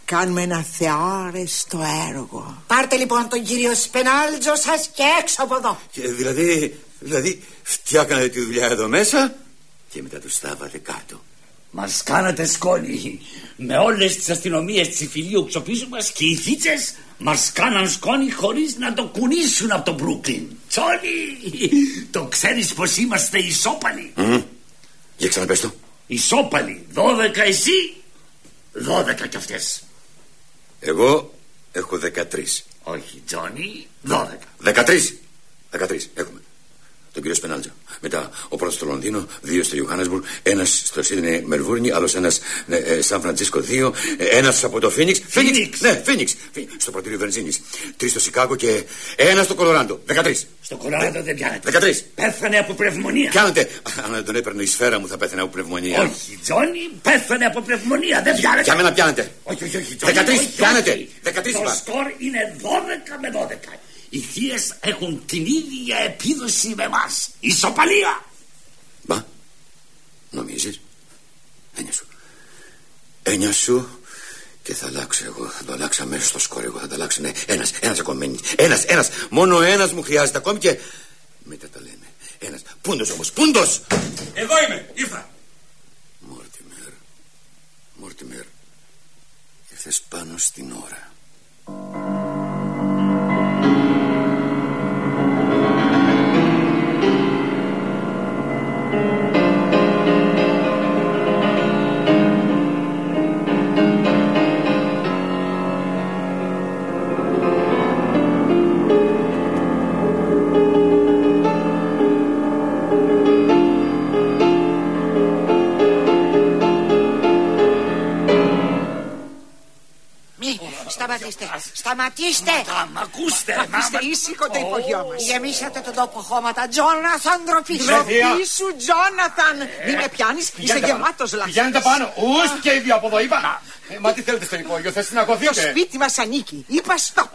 Κάνουμε ένα θεάρεστο έργο. Πάρτε λοιπόν τον κύριο Σπενάλτζο σας και έξω από εδώ. Και δηλαδή, δηλαδή, φτιάκατε τη δουλειά εδώ μέσα και μετά τους στάβατε κάτω. Μας κάνατε σκόνη. Με όλες τις αστυνομίες της Ιφιλίου ξοπίσου μας και οι θίτσες μας κάναν σκόνη χωρίς να το κουνήσουν από το Μπρούκλιν. Τσόνι, το ξέρεις πως είμαστε ισόπαλοι. Μμμ. Για ξαναπες το. Ισόπαλοι. Δώδεκα εσύ, δώδεκα κι αυτές. Εγώ έχω 13. Όχι, Τζόνι, δώδεκα. 13. 13 έχουμε. Τον κύριο Σπενάλτζο. Μετά ο πρώτος στο Λονδίνο, δύο στο Ιωάννεσμπουργκ, ένας στο Σίδνεϊ Μελβούρνη, άλλος ένας ε, ε, Σαν Φραντσίσκο, δύο, ε, ένας από το Φίνιξ. Φίνιξ! Ναι, Φίνιξ. Στο πρωτήριο Βενζίνης. Τρεις στο Σικάγο και ένας στο Κολοράντο. 13. Στο Κολοράντο δεν πιάνεται. 13. Πέθανε από πνευμονία. Πιάνετε. Αν δεν τον έπαιρνε η σφαίρα μου θα πέθανε από πνευμονία. Όχι, Τζόνι, πέθανε από πνευμονία. Δεν πιάνεται. Για μένα πιάνετε. Όχι, όχι, όχι. Τζόνι, 13 όχι, πιάνετε. όχι. 13 Το είπα. σκορ είναι 12 με 12. Οι θείες έχουν την ίδια επίδοση με εμά. Ισοπαλία. Μπα. Νομίζεις; Έννοια σου. Έννοια σου. Και θα αλλάξω εγώ. Θα το αλλάξω αμέσως στο σκορ. Εγώ θα το αλλάξω. Ναι, ένας, ένας ακόμη μένει. Ένας, ένας. Μόνο ένας μου χρειάζεται ακόμη και. Μετά τα λέμε. Ένας. Πούντος όμως. Πούντος. Εγώ είμαι, ήρθα. Μόρτιμερ. Μόρτιμερ. Ήρθες πάνω στην ώρα. Σταματήστε. Σταματήστε. Μ' ακούστε, Αφήστε ήσυχο το υπογειό μας. Γεμίσατε τον τόπο χώματα. Τζόναθαν, ντροπή σου. Ντροπή σου, Τζόναθαν. Μην με πιάνεις, είσαι Πηγαίνετε γεμάτος πάνω. λάθος. Πηγαίνετε πάνω. Ουστ και οι δύο από εδώ, είπα. Ε, Μα τι θέλετε στο υπόγειο, θες να Το κοθείτε. σπίτι μας ανήκει. Είπα stop.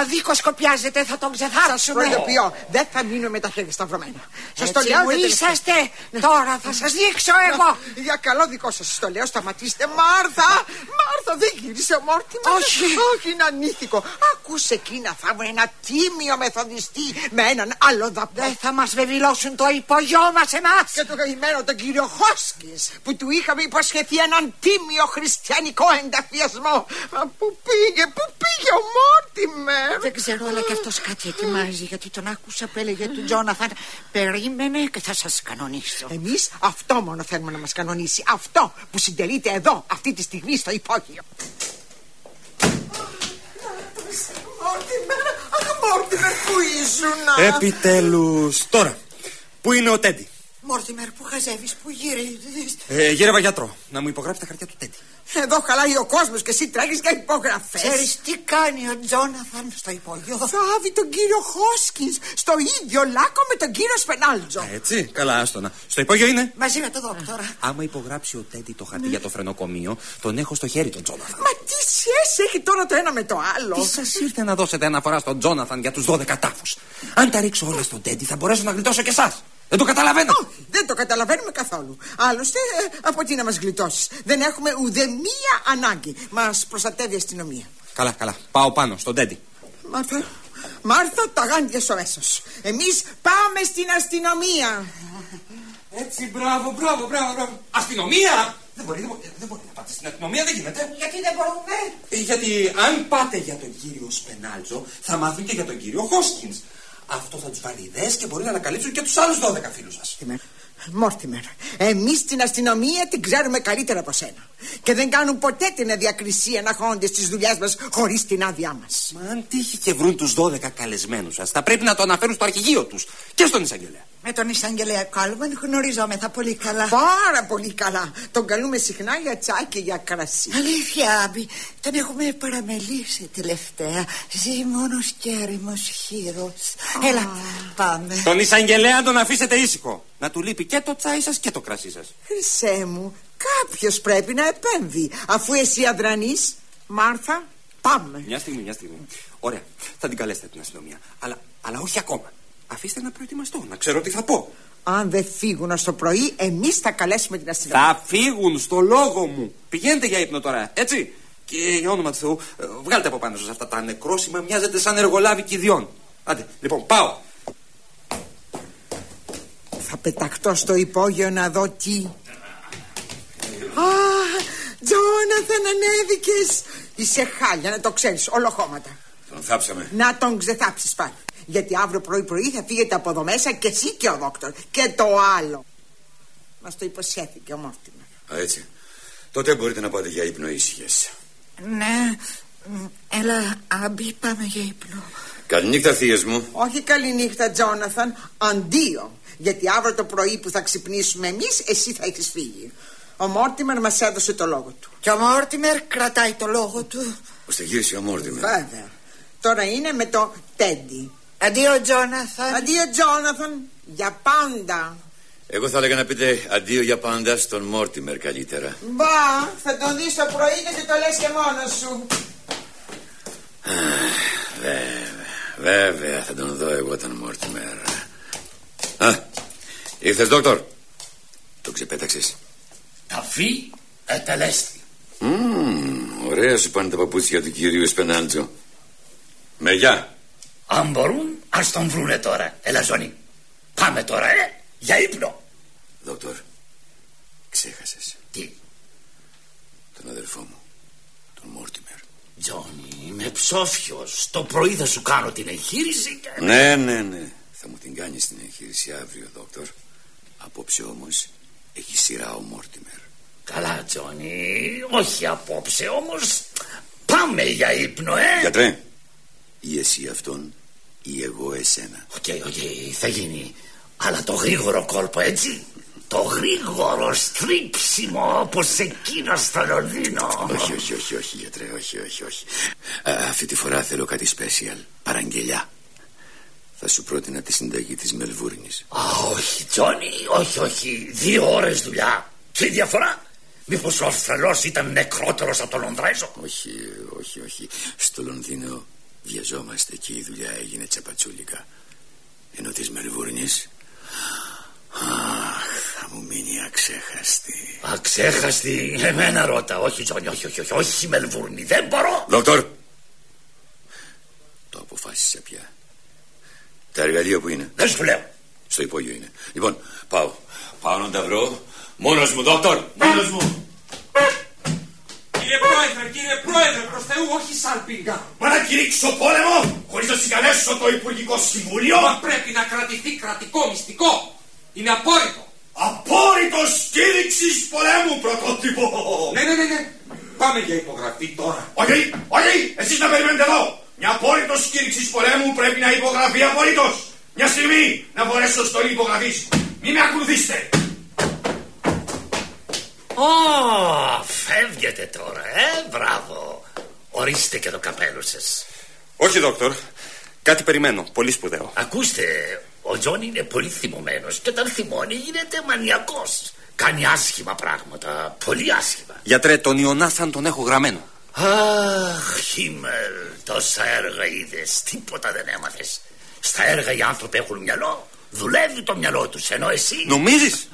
Αδίκως σκοπιάζετε, θα τον Σα ξεθάψουμε. προειδοποιώ, δεν θα μείνω με τα χέρια σταυρωμένα. Σας το Έτσι λέω. μου δεν είσαστε. Τώρα θα σας δείξω εγώ. Για καλό δικό σας το λέω, σταματήστε. Μάρθα! Μάρθα, δεν γύρισε ο Μόρτι Όχι. Όχι, είναι ανήθικο. Ακούσε εκείνα, θα μου ένα τίμιο μεθοδιστή με έναν άλλο δαπό. Δεν θα μας βεβηλώσουν το υπογειό μας εμάς. Και το καημένο τον κύριο Χόσκιν που του είχαμε υποσχεθεί έναν τίμιο χριστιανικό ενταφιασμό. Μα πού πήγε, πού πήγε ο Μόρτιμερ. Δεν ξέρω, αλλά και αυτός κάτι ετοιμάζει γιατί τον άκουσα που έλεγε του Τζόναθαν Περίμενε και θα σας κανονίσω. Εμείς αυτό μόνο θέλουμε να μας κανονίσει. Αυτό που συντελείται εδώ, αυτή τη στιγμή στο υπόγειο. Μόρτιμερ, αχ, Μόρτιμερ, πού ήσουν. Επιτέλους. Τώρα, πού είναι ο Τέντι; Μόρτιμερ, που χαζεύεις, που γυρίζεις; Ε, γύρευα γιατρό, να μου υπογράψει τα χαρτιά του Τέντι. Εδώ χαλάει ο κόσμος και εσύ τρέχεις για υπογραφές. Ξέρεις τι κάνει ο Τζόναθαν στο υπόγειο; Θάβει τον κύριο Χόσκινς στο ίδιο λάκκο με τον κύριο Σπενάλτζο. Α, έτσι, καλά, άστονα. Στο υπόγειο είναι; Μαζί με τον δόκτωρα. Άμα υπογράψει ο Τέντι το χαρτί για το φρενοκομείο, τον έχω στο χέρι τον Τζόναθαν. Μα τι σχέση έχει τώρα το ένα με το άλλο; Τι σας ήρθε να δώσετε αναφορά στον Τζόναθαν για τους 12 τάφους; Αν τα ρίξω όλα στον Τέντι, θα μπορέσω να γλιτώσω και εσάς. Δεν το καταλαβαίνω. Όχι, δεν το καταλαβαίνουμε καθόλου. Άλλωστε, ε, από τι να μας γλιτώσεις. Δεν έχουμε ούτε μία ανάγκη. Μας προστατεύει η αστυνομία. Καλά, καλά. Πάω πάνω στον Τέντι. Μάρθα, Μάρθα, τα γάντια σου έσω. Εμείς πάμε στην αστυνομία. Έτσι, μπράβο, μπράβο, μπράβο, μπράβο. Αστυνομία! Δεν μπορεί, δεν μπορεί, δεν μπορεί να πάτε στην αστυνομία, δεν γίνεται. Γιατί δεν μπορούμε; Ε, Γιατί αν πάτε για τον κύριο Σπενάλτζο, θα μάθουν και για τον κύριο Χόσκινς. Αυτό θα τους βάλει ιδέες και μπορεί να ανακαλύψουν και τους άλλους 12 φίλους σα. Μόρτιμερ, εμείς την αστυνομία την ξέρουμε καλύτερα από σένα. Και δεν κάνουν ποτέ την διακρισία να χώνονται στις δουλειές μας χωρίς την άδειά μας. Μα αν τύχει και βρουν τους 12 καλεσμένους σα, θα πρέπει να το αναφέρουν στο αρχηγείο τους και στον εισαγγελέα. Με τον εισαγγελέα Κάλμαν γνωριζόμεθα πολύ καλά. Πάρα πολύ καλά. Τον καλούμε συχνά για τσάκι και για κρασί. Αλήθεια, Άμπη, τον έχουμε παραμελήσει τελευταία. Ζει μόνος και έρημος χείρος. Έλα, πάμε. Τον εισαγγελέα τον αφήσετε ήσυχο. Να του λείπει και το τσάι σας και το κρασί σας. Χρυσέ μου, κάποιος πρέπει να επέμβει. Αφού εσύ αδρανείς, Μάρθα, πάμε. Μια στιγμή, μια στιγμή. Ωραία, θα την καλέσετε την αστυνομία. Αλλά, αλλά όχι ακόμα. Αφήστε να προετοιμαστώ, να ξέρω τι θα πω. Αν δεν φύγουν ως το πρωί, εμείς θα καλέσουμε την αστυνομία. Θα φύγουν στο λόγο μου. Πηγαίνετε για ύπνο τώρα, έτσι. Και για όνομα του Θεού, ε, βγάλτε από πάνω σας αυτά τα νεκρόσιμα, μοιάζετε σαν εργολάβοι κηδιών. Άντε, λοιπόν, πάω. Θα πεταχτώ στο υπόγειο να δω τι. Α, Τζόναθαν ανέβηκες Είσαι χάλια να το ξέρεις ολοχώματα Τον θάψαμε. Να τον ξεθάψεις πάλι Γιατί αύριο πρωί πρωί θα φύγετε από εδώ μέσα Και εσύ και ο δόκτωρ Και το άλλο Μας το υποσχέθηκε ο Μόρτιμερ Α, έτσι. Τότε μπορείτε να πάτε για ύπνο ήσυχες. Ναι, μ, έλα Άμπι πάμε για ύπνο Καληνύχτα, θείες μου. Όχι καληνύχτα Τζόναθαν Αντίο Γιατί αύριο το πρωί που θα ξυπνήσουμε εμείς Εσύ θα έχεις φύγει. Ο Μόρτιμερ μας έδωσε το λόγο του. Και ο Μόρτιμερ κρατάει το λόγο του. Ώστε γύρισε ο Μόρτιμερ. Βέβαια. Τώρα είναι με το Τέντι. Αντίο Τζόναθαν. Αντίο Τζόναθαν Για πάντα. Εγώ θα έλεγα να πείτε αντίο για πάντα στον Μόρτιμερ καλύτερα. Μπα θα τον δεις το πρωί γιατί το λες και μόνος σου. Βέβαια, βέβαια θα τον δω εγώ τον Μόρτιμερ. Α, ήρθες δόκτωρ. Το ξεπέταξες. Ταφή ετελέστη. Μμμ, ωραία σου πάνε τα παπούτσια του κυρίου Σπενάλτζο. Με γεια. Αν μπορούν, ας τον βρούνε τώρα. Έλα ζώνη. Πάμε τώρα, ε, για ύπνο. Δόκτωρ, ξέχασες. Τι; Τον αδερφό μου, τον Μόρτιμερ. Τζόνι, είμαι ψόφιος. Το πρωί θα σου κάνω την εγχείρηση και... Ναι, ναι, ναι. Θα μου την κάνει την εγχείρηση αύριο, δόκτωρ. Απόψε όμως έχει σειρά ο Μόρτιμερ. Καλά, Τζόνι. Όχι απόψε, όμως πάμε για ύπνο, ε. Γιατρέ, ή εσύ αυτόν ή εγώ εσένα. OK, OK, θα γίνει. Αλλά το γρήγορο κόλπο, έτσι. Το γρήγορο στρίψιμο όπως εκείνο στο Λονδίνο. Όχι, όχι, όχι, όχι, γιατρέ, όχι, όχι, όχι. Α, αυτή τη φορά θέλω κάτι special. Παραγγελιά. Θα σου πρότεινα τη συνταγή της Μελβούρνης. Α, όχι, Τζόνι, όχι, όχι. Δύο ώρες δουλειά. Και η διαφορά; Μήπως ο Αυστραλός ήταν νεκρότερος από τον Λονδρέζο; Όχι, όχι, όχι. Στο Λονδίνο βιαζόμαστε και η δουλειά έγινε τσαπατσούλικα. Ενώ της Μελβούρνης... Αχ, θα μου μείνει αξέχαστη. Αξέχαστη; Εμένα ρώτα. Όχι, Τζόνι, όχι, όχι, όχι, όχι, Μελβούρνη. Δεν μπορώ. Δόκτωρ! Το αποφάσισα πια. Τα εργαλεία που είναι. Δεν σου λέω. Στο υπόγειο είναι. Λοιπόν, πάω. Πάω να τα βρω. Μόνος μου, δόκτωρ. Μόνος μου. Κύριε Πρόεδρε, κύριε Πρόεδρε, προς Θεού, όχι σαλπίγγα. Μα να κηρύξω πόλεμο χωρίς να συγκαλέσω το Υπουργικό Συμβούλιο. Μα πρέπει να κρατηθεί κρατικό μυστικό. Είναι απόρριτο. Απόρριτο στήριξης πολέμου πρωτότυπο. Ναι, ναι, ναι, ναι. Πάμε για υπογραφή τώρα. Όχι, όχι, εσείς να περιμένετε εδώ. Μια απόρριτο στήριξη πολέμου πρέπει να υπογραφεί απόρριτο. Μια στιγμή να μπορέσω στο υπογραφή. Μην με ακολουθήσετε. Ω, φεύγετε τώρα, ε, μπράβο. Ορίστε και το καπέλο σας. Όχι, δόκτωρ. Κάτι περιμένω. Πολύ σπουδαίο. Ακούστε, ο Τζον είναι πολύ θυμωμένος και όταν θυμώνει γίνεται μανιακός. Κάνει άσχημα πράγματα. Πολύ άσχημα. Γιατρέ, τον Ιωνάθαν τον έχω γραμμένο. Αχ, Χίμελ, τόσα έργα είδες. Τίποτα δεν έμαθες. Στα έργα οι άνθρωποι έχουν μυαλό. Δουλεύει το μυαλό τους, ενώ εσύ. Νομίζεις;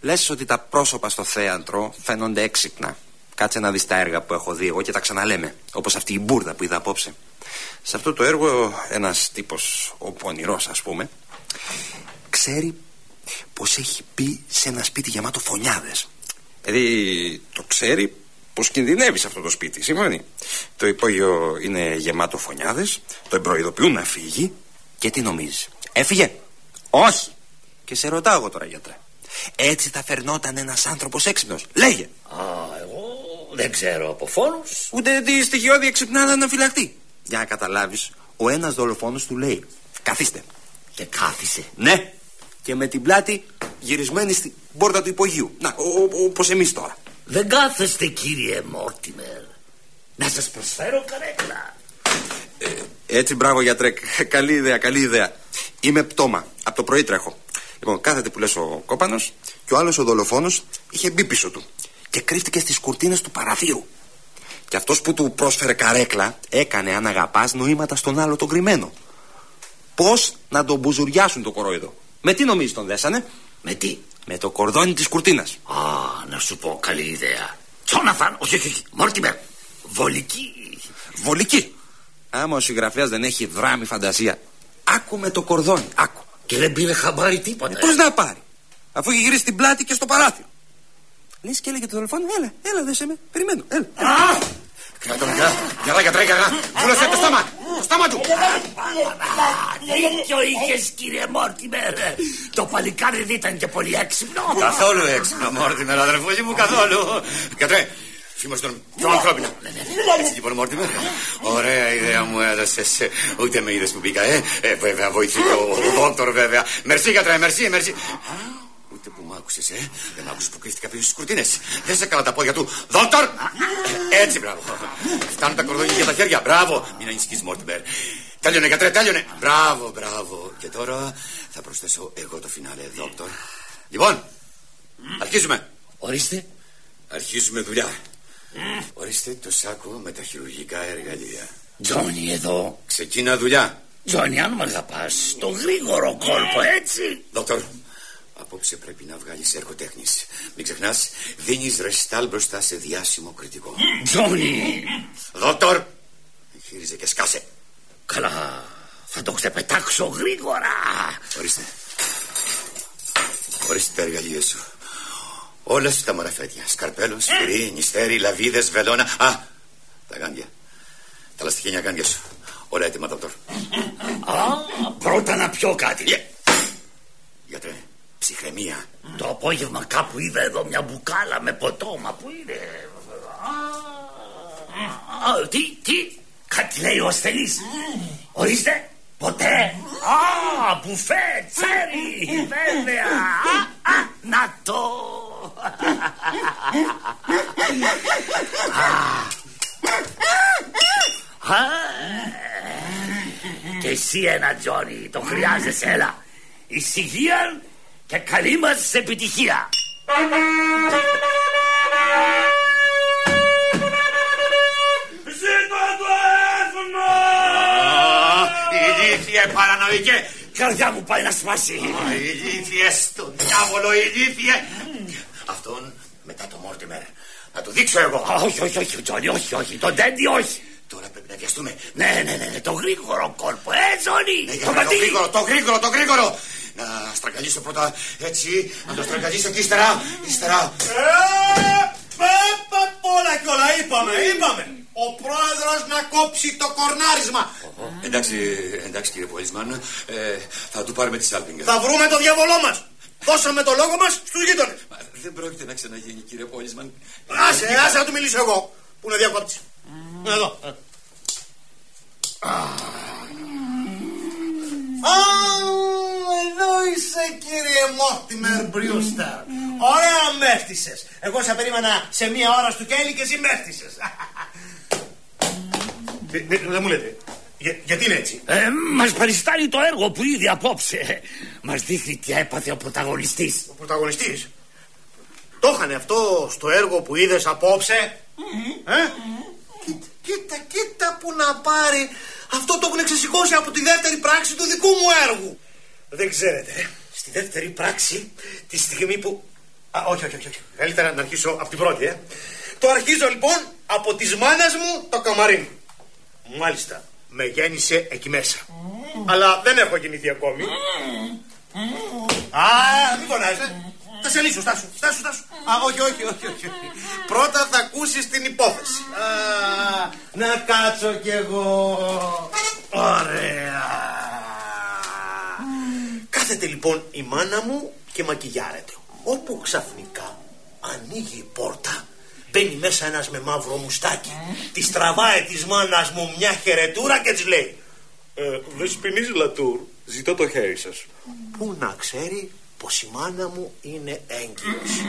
Λες ότι τα πρόσωπα στο θέατρο φαίνονται έξυπνα. Κάτσε να δεις τα έργα που έχω δει εγώ και τα ξαναλέμε. Όπως αυτή η μπουρδα που είδα απόψε. Σε αυτό το έργο ένας τύπος, ο πονηρός ας πούμε, ξέρει πω έχει πει σε ένα σπίτι γεμάτο φωνιάδες. Δηλαδή το ξέρει πω κινδυνεύει σε αυτό το σπίτι, συμφωνεί. Το υπόγειο είναι γεμάτο φωνιάδες, το προειδοποιούν να φύγει και τι νομίζεις. Έφυγε; Όχι. Και σε ρωτάω εγώ τώρα γιατρέ. Έτσι θα φερνόταν ένας άνθρωπος έξυπνος. Λέγε. Α, εγώ δεν ξέρω από φόνους. Ούτε τη στοιχειώδη εξυπνάδα να φυλαχτεί. Για να καταλάβεις, ο ένας δολοφόνος του λέει: Καθίστε. Και κάθισε. Ναι. Και με την πλάτη γυρισμένη στην πόρτα του υπογείου. Να, όπως εμείς τώρα. Δεν κάθεστε, κύριε Μόρτιμερ. Να σας προσφέρω καρέκλα. Έτσι, μπράβο γιατρέ. Καλή ιδέα, καλή ιδέα. Είμαι πτώμα. Από το πρωί τρέχω. Λοιπόν, κάθεται που λες ο κόπανος και ο άλλος ο δολοφόνος είχε μπει πίσω του και κρύφτηκε στις κουρτίνες του παραθύρου. Και αυτός που του πρόσφερε καρέκλα έκανε, αν αγαπάς, νοήματα στον άλλο τον κρυμμένο. Πώς να τον μπουζουριάσουν το κορόιδο. Με τι νομίζεις τον δέσανε, Με τι; Με το κορδόνι της κουρτίνας. Α, να σου πω καλή ιδέα. Τζόναθαν, όχι, όχι, όχι. Μόρτιμερ. Βολική. Βολική. Άμα ο συγγραφέας δεν έχει δράμη φαντασία. Άκου με το κορδόνι, άκου. Και δεν πήρε χαμπάρι τίποτα. Πώς να πάρει, αφού έχει γυρίσει την πλάτη και στο παράθυρο. Λες και έλεγε το δολοφόνο, έλα, έλα, δέσε με, περιμένω, έλα. Κράτα με καλά. Γεράκια τρέγαρα. Βούλωσε το στόμα. Το στόμα του. Δίκιο είχες, κύριε Μόρτιμερ; Το παλικάρι δεν ήταν και πολύ έξυπνο. Καθόλου έξυπνο, Μόρτιμερ, αδερφούλη μου, καθόλου. Κατρέ, Φήμος τον πιο ανθρώπινα. Έτσι λοιπόν, Μόρτιμερ. Ωραία ιδέα μου έδωσες. Ούτε με είδες που μπήκα, ε. ε βέβαια, βοηθήθηκε ο, ο δόκτωρ, βέβαια. Μερσή, γιατρέ, μερσή, μερσή. Ούτε που μ' άκουσες, ε; Δεν μ' άκουσες που κρύφτηκα πίσω στις κουρτίνες. Δεν σε καλά τα πόδια του. Δόκτωρ! Ε, Έτσι, μπράβο. Φτάνουν τα κορδόνια για τα χέρια. Μπράβο. Μην ανησυχείς, Μόρτιμερ. Τέλειωνε, γιατρέ, τέλειωνε. Μπράβο, μπράβο. Και τώρα θα προσθέσω εγώ το φινάλε, δόκτωρ. Λοιπόν, αρχίζουμε. Ορίστε. Αρχίζουμε δουλειά. Ορίστε το σάκο με τα χειρουργικά εργαλεία. Τζόνι εδώ. Ξεκίνα δουλειά. Τζόνι, αν μ' αγαπάς, το γρήγορο κόλπο, έτσι. Δόκτωρ, απόψε πρέπει να βγάλεις έργο τέχνης. Μην ξεχνάς, δίνεις ρεστάλ μπροστά σε διάσημο κριτικό. Τζόνι. Δόκτωρ, χείριζε και σκάσε. Καλά, θα το ξεπετάξω γρήγορα. Ορίστε. Ορίστε τα εργαλεία σου. Όλα σου τα μαραφέτια. Σκαρπέλος, σφυρί, νηστέρι, λαβίδες, βελόνα. Α, τα γάντια. Τα λαστιχένια γάντια σου. Όλα έτοιμα, δόκτωρ. Α, πρώτα να πιω κάτι. Yeah. Γιατρέ, ψυχραιμία. Το απόγευμα κάπου είδα εδώ μια μπουκάλα με ποτό. Μα πού είναι; Α, τι, τι; Κάτι λέει ο ασθενής. Ορίστε. Ποτέ. Α, μπουφέ, τσέρι, βέβαια. Α, α, να το. Και εσύ ένα Τζόνι, το χρειάζεσαι, έλα. Ησυχία και καλή μας επιτυχία. Ζήτω το έθνο! Ηλίθιε παρανοϊκέ! Καρδιά μου πάει να σπάσει. Ηλίθιε στον διάβολο, ηλίθιε! Αυτόν μετά το Μόρτιμερ. Να του δείξω εγώ. Όχι, όχι, όχι, Τζόνι, όχι, όχι. Το Ντέντι, όχι. Τώρα πρέπει να βιαστούμε. Ναι, ναι, ναι, ναι, το γρήγορο κόλπο, ε, Τζόνι. Ναι, το το, το γρήγορο, το γρήγορο, το γρήγορο. Να στραγγαλίσω πρώτα έτσι, να το στραγγαλίσω και ύστερα, ύστερα. Πέπα πολλά κι όλα, είπαμε, είπαμε. Ο πρόεδρος να κόψει το κορνάρισμα. Εντάξει, εντάξει κύριε Πολισμάν, ε, θα του πάρουμε τη σάλπιγγα. Θα βρούμε το διαβολό μας. Δώσαμε το λόγο μας στους γείτονες. Δεν πρόκειται να ξαναγίνει κύριε Πόλισμαν. Άσε, άσε να του μιλήσω εγώ. Πού είναι διακόπτη. Εδώ. Α, εδώ είσαι κύριε Μόρτιμερ Μπριούστερ. Ωραία μέφτισες. Εγώ σε περίμενα σε μία ώρα στο Κέλλη και εσύ μέφτισες. Δεν μου λέτε. Για, γιατί είναι έτσι; Ε, μας παριστάνει το έργο που είδε απόψε. Μας δείχνει τι έπαθε ο πρωταγωνιστής. Ο πρωταγωνιστής; Το είχανε αυτό στο έργο που είδες απόψε; Ε; Κοίτα, κοίτα, κοίτα που να πάρει. Αυτό το έχουν εξεσηκώσει από τη δεύτερη πράξη του δικού μου έργου. Δεν ξέρετε, ε, στη δεύτερη πράξη, τη στιγμή που... Α, όχι, όχι, όχι, όχι. Καλύτερα να αρχίσω από την πρώτη, ε. Το αρχίζω λοιπόν από της μάνας μου το καμαρί. Μάλιστα, με γέννησε εκεί μέσα. Αλλά δεν έχω γεννηθεί ακόμη. Α, μην φωνάζεις, ε. Θα σε λύσω, στάσου, στάσου, στάσου. Α, όχι, όχι, όχι, όχι. Πρώτα θα ακούσεις την υπόθεση. Α, να κάτσω κι εγώ. Ωραία. Κάθεται λοιπόν η μάνα μου και μακιγιάρεται. Όπου ξαφνικά ανοίγει η πόρτα, μπαίνει μέσα ένας με μαύρο μουστάκι. Τη τραβάει της μάνας μου μια χαιρετούρα και της λέει ε, Δεσποινής Λατούρ, ζητώ το χέρι σας. Πού να ξέρει πως η μάνα μου είναι έγκυος.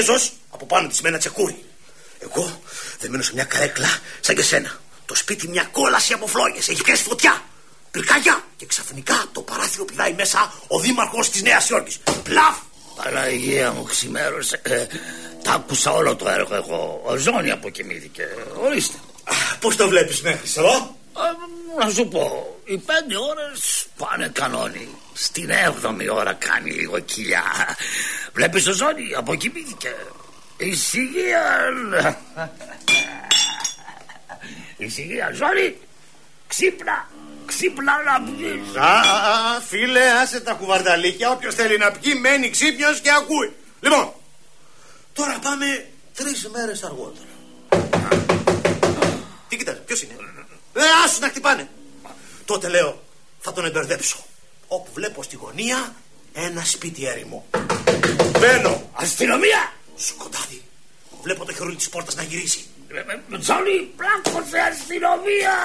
Ο Κινέζος από πάνω της με ένα τσεκούρι. Εγώ δεμένο σε μια καρέκλα σαν και σένα. Το σπίτι μια κόλαση από φλόγες. Έχει πιάσει φωτιά. Πυρκαγιά. Και ξαφνικά το παράθυρο πηδάει μέσα ο δήμαρχος της Νέας Υόρκης. Πλαφ! Παναγία μου ξημέρωσε. Ε, τα άκουσα όλο το έργο εγώ. Ο Ζώνη αποκοιμήθηκε. Ορίστε. Πώς το βλέπεις μέχρι εδώ; Ε, να σου πω, οι πέντε ώρες πάνε κανόνι. Στην έβδομη ώρα κάνει λίγο κοιλιά. Βλέπεις ο Ζώνη αποκοιμήθηκε. Ησυχία. Ησυχία, Ζώνη. Ξύπνα. Ξύπνα να βγεις. Α, α, α, φίλε, άσε τα κουβαρδαλίκια. Όποιος θέλει να πιει, μένει ξύπνιος και ακούει. Λοιπόν, τώρα πάμε τρεις μέρες αργότερα. Τι κοιτάς, ποιος είναι; Ε, άσου να χτυπάνε. Τότε λέω, θα τον εμπερδέψω. Όπου βλέπω στη γωνία ένα σπίτι έρημο. Μπαίνω. Αστυνομία! Σκοτάδι. Βλέπω το χερούλι της πόρτας να γυρίσει. Τζόνι, πλάκωσε αστυνομία!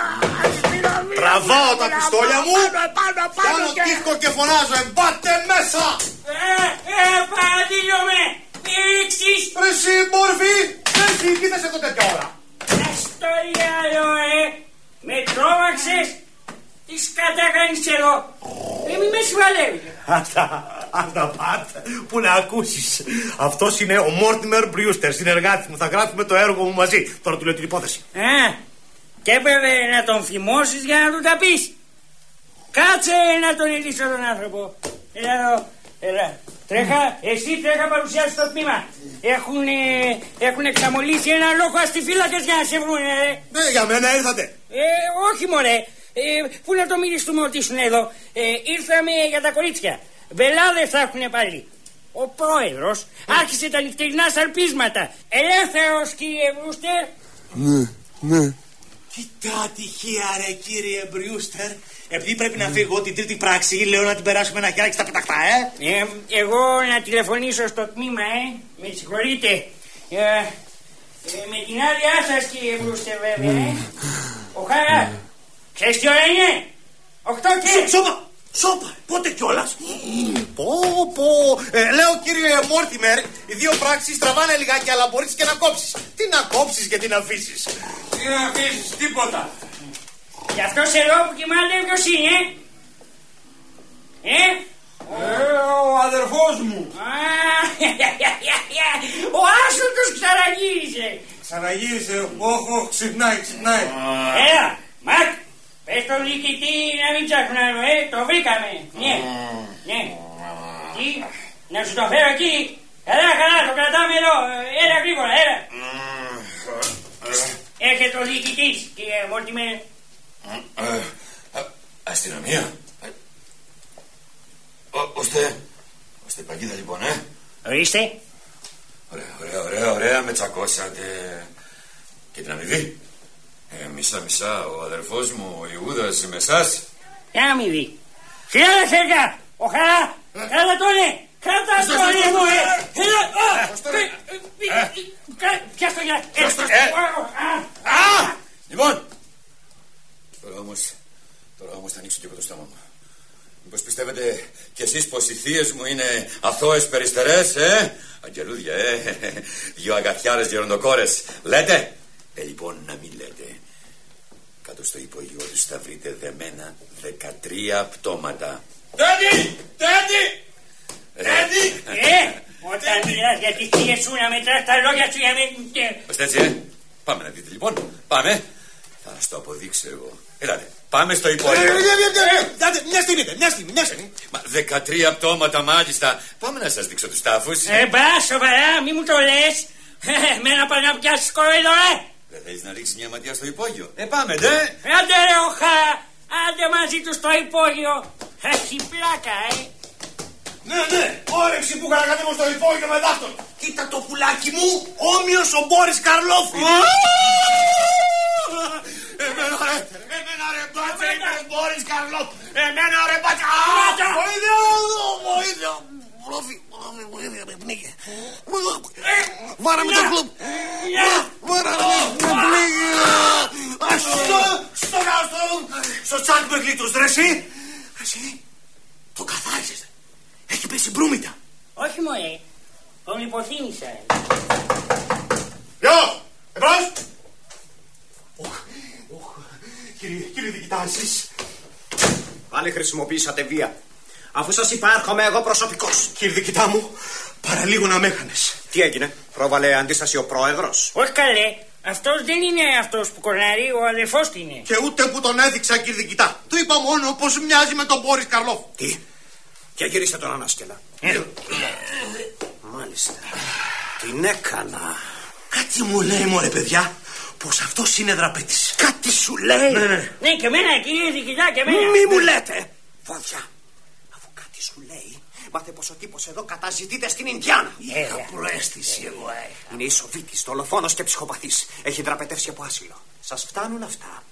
Αστυνομία! Τραβάω τα Πάνω, πιστόλια μου. Πάνω, πάνω, πάνω Κάνω και... τείχο και φωνάζω, εμπάτε μέσα! Ε, ε, παρατηρούμε! Πήξεις! Ρε εσύ, μόρφη! Εσύ, κοίτασε το τέτοια ώρα. Στο διάλο, ε! Με τρόμαξες! Τις σκάτα κάνεις εδώ! Ε, μη με συμβαλεύεις! Αυτά, αυτά πάτα που να ακούσεις. Αυτός είναι ο Μόρτιμερ Μπριούστερ, συνεργάτης μου. Θα γράφουμε το έργο μου μαζί. Τώρα του λέω την υπόθεση. Α, και έπρεπε να τον φημώσεις για να του τα πεις. Κάτσε να τον ελύσω τον άνθρωπο. Έλα εδώ, έλα. Τρέχα, εσύ τρέχα παρουσιάσει στο τμήμα. Έχουν, έχουν εξαμολύσει ένα λόγο αστιφύλακες για να σε βρούνε, ρε. Ναι, για μένα ήρθατε. Ε, όχι μωρέ. Ε, πού να το μυριστούμε ότι ήσουν εδώ; Ε, ήρθαμε για τα κορίτσια. Βελάδες θα έχουν πάλι. Ο πρόεδρος άρχισε τα νυχτερινά σαρπίσματα. Ελεύθερος κύριε Βρούστερ. Ναι, ναι. Κοιτά ατυχία ρε κύριε Μπριούστερ. Επειδή πρέπει να φύγω την τρίτη πράξη, λέω να την περάσουμε ένα χεράκι στα πεταχτά, ε. Ε, εγώ να τηλεφωνήσω στο τμήμα, ε. Με συγχωρείτε. Ε, ε, με την άδειά σας κύριε Βρούστερ βέβαια, ε. Ο Χαρά. Ξέρεις τι ώρα είναι; Οχτώ και... Σώπα, σώπα, πότε κιόλας; Πω, πω. Ε, λέω κύριε Μόρτιμερ, οι δύο πράξεις τραβάνε λιγάκι, αλλά μπορείς και να κόψεις. Τι να κόψεις και τι να αφήσεις; Τι να αφήσεις, τίποτα. Γι' αυτός εδώ που κοιμάται ποιος είναι, ε; Ε, ο αδερφός μου. Α, ο άσωτος ξαναγύρισε. Ξαναγύρισε, όχ, όχ, ξυπνάει, ξυπνάει. Έλα, Μακ, πες τον διοικητή να μην ψάχνουν άλλο, ε, το βρήκαμε. Ναι, ναι. Τι, να σου το φέρω εκεί. Καλά, καλά, το κρατάμε εδώ. Έλα γρήγορα, έλα. Έρχεται ο διοικητής, κύριε Μόρτιμερ. Αστυνομία. Ωστε. Ωστε παγίδα λοιπόν, ε. Ορίστε. Ωραία, ωραία, ωραία, ωραία, με τσακώσατε. Και την αμοιβή. Ε, μισά μισά, ο αδερφός μου, ο Ιούδας, με εσάς. Τι αμοιβή. Χιλιάδες έργα. Ο Χαρά. Κράτα τον, ε. Κράτα τον, ε, μου, ε. Έλα, α, Πιάσ' το για. Α! Λοιπόν, τώρα όμως, τώρα όμως θα ανοίξω και εγώ το στόμα μου. Μήπως πιστεύετε κι εσείς πως οι θείες μου είναι αθώες περιστερές, ε; Αγγελούδια, ε; Δυο αγαθιάρες γεροντοκόρες. Λέτε; Ε, λοιπόν, να μην λέτε. Κάτω στο υπόγειο τους θα βρείτε δεμένα 13 πτώματα. Τέντι! Τέντι! Τέντι! Ε, όταν μιλάς για τις θείες σου να μετράς τα λόγια σου για με... Ωστε έτσι, ε? Πάμε να δείτε λοιπόν. Πάμε. Θα σας το αποδείξω εγώ. Ελάτε. Πάμε στο υπόγειο. Μια στιγμή, μια στιγμή, μια στιγμή. Μα 13 πτώματα μάλιστα. Πάμε να σας δείξω τους τάφους. Ε, μπα, σοβαρά, μη μου το λες. Ε, Μένα πας να πιάσεις κοροϊδό, ε. Δεν θέλεις να ρίξεις μια ματιά στο υπόγειο. Ε, πάμε, ντε. Άντε ρε, οχά. Άντε μαζί τους στο υπόγειο. Έχει πλάκα, ε. Ναι, ναι, όρεξη που είχα να κατέβω στο υπόγειο με δάκτυλο. Κοίτα το πουλάκι μου, όμοιος ο Μπόρις Καρλόφ. Εμένα ρε, εμένα ρε μπάτσα είμαι ο Μπόρις Καρλόφ. Εμένα ρε μπάτσα. Βοήθεια, βοήθεια. Βρόφι, βοήθεια, με πνίγε. Βάραμε το κλουμπ. Βάραμε, με πνίγε. Στο, στο, στο, στο τσάκ με γλίτρους, ρε εσύ. Εσύ, το καθάρισες. Έχει πέσει μπρούμητα. Όχι μωρέ, ξεκίνησα. Ποιο! Εμπρός! Κύριε, κύριε διοικητά, εσείς. Πάλι χρησιμοποιήσατε βία. Αφού σας είπα έρχομαι εγώ προσωπικός. Κύριε διοικητά μου, παραλίγο να με έχανες. Τι έγινε, πρόβαλε αντίσταση ο πρόεδρος; Όχι καλέ. Αυτός δεν είναι αυτός που κονάρει, ο αδερφός του είναι. Και ούτε που τον έδειξα, κύριε διοικητά. Του είπα μόνο πως μοιάζει με τον Μπόρις Καρλόφ. Τι, και γυρίστε τον ανάσκελα. Ε. Μάλιστα. Την έκανα. Κάτι μου λέει, μωρέ παιδιά, πως αυτός είναι δραπέτης. Κάτι σου λέει. Ναι, ναι. Ναι, και εμένα κύριε διοικητά, και εμένα. Μη μου λέτε. Βόδια. Αφού κάτι σου λέει, μάθε πως ο τύπος εδώ καταζητείται στην Ινδιάνα. Είχα προαίσθηση εγώ, ε. Είναι ισοβίτης, δολοφόνος και ψυχοπαθής. Έχει δραπετεύσει από άσυλο. Σας φτάνουν αυτά.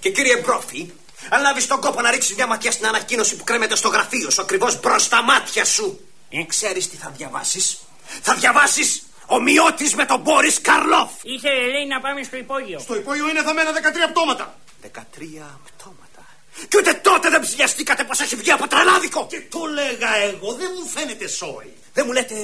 Και κύριε Μπρόφι, αν λάβεις τον κόπο να ρίξεις μια ματιά στην ανακοίνωση που κρέμεται στο γραφείο σου, ακριβώς μπρος στα μάτια σου. Ε, ξέρεις τι θα διαβάσεις; Θα διαβάσεις ομοιότης με τον Μπόρις Καρλόφ. Ήθελε λέει να πάμε στο υπόγειο. Στο υπόγειο είναι θαμμένα 13 πτώματα. 13 πτώματα. Και ούτε τότε δεν ψηλιαστήκατε πως έχει βγει από τρελάδικο. Και το λέγα εγώ, δεν μου φαίνεται σόι. Δεν μου λέτε,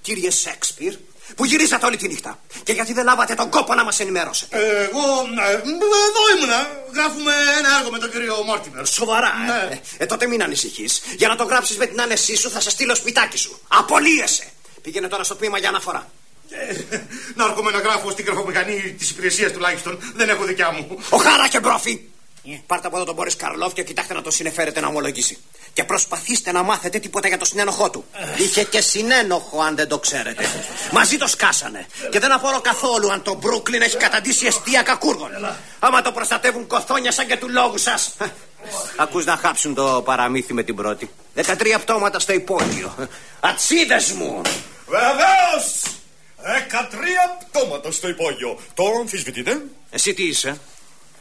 κύριε Σέξπιρ, που γυρίζατε όλη τη νύχτα. Και γιατί δεν λάβατε τον κόπο να μας ενημερώσετε. Εγώ, ε, εδώ ήμουνα. Γράφουμε ένα έργο με τον κύριο Μόρτιμερ. Σοβαρά, Ναι. ε. ε. τότε μην ανησυχείς. Για να το γράψεις με την άνεσή σου, θα σε στείλω σπιτάκι σου. Απολύεσαι. Πήγαινε τώρα στο τμήμα για αναφορά. Ε, να έρχομαι να γράφω στην γραφομηχανή της υπηρεσίας τουλάχιστον. Δεν έχω δικιά μου. Ο Χάρα και μπρόφι. Πάρτε από εδώ τον Μπόρις Καρλόφ και κοιτάξτε να το συνεφέρετε να ομολογήσει. Και προσπαθήστε να μάθετε τίποτα για το συνένοχό του. Είχε και συνένοχο, αν δεν το ξέρετε. Μαζί το σκάσανε. Και δεν αφορώ καθόλου αν το Μπρούκλιν έχει καταντήσει αιστεία κακούργων. Άμα το προστατεύουν κοθόνια σαν και του λόγου σας. Ακούς να χάψουν το παραμύθι με την πρώτη. 13 πτώματα στο υπόγειο. Ατσίδες μου! Βεβαίως! Δεκατρία πτώματα στο υπόγειο. Το αμφισβητείτε. Εσύ τι είσαι,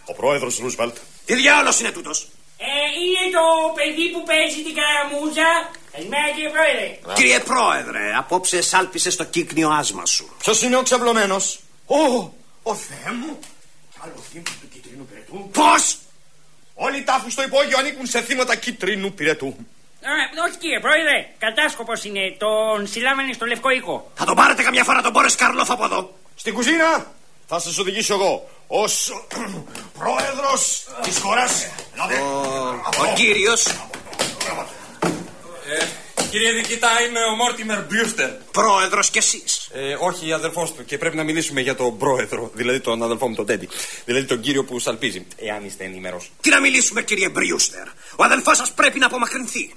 Ο πρόεδρος Ρούσβελτ. Τι διάολος είναι τούτος; Ε, είναι το παιδί που παίζει την καραμούζα. Καλημέρα κύριε πρόεδρε. Κύριε Πρόεδρε, απόψε σάλπισε στο κύκνιο άσμα σου. Ποιος είναι ο ξαπλωμένο. Ω, ο Θεέ μου. Άλλο θύμα του κυτρινού πυρετού. Πώς! Όλοι οι τάφοι στο υπόγειο ανήκουν σε θύματα κίτρινου πυρετού. Α, όχι κύριε πρόεδρε, κατάσκοπος είναι. Τον συλλάβανε στο Λευκό Οίκο. Θα τον πάρετε καμιά φορά τον Μπόρες Καρλόφ από εδώ. Στην κουζίνα θα σας οδηγήσω εγώ. Ω πρόεδρος της χώρας. Ο κύριος. Ε, κύριε Διοικητά, είμαι ο Μόρτιμερ Μπιούστερ. Πρόεδρος κι εσείς. Ε, όχι, αδερφό του. Και πρέπει να μιλήσουμε για τον πρόεδρο, δηλαδή τον αδελφό μου τον Τέντι. Δηλαδή τον κύριο που σαλπίζει, εάν είστε ενημερό. Τι να μιλήσουμε, κύριε Μπριούστερ. Ο αδελφός σας πρέπει να απομακρυνθεί.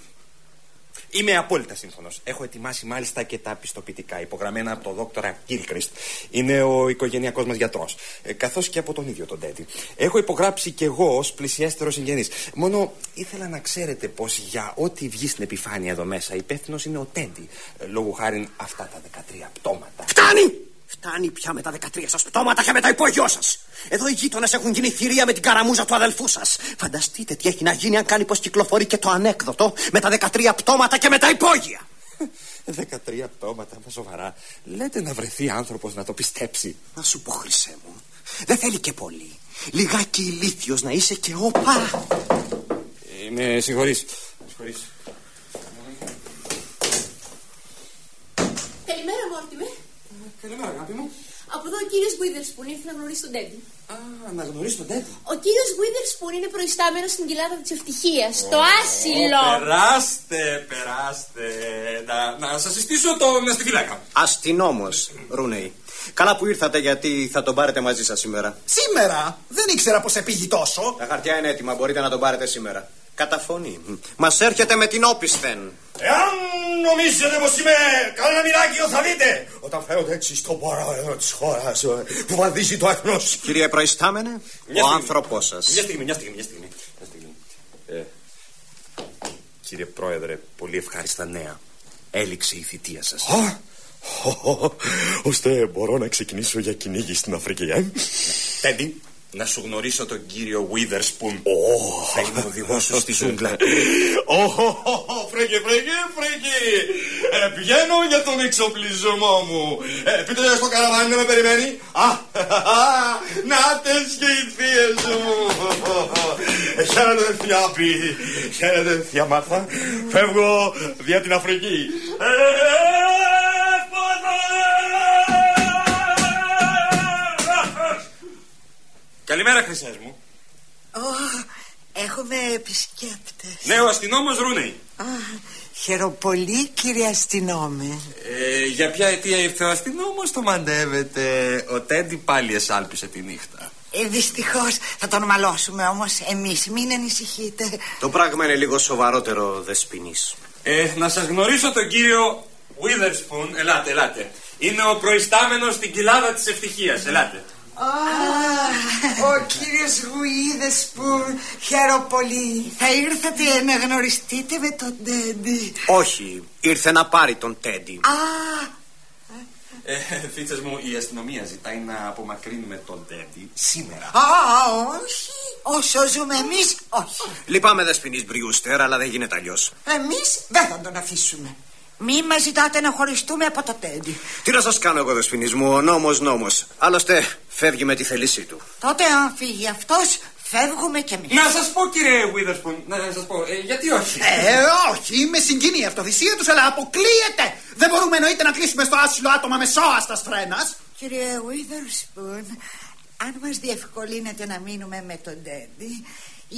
Είμαι απόλυτα σύμφωνος. Έχω ετοιμάσει μάλιστα και τα πιστοποιητικά υπογραμμένα από τον δόκτωρα Κίλκριστ. Είναι ο οικογενειακός μας γιατρός. Ε, Καθώς και από τον ίδιο τον Τέντι. Έχω υπογράψει κι εγώ ως πλησιέστερο συγγενής. Μόνο ήθελα να ξέρετε πως για ό,τι βγει στην επιφάνεια εδώ μέσα υπεύθυνος είναι ο Τέντι. Ε, Λόγω χάρη αυτά τα 13 πτώματα. Φτάνει! Φτάνει πια με τα 13 σας πτώματα και με το υπόγειό σας. Εδώ οι γείτονες έχουν γίνει θηρία με την καραμούζα του αδελφού σας. Φανταστείτε τι έχει να γίνει αν κάνει πως κυκλοφορεί και το ανέκδοτο με τα 13 πτώματα και με τα υπόγεια. 13 πτώματα, μα σοβαρά. Λέτε να βρεθεί άνθρωπος να το πιστέψει. Να σου πω, Χρυσέ μου, δεν θέλει και πολύ. Λιγάκι ηλίθιος να είσαι και όπα. Ε, Με συγχωρείς. Συγχωρείς. Καλημέρα, Μόρτιμε. Καλημέρα, αγάπη μου. Από εδώ ο κύριος Βίδερσπουν ήρθε να γνωρίσει τον Τέντι. Α, να γνωρίσει τον Τέντι. Ο κύριος Βίδερσπουν είναι προϊστάμενος στην κοιλάδα της ευτυχίας, στο άσυλο. Περάστε, περάστε. Να, να σας συστήσω τον αστιφυλάκα. Αστυνόμος, Ρούνεϊ. Καλά που ήρθατε γιατί θα τον πάρετε μαζί σας σήμερα. Σήμερα! Δεν ήξερα πως επήγει τόσο. Τα χαρτιά είναι έτοιμα, μπορείτε να τον πάρετε σήμερα. Κατά φωνή. Μας έρχεται με την όπισθεν. Εάν νομίζετε πως είμαι καλαμιλάκιο θα δείτε Όταν φέρονται έτσι στον πρόεδρο της χώρας ε, που βαδίζει το έθνος Κύριε Προϊστάμενε, Μια ο στιγμή. άνθρωπός σας. Μια στιγμή, μια στιγμή, μια στιγμή. Μια στιγμή. Ε, κύριε Πρόεδρε, πολύ ευχάριστα νέα. Έληξε η θητεία σας. Α, Ώστε μπορώ να ξεκινήσω για κυνήγι στην Αφρική ε; Τέντι, να σου γνωρίσω τον κύριο Witherspoon. Θα είμαι ο οδηγός σου στη ζούγκλα. Φρέκε, φρέκε, φρέκε ε, Πηγαίνω για τον εξοπλισμό μου ε, Πείτε στο καραβάνι να με περιμένει Α, νάτες και οι θείες μου Ε, Χαίρετε θεία Πη Χαίρετε θεία Μάρθα Φεύγω δια την Αφρική Ε, Καλημέρα, χρυσές μου. Ω, έχουμε επισκέπτες. Ναι, ο αστυνόμος Ρούνεϊ. Α, χαίρομαι πολύ, κύριε αστυνόμε. Ε, για ποια αιτία ήρθε ο αστυνόμος, το μαντεύετε. Ο Τέντι πάλι εσάλπισε τη νύχτα. Ε, Δυστυχώς θα τον μαλώσουμε όμως εμείς. Μην ανησυχείτε. Το πράγμα είναι λίγο σοβαρότερο, Δεσποινής. Ε, να σας γνωρίσω τον κύριο Witherspoon. Ελάτε, ελάτε. Είναι ο προϊστάμενος στην κοιλάδα της ευτυχίας. Ελάτε. Α, ο κύριος Γουίδες που χαίρομαι πολύ. Θα ήρθατε να γνωριστείτε με τον Τέντι; Όχι, ήρθε να πάρει τον Τέντι. Α, Ε, φίτσες μου, η αστυνομία ζητάει να απομακρύνουμε τον Τέντι σήμερα. α, όχι. Όσο ζούμε εμείς, όχι. Λυπάμαι, Δεσποινής Μπριούστερ, αλλά δεν γίνεται αλλιώς. Εμείς δεν θα τον αφήσουμε. Μη μας ζητάτε να χωριστούμε από το Τέντι. Τι να σας κάνω εγώ, Δεσποινής μου, ο νόμος νόμος. Άλλωστε, φεύγει με τη θέλησή του. Τότε αν φύγει αυτός, φεύγουμε κι εμείς. Να σας πω κύριε Witherspoon, να σας πω, ε, γιατί όχι; Ε, όχι, με συγκινεί η αυτοθυσία τους, αλλά αποκλείεται. Δεν μπορούμε εννοείται να κλείσουμε στο άσυλο άτομα με σώα φρένας. Κύριε Witherspoon, αν μας διευκολύνετε να μείνουμε με τον Τέντι,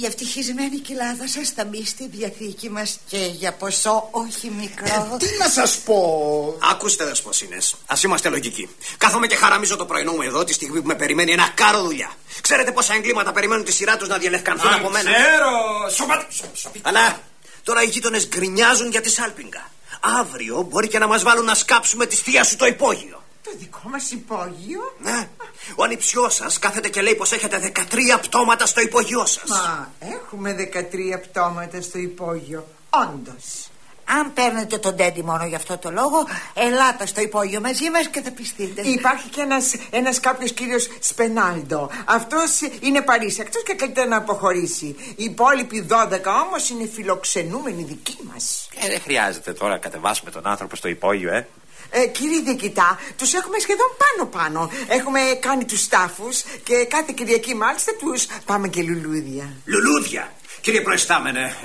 η ευτυχισμένη κοιλάδα σας θα μπει στη διαθήκη μας και για ποσό όχι μικρό. Τι να σας πω; Ακούστε, Δεσποσίνε, ας είμαστε λογικοί. Κάθομαι και χαραμίζω το πρωινό μου εδώ τη στιγμή που με περιμένει ένα κάρο δουλειά. Ξέρετε πόσα εγκλήματα περιμένουν τη σειρά τους να διαλευκανθούν Αν από μένα; ξέρω, σοπα- σο- σοπι- Αλλά τώρα οι γείτονες γκρινιάζουν για τη σάλπιγγα. Αύριο μπορεί και να μας βάλουν να σκάψουμε τη θεία σου το υπόγειο. Το δικό μας υπόγειο. Ναι. Ο ανιψιός σας κάθεται και λέει πως έχετε 13 πτώματα στο υπόγειό σας. Μα έχουμε 13 πτώματα στο υπόγειο. Όντως. Αν παίρνετε τον Τέντι μόνο για αυτό το λόγο, ελάτε στο υπόγειο μαζί μας και θα πιστείτε. Υπάρχει και ένας, ένας κάποιος κύριος Σπενάλντο. Αυτός είναι παρήσακτος και καλύτερα να αποχωρήσει. Οι υπόλοιποι 12 όμως είναι φιλοξενούμενοι δικοί μας. Ε, δεν χρειάζεται τώρα να κατεβάσουμε τον άνθρωπο στο υπόγειο, ε. Ε, κύριε Διοικητά, τους έχουμε σχεδόν πάνω-πάνω. Έχουμε κάνει τους στάφους και κάθε Κυριακή μάλιστα τους πάμε και λουλούδια. Λουλούδια. Κύριε Προϊστάμενε,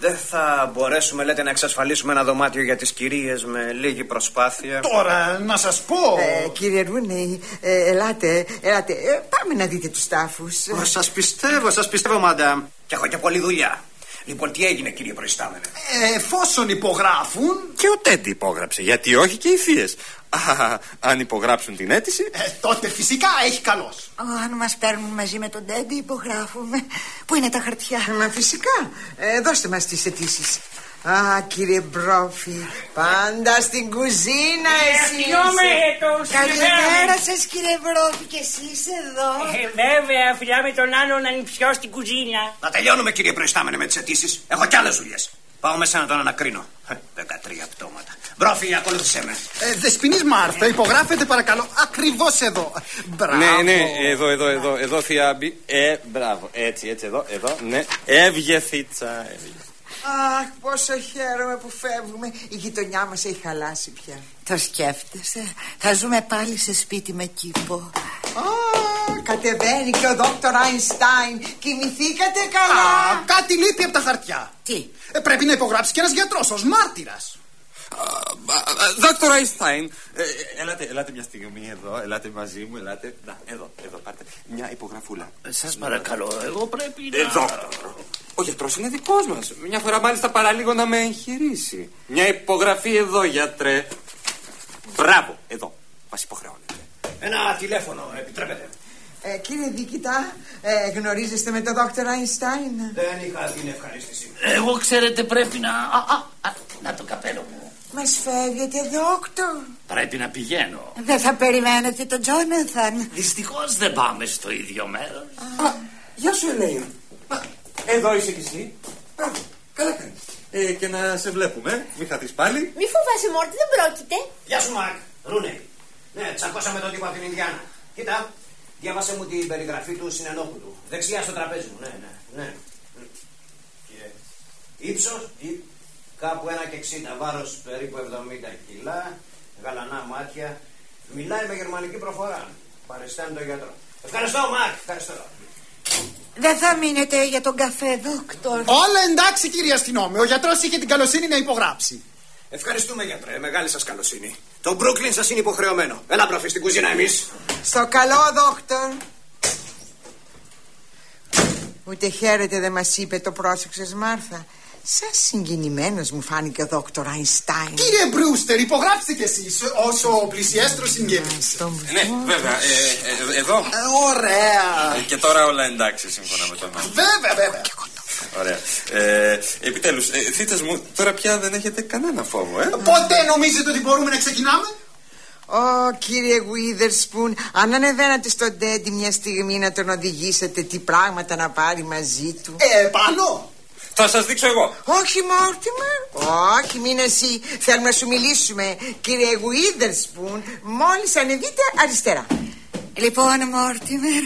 δεν θα μπορέσουμε, λέτε, να εξασφαλίσουμε ένα δωμάτιο για τις κυρίες με λίγη προσπάθεια. Τώρα, να σας πω. Ε, κύριε Ρούνεϊ, ε, ελάτε, ελάτε. Ε, πάμε να δείτε τους στάφους. Σας πιστεύω, σας πιστεύω, μαντάμ. Και έχω και πολλή δουλειά. Λοιπόν, τι έγινε, κύριε Προϊστάμενε; Ε, εφόσον υπογράφουν. Και ο Τέντι υπόγραψε, γιατί όχι και οι θείες. Α, αν υπογράψουν την αίτηση, Ε, τότε φυσικά έχει καλώ. Αν μας παίρνουν μαζί με τον Τέντι, υπογράφουμε. Πού είναι τα χαρτιά; Μα φυσικά. Ε, δώστε μας τις αιτήσεις. Α, κύριε Μπρόφι, πάντα στην κουζίνα εσείς. Ευθυνόμαι το Καλημέρα σας κύριε Βρόφη και εσείς εδώ. Ε, βέβαια, φυλάμε τον άλλον ανιψιό στην κουζίνα. Να τελειώνουμε, κύριε Προϊστάμενε, με τις αιτήσεις. Έχω κι άλλες δουλειές. Πάω μέσα να τον ανακρίνω. Ε, 13 πτώματα. Μπρόφι, ακολούθησε με. Ε, Δεσποινής Μάρθα, υπογράφετε παρακαλώ. Ακριβώς εδώ. Μπράβο. Ναι, ναι, εδώ, εδώ, εδώ, εδώ, θεία Άμπη. Ε, μπράβο, έτσι, έτσι, εδώ, εδώ, ναι. Έβγε θίτσα, έβγε. Αχ, πόσο χαίρομαι που φεύγουμε. Η γειτονιά μας έχει χαλάσει πια. Το σκέφτεσαι; Θα ζούμε πάλι σε σπίτι με κήπο. Α, κατεβαίνει και ο δόκτωρ Άινστάιν. Κοιμηθήκατε καλά; Α, κάτι λείπει από τα χαρτιά. Τι; Ε, πρέπει να υπογράψει και ένας γιατρός ως μάρτυρας. Δόκτωρ Αϊστάιν, ε, ελάτε, ελάτε μια στιγμή εδώ, ελάτε μαζί μου, ελάτε. Να, εδώ, εδώ, πάρτε μια υπογραφούλα. Σας παρακαλώ, εγώ πρέπει Ε, να... δόκτωρ, ο γιατρός είναι δικός μας. Μια φορά μάλιστα παραλίγο να με εγχειρήσει. Μια υπογραφή εδώ, γιατρέ. Μπράβο, εδώ. Μας υποχρεώνετε. Ένα τηλέφωνο, επιτρέπετε. Ε, κύριε Δίκητα, ε, γνωρίζεστε με τον δόκτωρ Άινστάιν. Δεν είχα την ευχαρίστηση. Εγώ ξέρετε πρέπει να... Α, α, α, να το καπέλο μου. Μας φεύγετε, δόκτωρ. Πρέπει να πηγαίνω. Δεν θα περιμένετε τον Τζόναθαν. Δυστυχώς δεν πάμε στο ίδιο μέρος. Γεια σου, Ελέη. Εδώ είσαι κι εσύ. Μπράβο, καλά κάνεις. Ε, και να σε βλέπουμε, μην χαθείς πάλι. Μη φοβάσαι, Μόρτι, δεν πρόκειται. Γεια σου, Μαρκ. Ρούνε. Ναι, τσακώσαμε τον τύπο από την Ινδιάνα. Κοίτα, διάβασε μου την περιγραφή του συνενόχου του. Δεξιά στο τραπέζι μου. Ναι, ναι, ναι. Και ύψος, ή- κάπου ένα και 60, βάρος περίπου 70 κιλά, γαλανά μάτια. Μιλάει με γερμανική προφορά. Παριστάνει τον γιατρό. Ευχαριστώ, Μαρκ. Ευχαριστώ. Δεν θα μείνετε για τον καφέ, δόκτωρ. Όλα εντάξει, κύριε αστυνόμη. Ο γιατρός είχε την καλοσύνη να υπογράψει. Ευχαριστούμε, γιατρέ. Μεγάλη σας καλοσύνη. Το Brooklyn σας είναι υποχρεωμένο. Έλα, μπροφή στην κουζίνα, εμείς. Στο καλό, δόκτωρ. Ούτε χαίρετε δεν μας είπε το πρόσεξες Μάρθα Σαν συγκινημένος μου φάνηκε ο δόκτωρ Αϊνστάιν Κύριε Μπρούστερ, υπογράψτε κι εσείς ως ο πλησιέστρος συγγενής. Ναι, βέβαια. Ε, ε, εδώ. ωραία. Ε, και τώρα όλα εντάξει σύμφωνα με τον νόμο. Βέβαια, βέβαια. Ωραία. Ε, Επιτέλους, ε, θύτες μου, τώρα πια δεν έχετε κανένα φόβο, ε; Πότε νομίζετε ότι μπορούμε να ξεκινάμε; Ω κύριε Γουίδερσπουν Αν ανεβαίνατε στον Τέντι μια στιγμή να τον οδηγήσετε Τι πράγματα να πάρει μαζί του Ε, πάνω Θα σας δείξω εγώ. Όχι Μόρτιμερ Όχι μην εσύ Θέλουμε να σου μιλήσουμε Κύριε Γουίδερσπουν Μόλις ανεβείτε αριστερά Λοιπόν, Μόρτιμερ,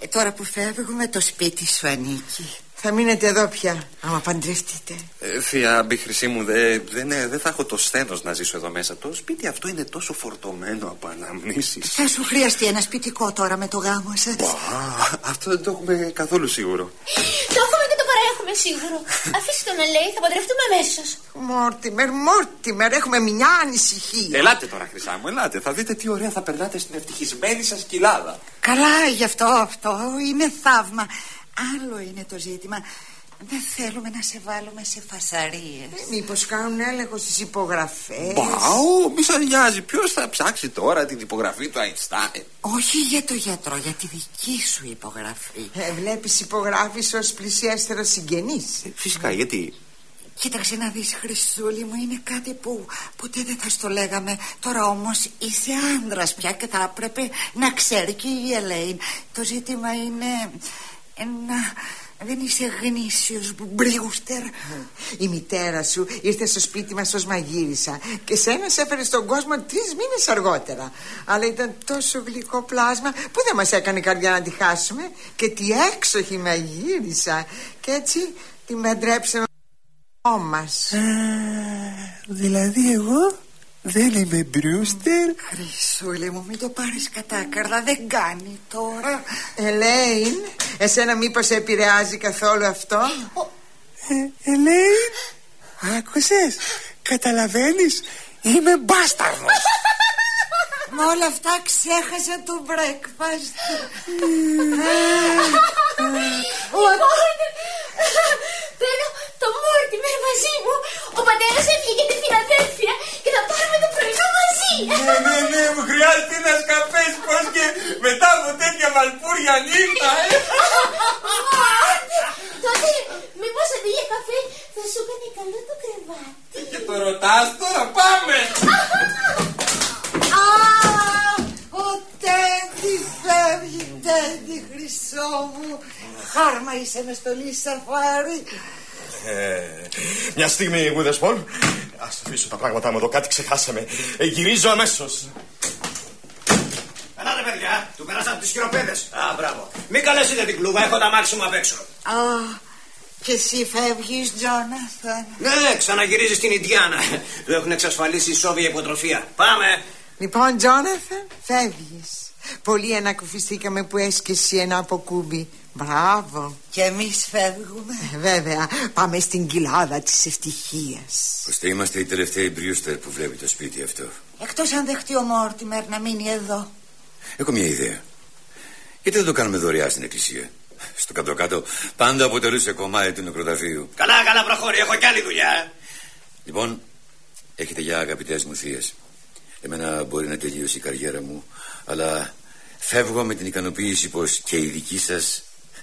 ε, τώρα που φεύγουμε το σπίτι σου ανήκει. Θα μείνετε εδώ πια Άμα παντρευτείτε Ε, Θεία, μπη χρυσή μου, δεν δεν ε, δεν θα έχω το σθένος να ζήσω εδώ μέσα. Το σπίτι αυτό είναι τόσο φορτωμένο από αναμνήσεις. Θα σου χρειαστεί ένα σπιτικό τώρα με το γάμο σας. Α, αυτό δεν το έχουμε καθόλου σίγουρο. Το έχουμε και το παραέχουμε σίγουρο. Αφήστε το να λέει, θα παντρευτούμε αμέσως. Μόρτιμερ, Μόρτιμερ Έχουμε μια ανησυχία Ελάτε τώρα, χρυσά μου, ελάτε. Θα δείτε τι ωραία θα περνάτε στην ευτυχισμένη σας κοιλάδα. Καλά, γι' αυτό αυτό είναι θαύμα. Άλλο είναι το ζήτημα. Δεν θέλουμε να σε βάλουμε σε φασαρίες. Ε, Μήπως κάνουν έλεγχο στις υπογραφές; Μπαου, μη σας νοιάζει. Ποιος θα ψάξει τώρα την υπογραφή του Αϊνστάιν; Όχι για το γιατρό, για τη δική σου υπογραφή. ε, Βλέπεις υπογράφεις ως πλησιέστερο συγγενής Φυσικά, γιατί; Κοίταξε να δεις Χρυσούλη μου είναι κάτι που ποτέ δεν θα στο λέγαμε Τώρα όμως είσαι άντρας πια και θα έπρεπε να ξέρει και η Ελέιν Το ζήτημα είναι ένα... Δεν είσαι γνήσιος μπριούστερ Η μητέρα σου ήρθε στο σπίτι μας ως μαγείρισα Και σένα σε έφερε στον κόσμο τρεις μήνες αργότερα. Αλλά ήταν τόσο γλυκό πλάσμα Που δεν μας έκανε καρδιά να τη χάσουμε. Και τι έξοχη μαγείρισα. Και έτσι τη μαντρέψαμε μας. Δηλαδή εγώ δεν είμαι μπριούστερ Χρυσούλη μου μην το πάρεις κατάκαρδα Δεν κάνει τώρα. Ελέιν, εσένα μήπως σε επηρεάζει καθόλου αυτό; Ε, Ελέιν Άκουσες Καταλαβαίνεις Είμαι μπάσταρδος Με όλα αυτά ξέχασα το breakfast Θέλω το Μόρτιμερ μαζί μου. Ο πατέρας έφυγε για τη Φιλαδέλφια και θα πάρουμε το πρωινό μαζί. Ναι, ναι, ναι, μου χρειάζεται ένα καφέ πως και μετά από τέτοια βαλπούρια νύχτα, ε. Τότε, μήπως αντί για καφέ θα σου έκανε καλό το κρεβάτι. Και το ρωτάς τώρα, πάμε. Α, ο Τέντι φεύγει, Τέντι χρυσό μου. Χάρμα είσαι μες στολή σαφάρι. Ε, μια στιγμή, Witherspoon. Ας αφήσω τα πράγματά μου εδώ, κάτι ξεχάσαμε. Ε, γυρίζω αμέσως. Ελάτε, παιδιά, του περάσατε τις χειροπέδες. Α, μπράβο. Μην καλέσετε την κλούβα, έχω τα μάξι μου απ' έξω. Α, και εσύ φεύγεις, Τζόναθαν. Ναι, ξαναγυρίζεις στην Ιντιάνα. Του έχουν εξασφαλίσει ισόβια υποτροφία. Πάμε. Λοιπόν, Τζόναθαν, φεύγεις Πολύ ανακουφιστήκαμε που έσκεσαι ένα αποκούμπι Μπράβο Και εμείς φεύγουμε Ε, Βέβαια, πάμε στην κοιλάδα της ευτυχίας Ώστε είμαστε οι τελευταίοι Μπριούστερ που βλέπει το σπίτι αυτό. Εκτός αν δεχτεί ο Μόρτιμερ να μείνει εδώ Έχω μια ιδέα. Γιατί δεν το κάνουμε δωρεά στην εκκλησία; Στο κάτω-κάτω πάντα αποτελούσε κομμάτι του νεκροταφείου. Καλά, καλά, προχώρη, έχω κι άλλη δουλειά. Λοιπόν, έχετε για αγαπητές μου θείες. Εμένα μπορεί να τελείωσε η καριέρα μου, αλλά φεύγω με την ικανοποίηση πως και η δική σας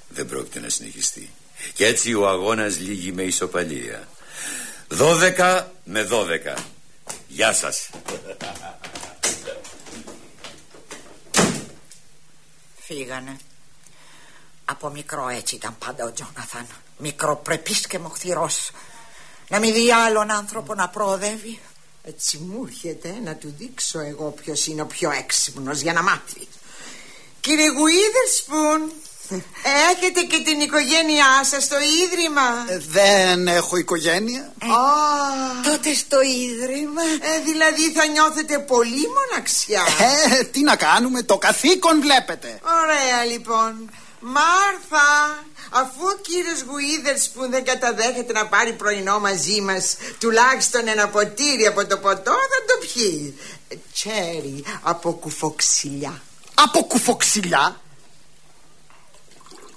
δεν πρόκειται να συνεχιστεί. Και έτσι ο αγώνας λύγει με ισοπαλία. Δώδεκα με δώδεκα. Γεια σας. Φύγανε Από μικρό έτσι ήταν πάντα ο Τζόναθαν Μικροπρεπής και μοχθηρός Να μην δει άλλον άνθρωπο να προοδεύει Έτσι μου έρχεται να του δείξω εγώ ποιος είναι ο πιο έξυπνος για να μάθει. Κύριε Γουίδερσπουν Έχετε και την οικογένειά σας στο ίδρυμα; Ε, Δεν έχω οικογένεια. Τότε στο ίδρυμα. Ε, Δηλαδή θα νιώθετε πολύ μοναξιά. Ε, τι να κάνουμε, το καθήκον βλέπετε. Ωραία λοιπόν Μάρθα Αφού ο κύριος Γουίδερς που δεν καταδέχεται να πάρει πρωινό μαζί μας Τουλάχιστον ένα ποτήρι από το ποτό θα το πιει Ε, Τσέρι από κουφοξιλιά Από κουφοξιλιά.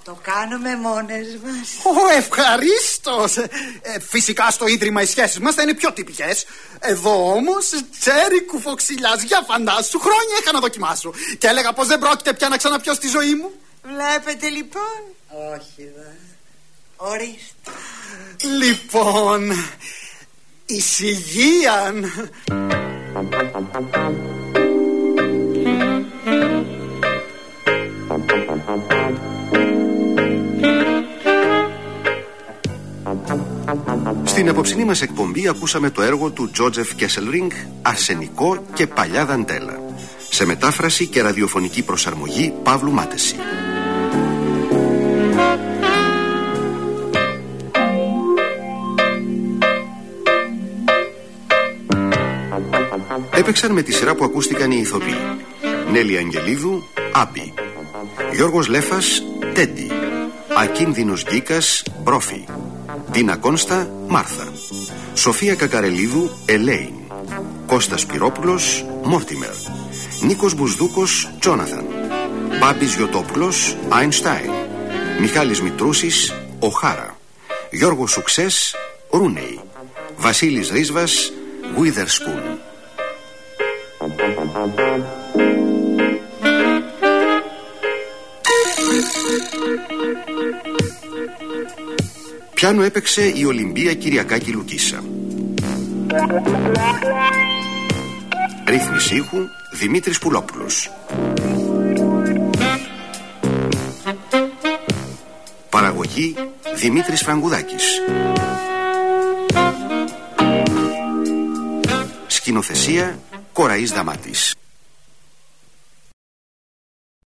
Το κάνουμε μόνες μας. Ω, ευχαρίστως. Ε, φυσικά στο ίδρυμα οι σχέσεις μας θα είναι πιο τυπικές. Εδώ όμως, τσέρι κουφοξιλιά, για φαντάσου, χρόνια είχα να δοκιμάσω. Και έλεγα πως δεν πρόκειται πια να ξαναπιω στη ζωή μου. Βλέπετε λοιπόν; Όχι δε. Ορίστε. Λοιπόν, εισηγείαν. Στην απόψινή μας εκπομπή ακούσαμε το έργο του Τζότζεφ Κέσελρινγκ «Αρσενικό και παλιά δαντέλα» σε μετάφραση και ραδιοφωνική προσαρμογή Παύλου Μάτεση. Έπαιξαν με τη σειρά που ακούστηκαν οι ηθοποιοί. Νέλη Αγγελίδου, Άμπι Γιώργος Λέφας, Τέντι. Ακίνδυνος Γκίκας, Μπρόφι Τίνα Κόνστα, Μάρθα. Σοφία Κακαρελίδου, Ελέιν. Κώστας Πυρόπουλος, Μόρτιμερ. Νίκος Μπουσδούκος, Τζόναθαν. Μπάμπης Γιωτόπουλος, Αϊνστάιν. Μιχάλης Μητρούσης, Οχάρα. Γιώργος Σουξές, Ρούνεϊ. Βασίλης Ρίσβας, Βουίδερσκούν Πιάνο έπαιξε η Ολυμπία Κυριακάκη Λουκίσα. Ρύθμιση ήχου Δημήτρης Πουλόπουλος. Παραγωγή Δημήτρης Φραγκουδάκης. Σκηνοθεσία Κοραής Δαμάτης.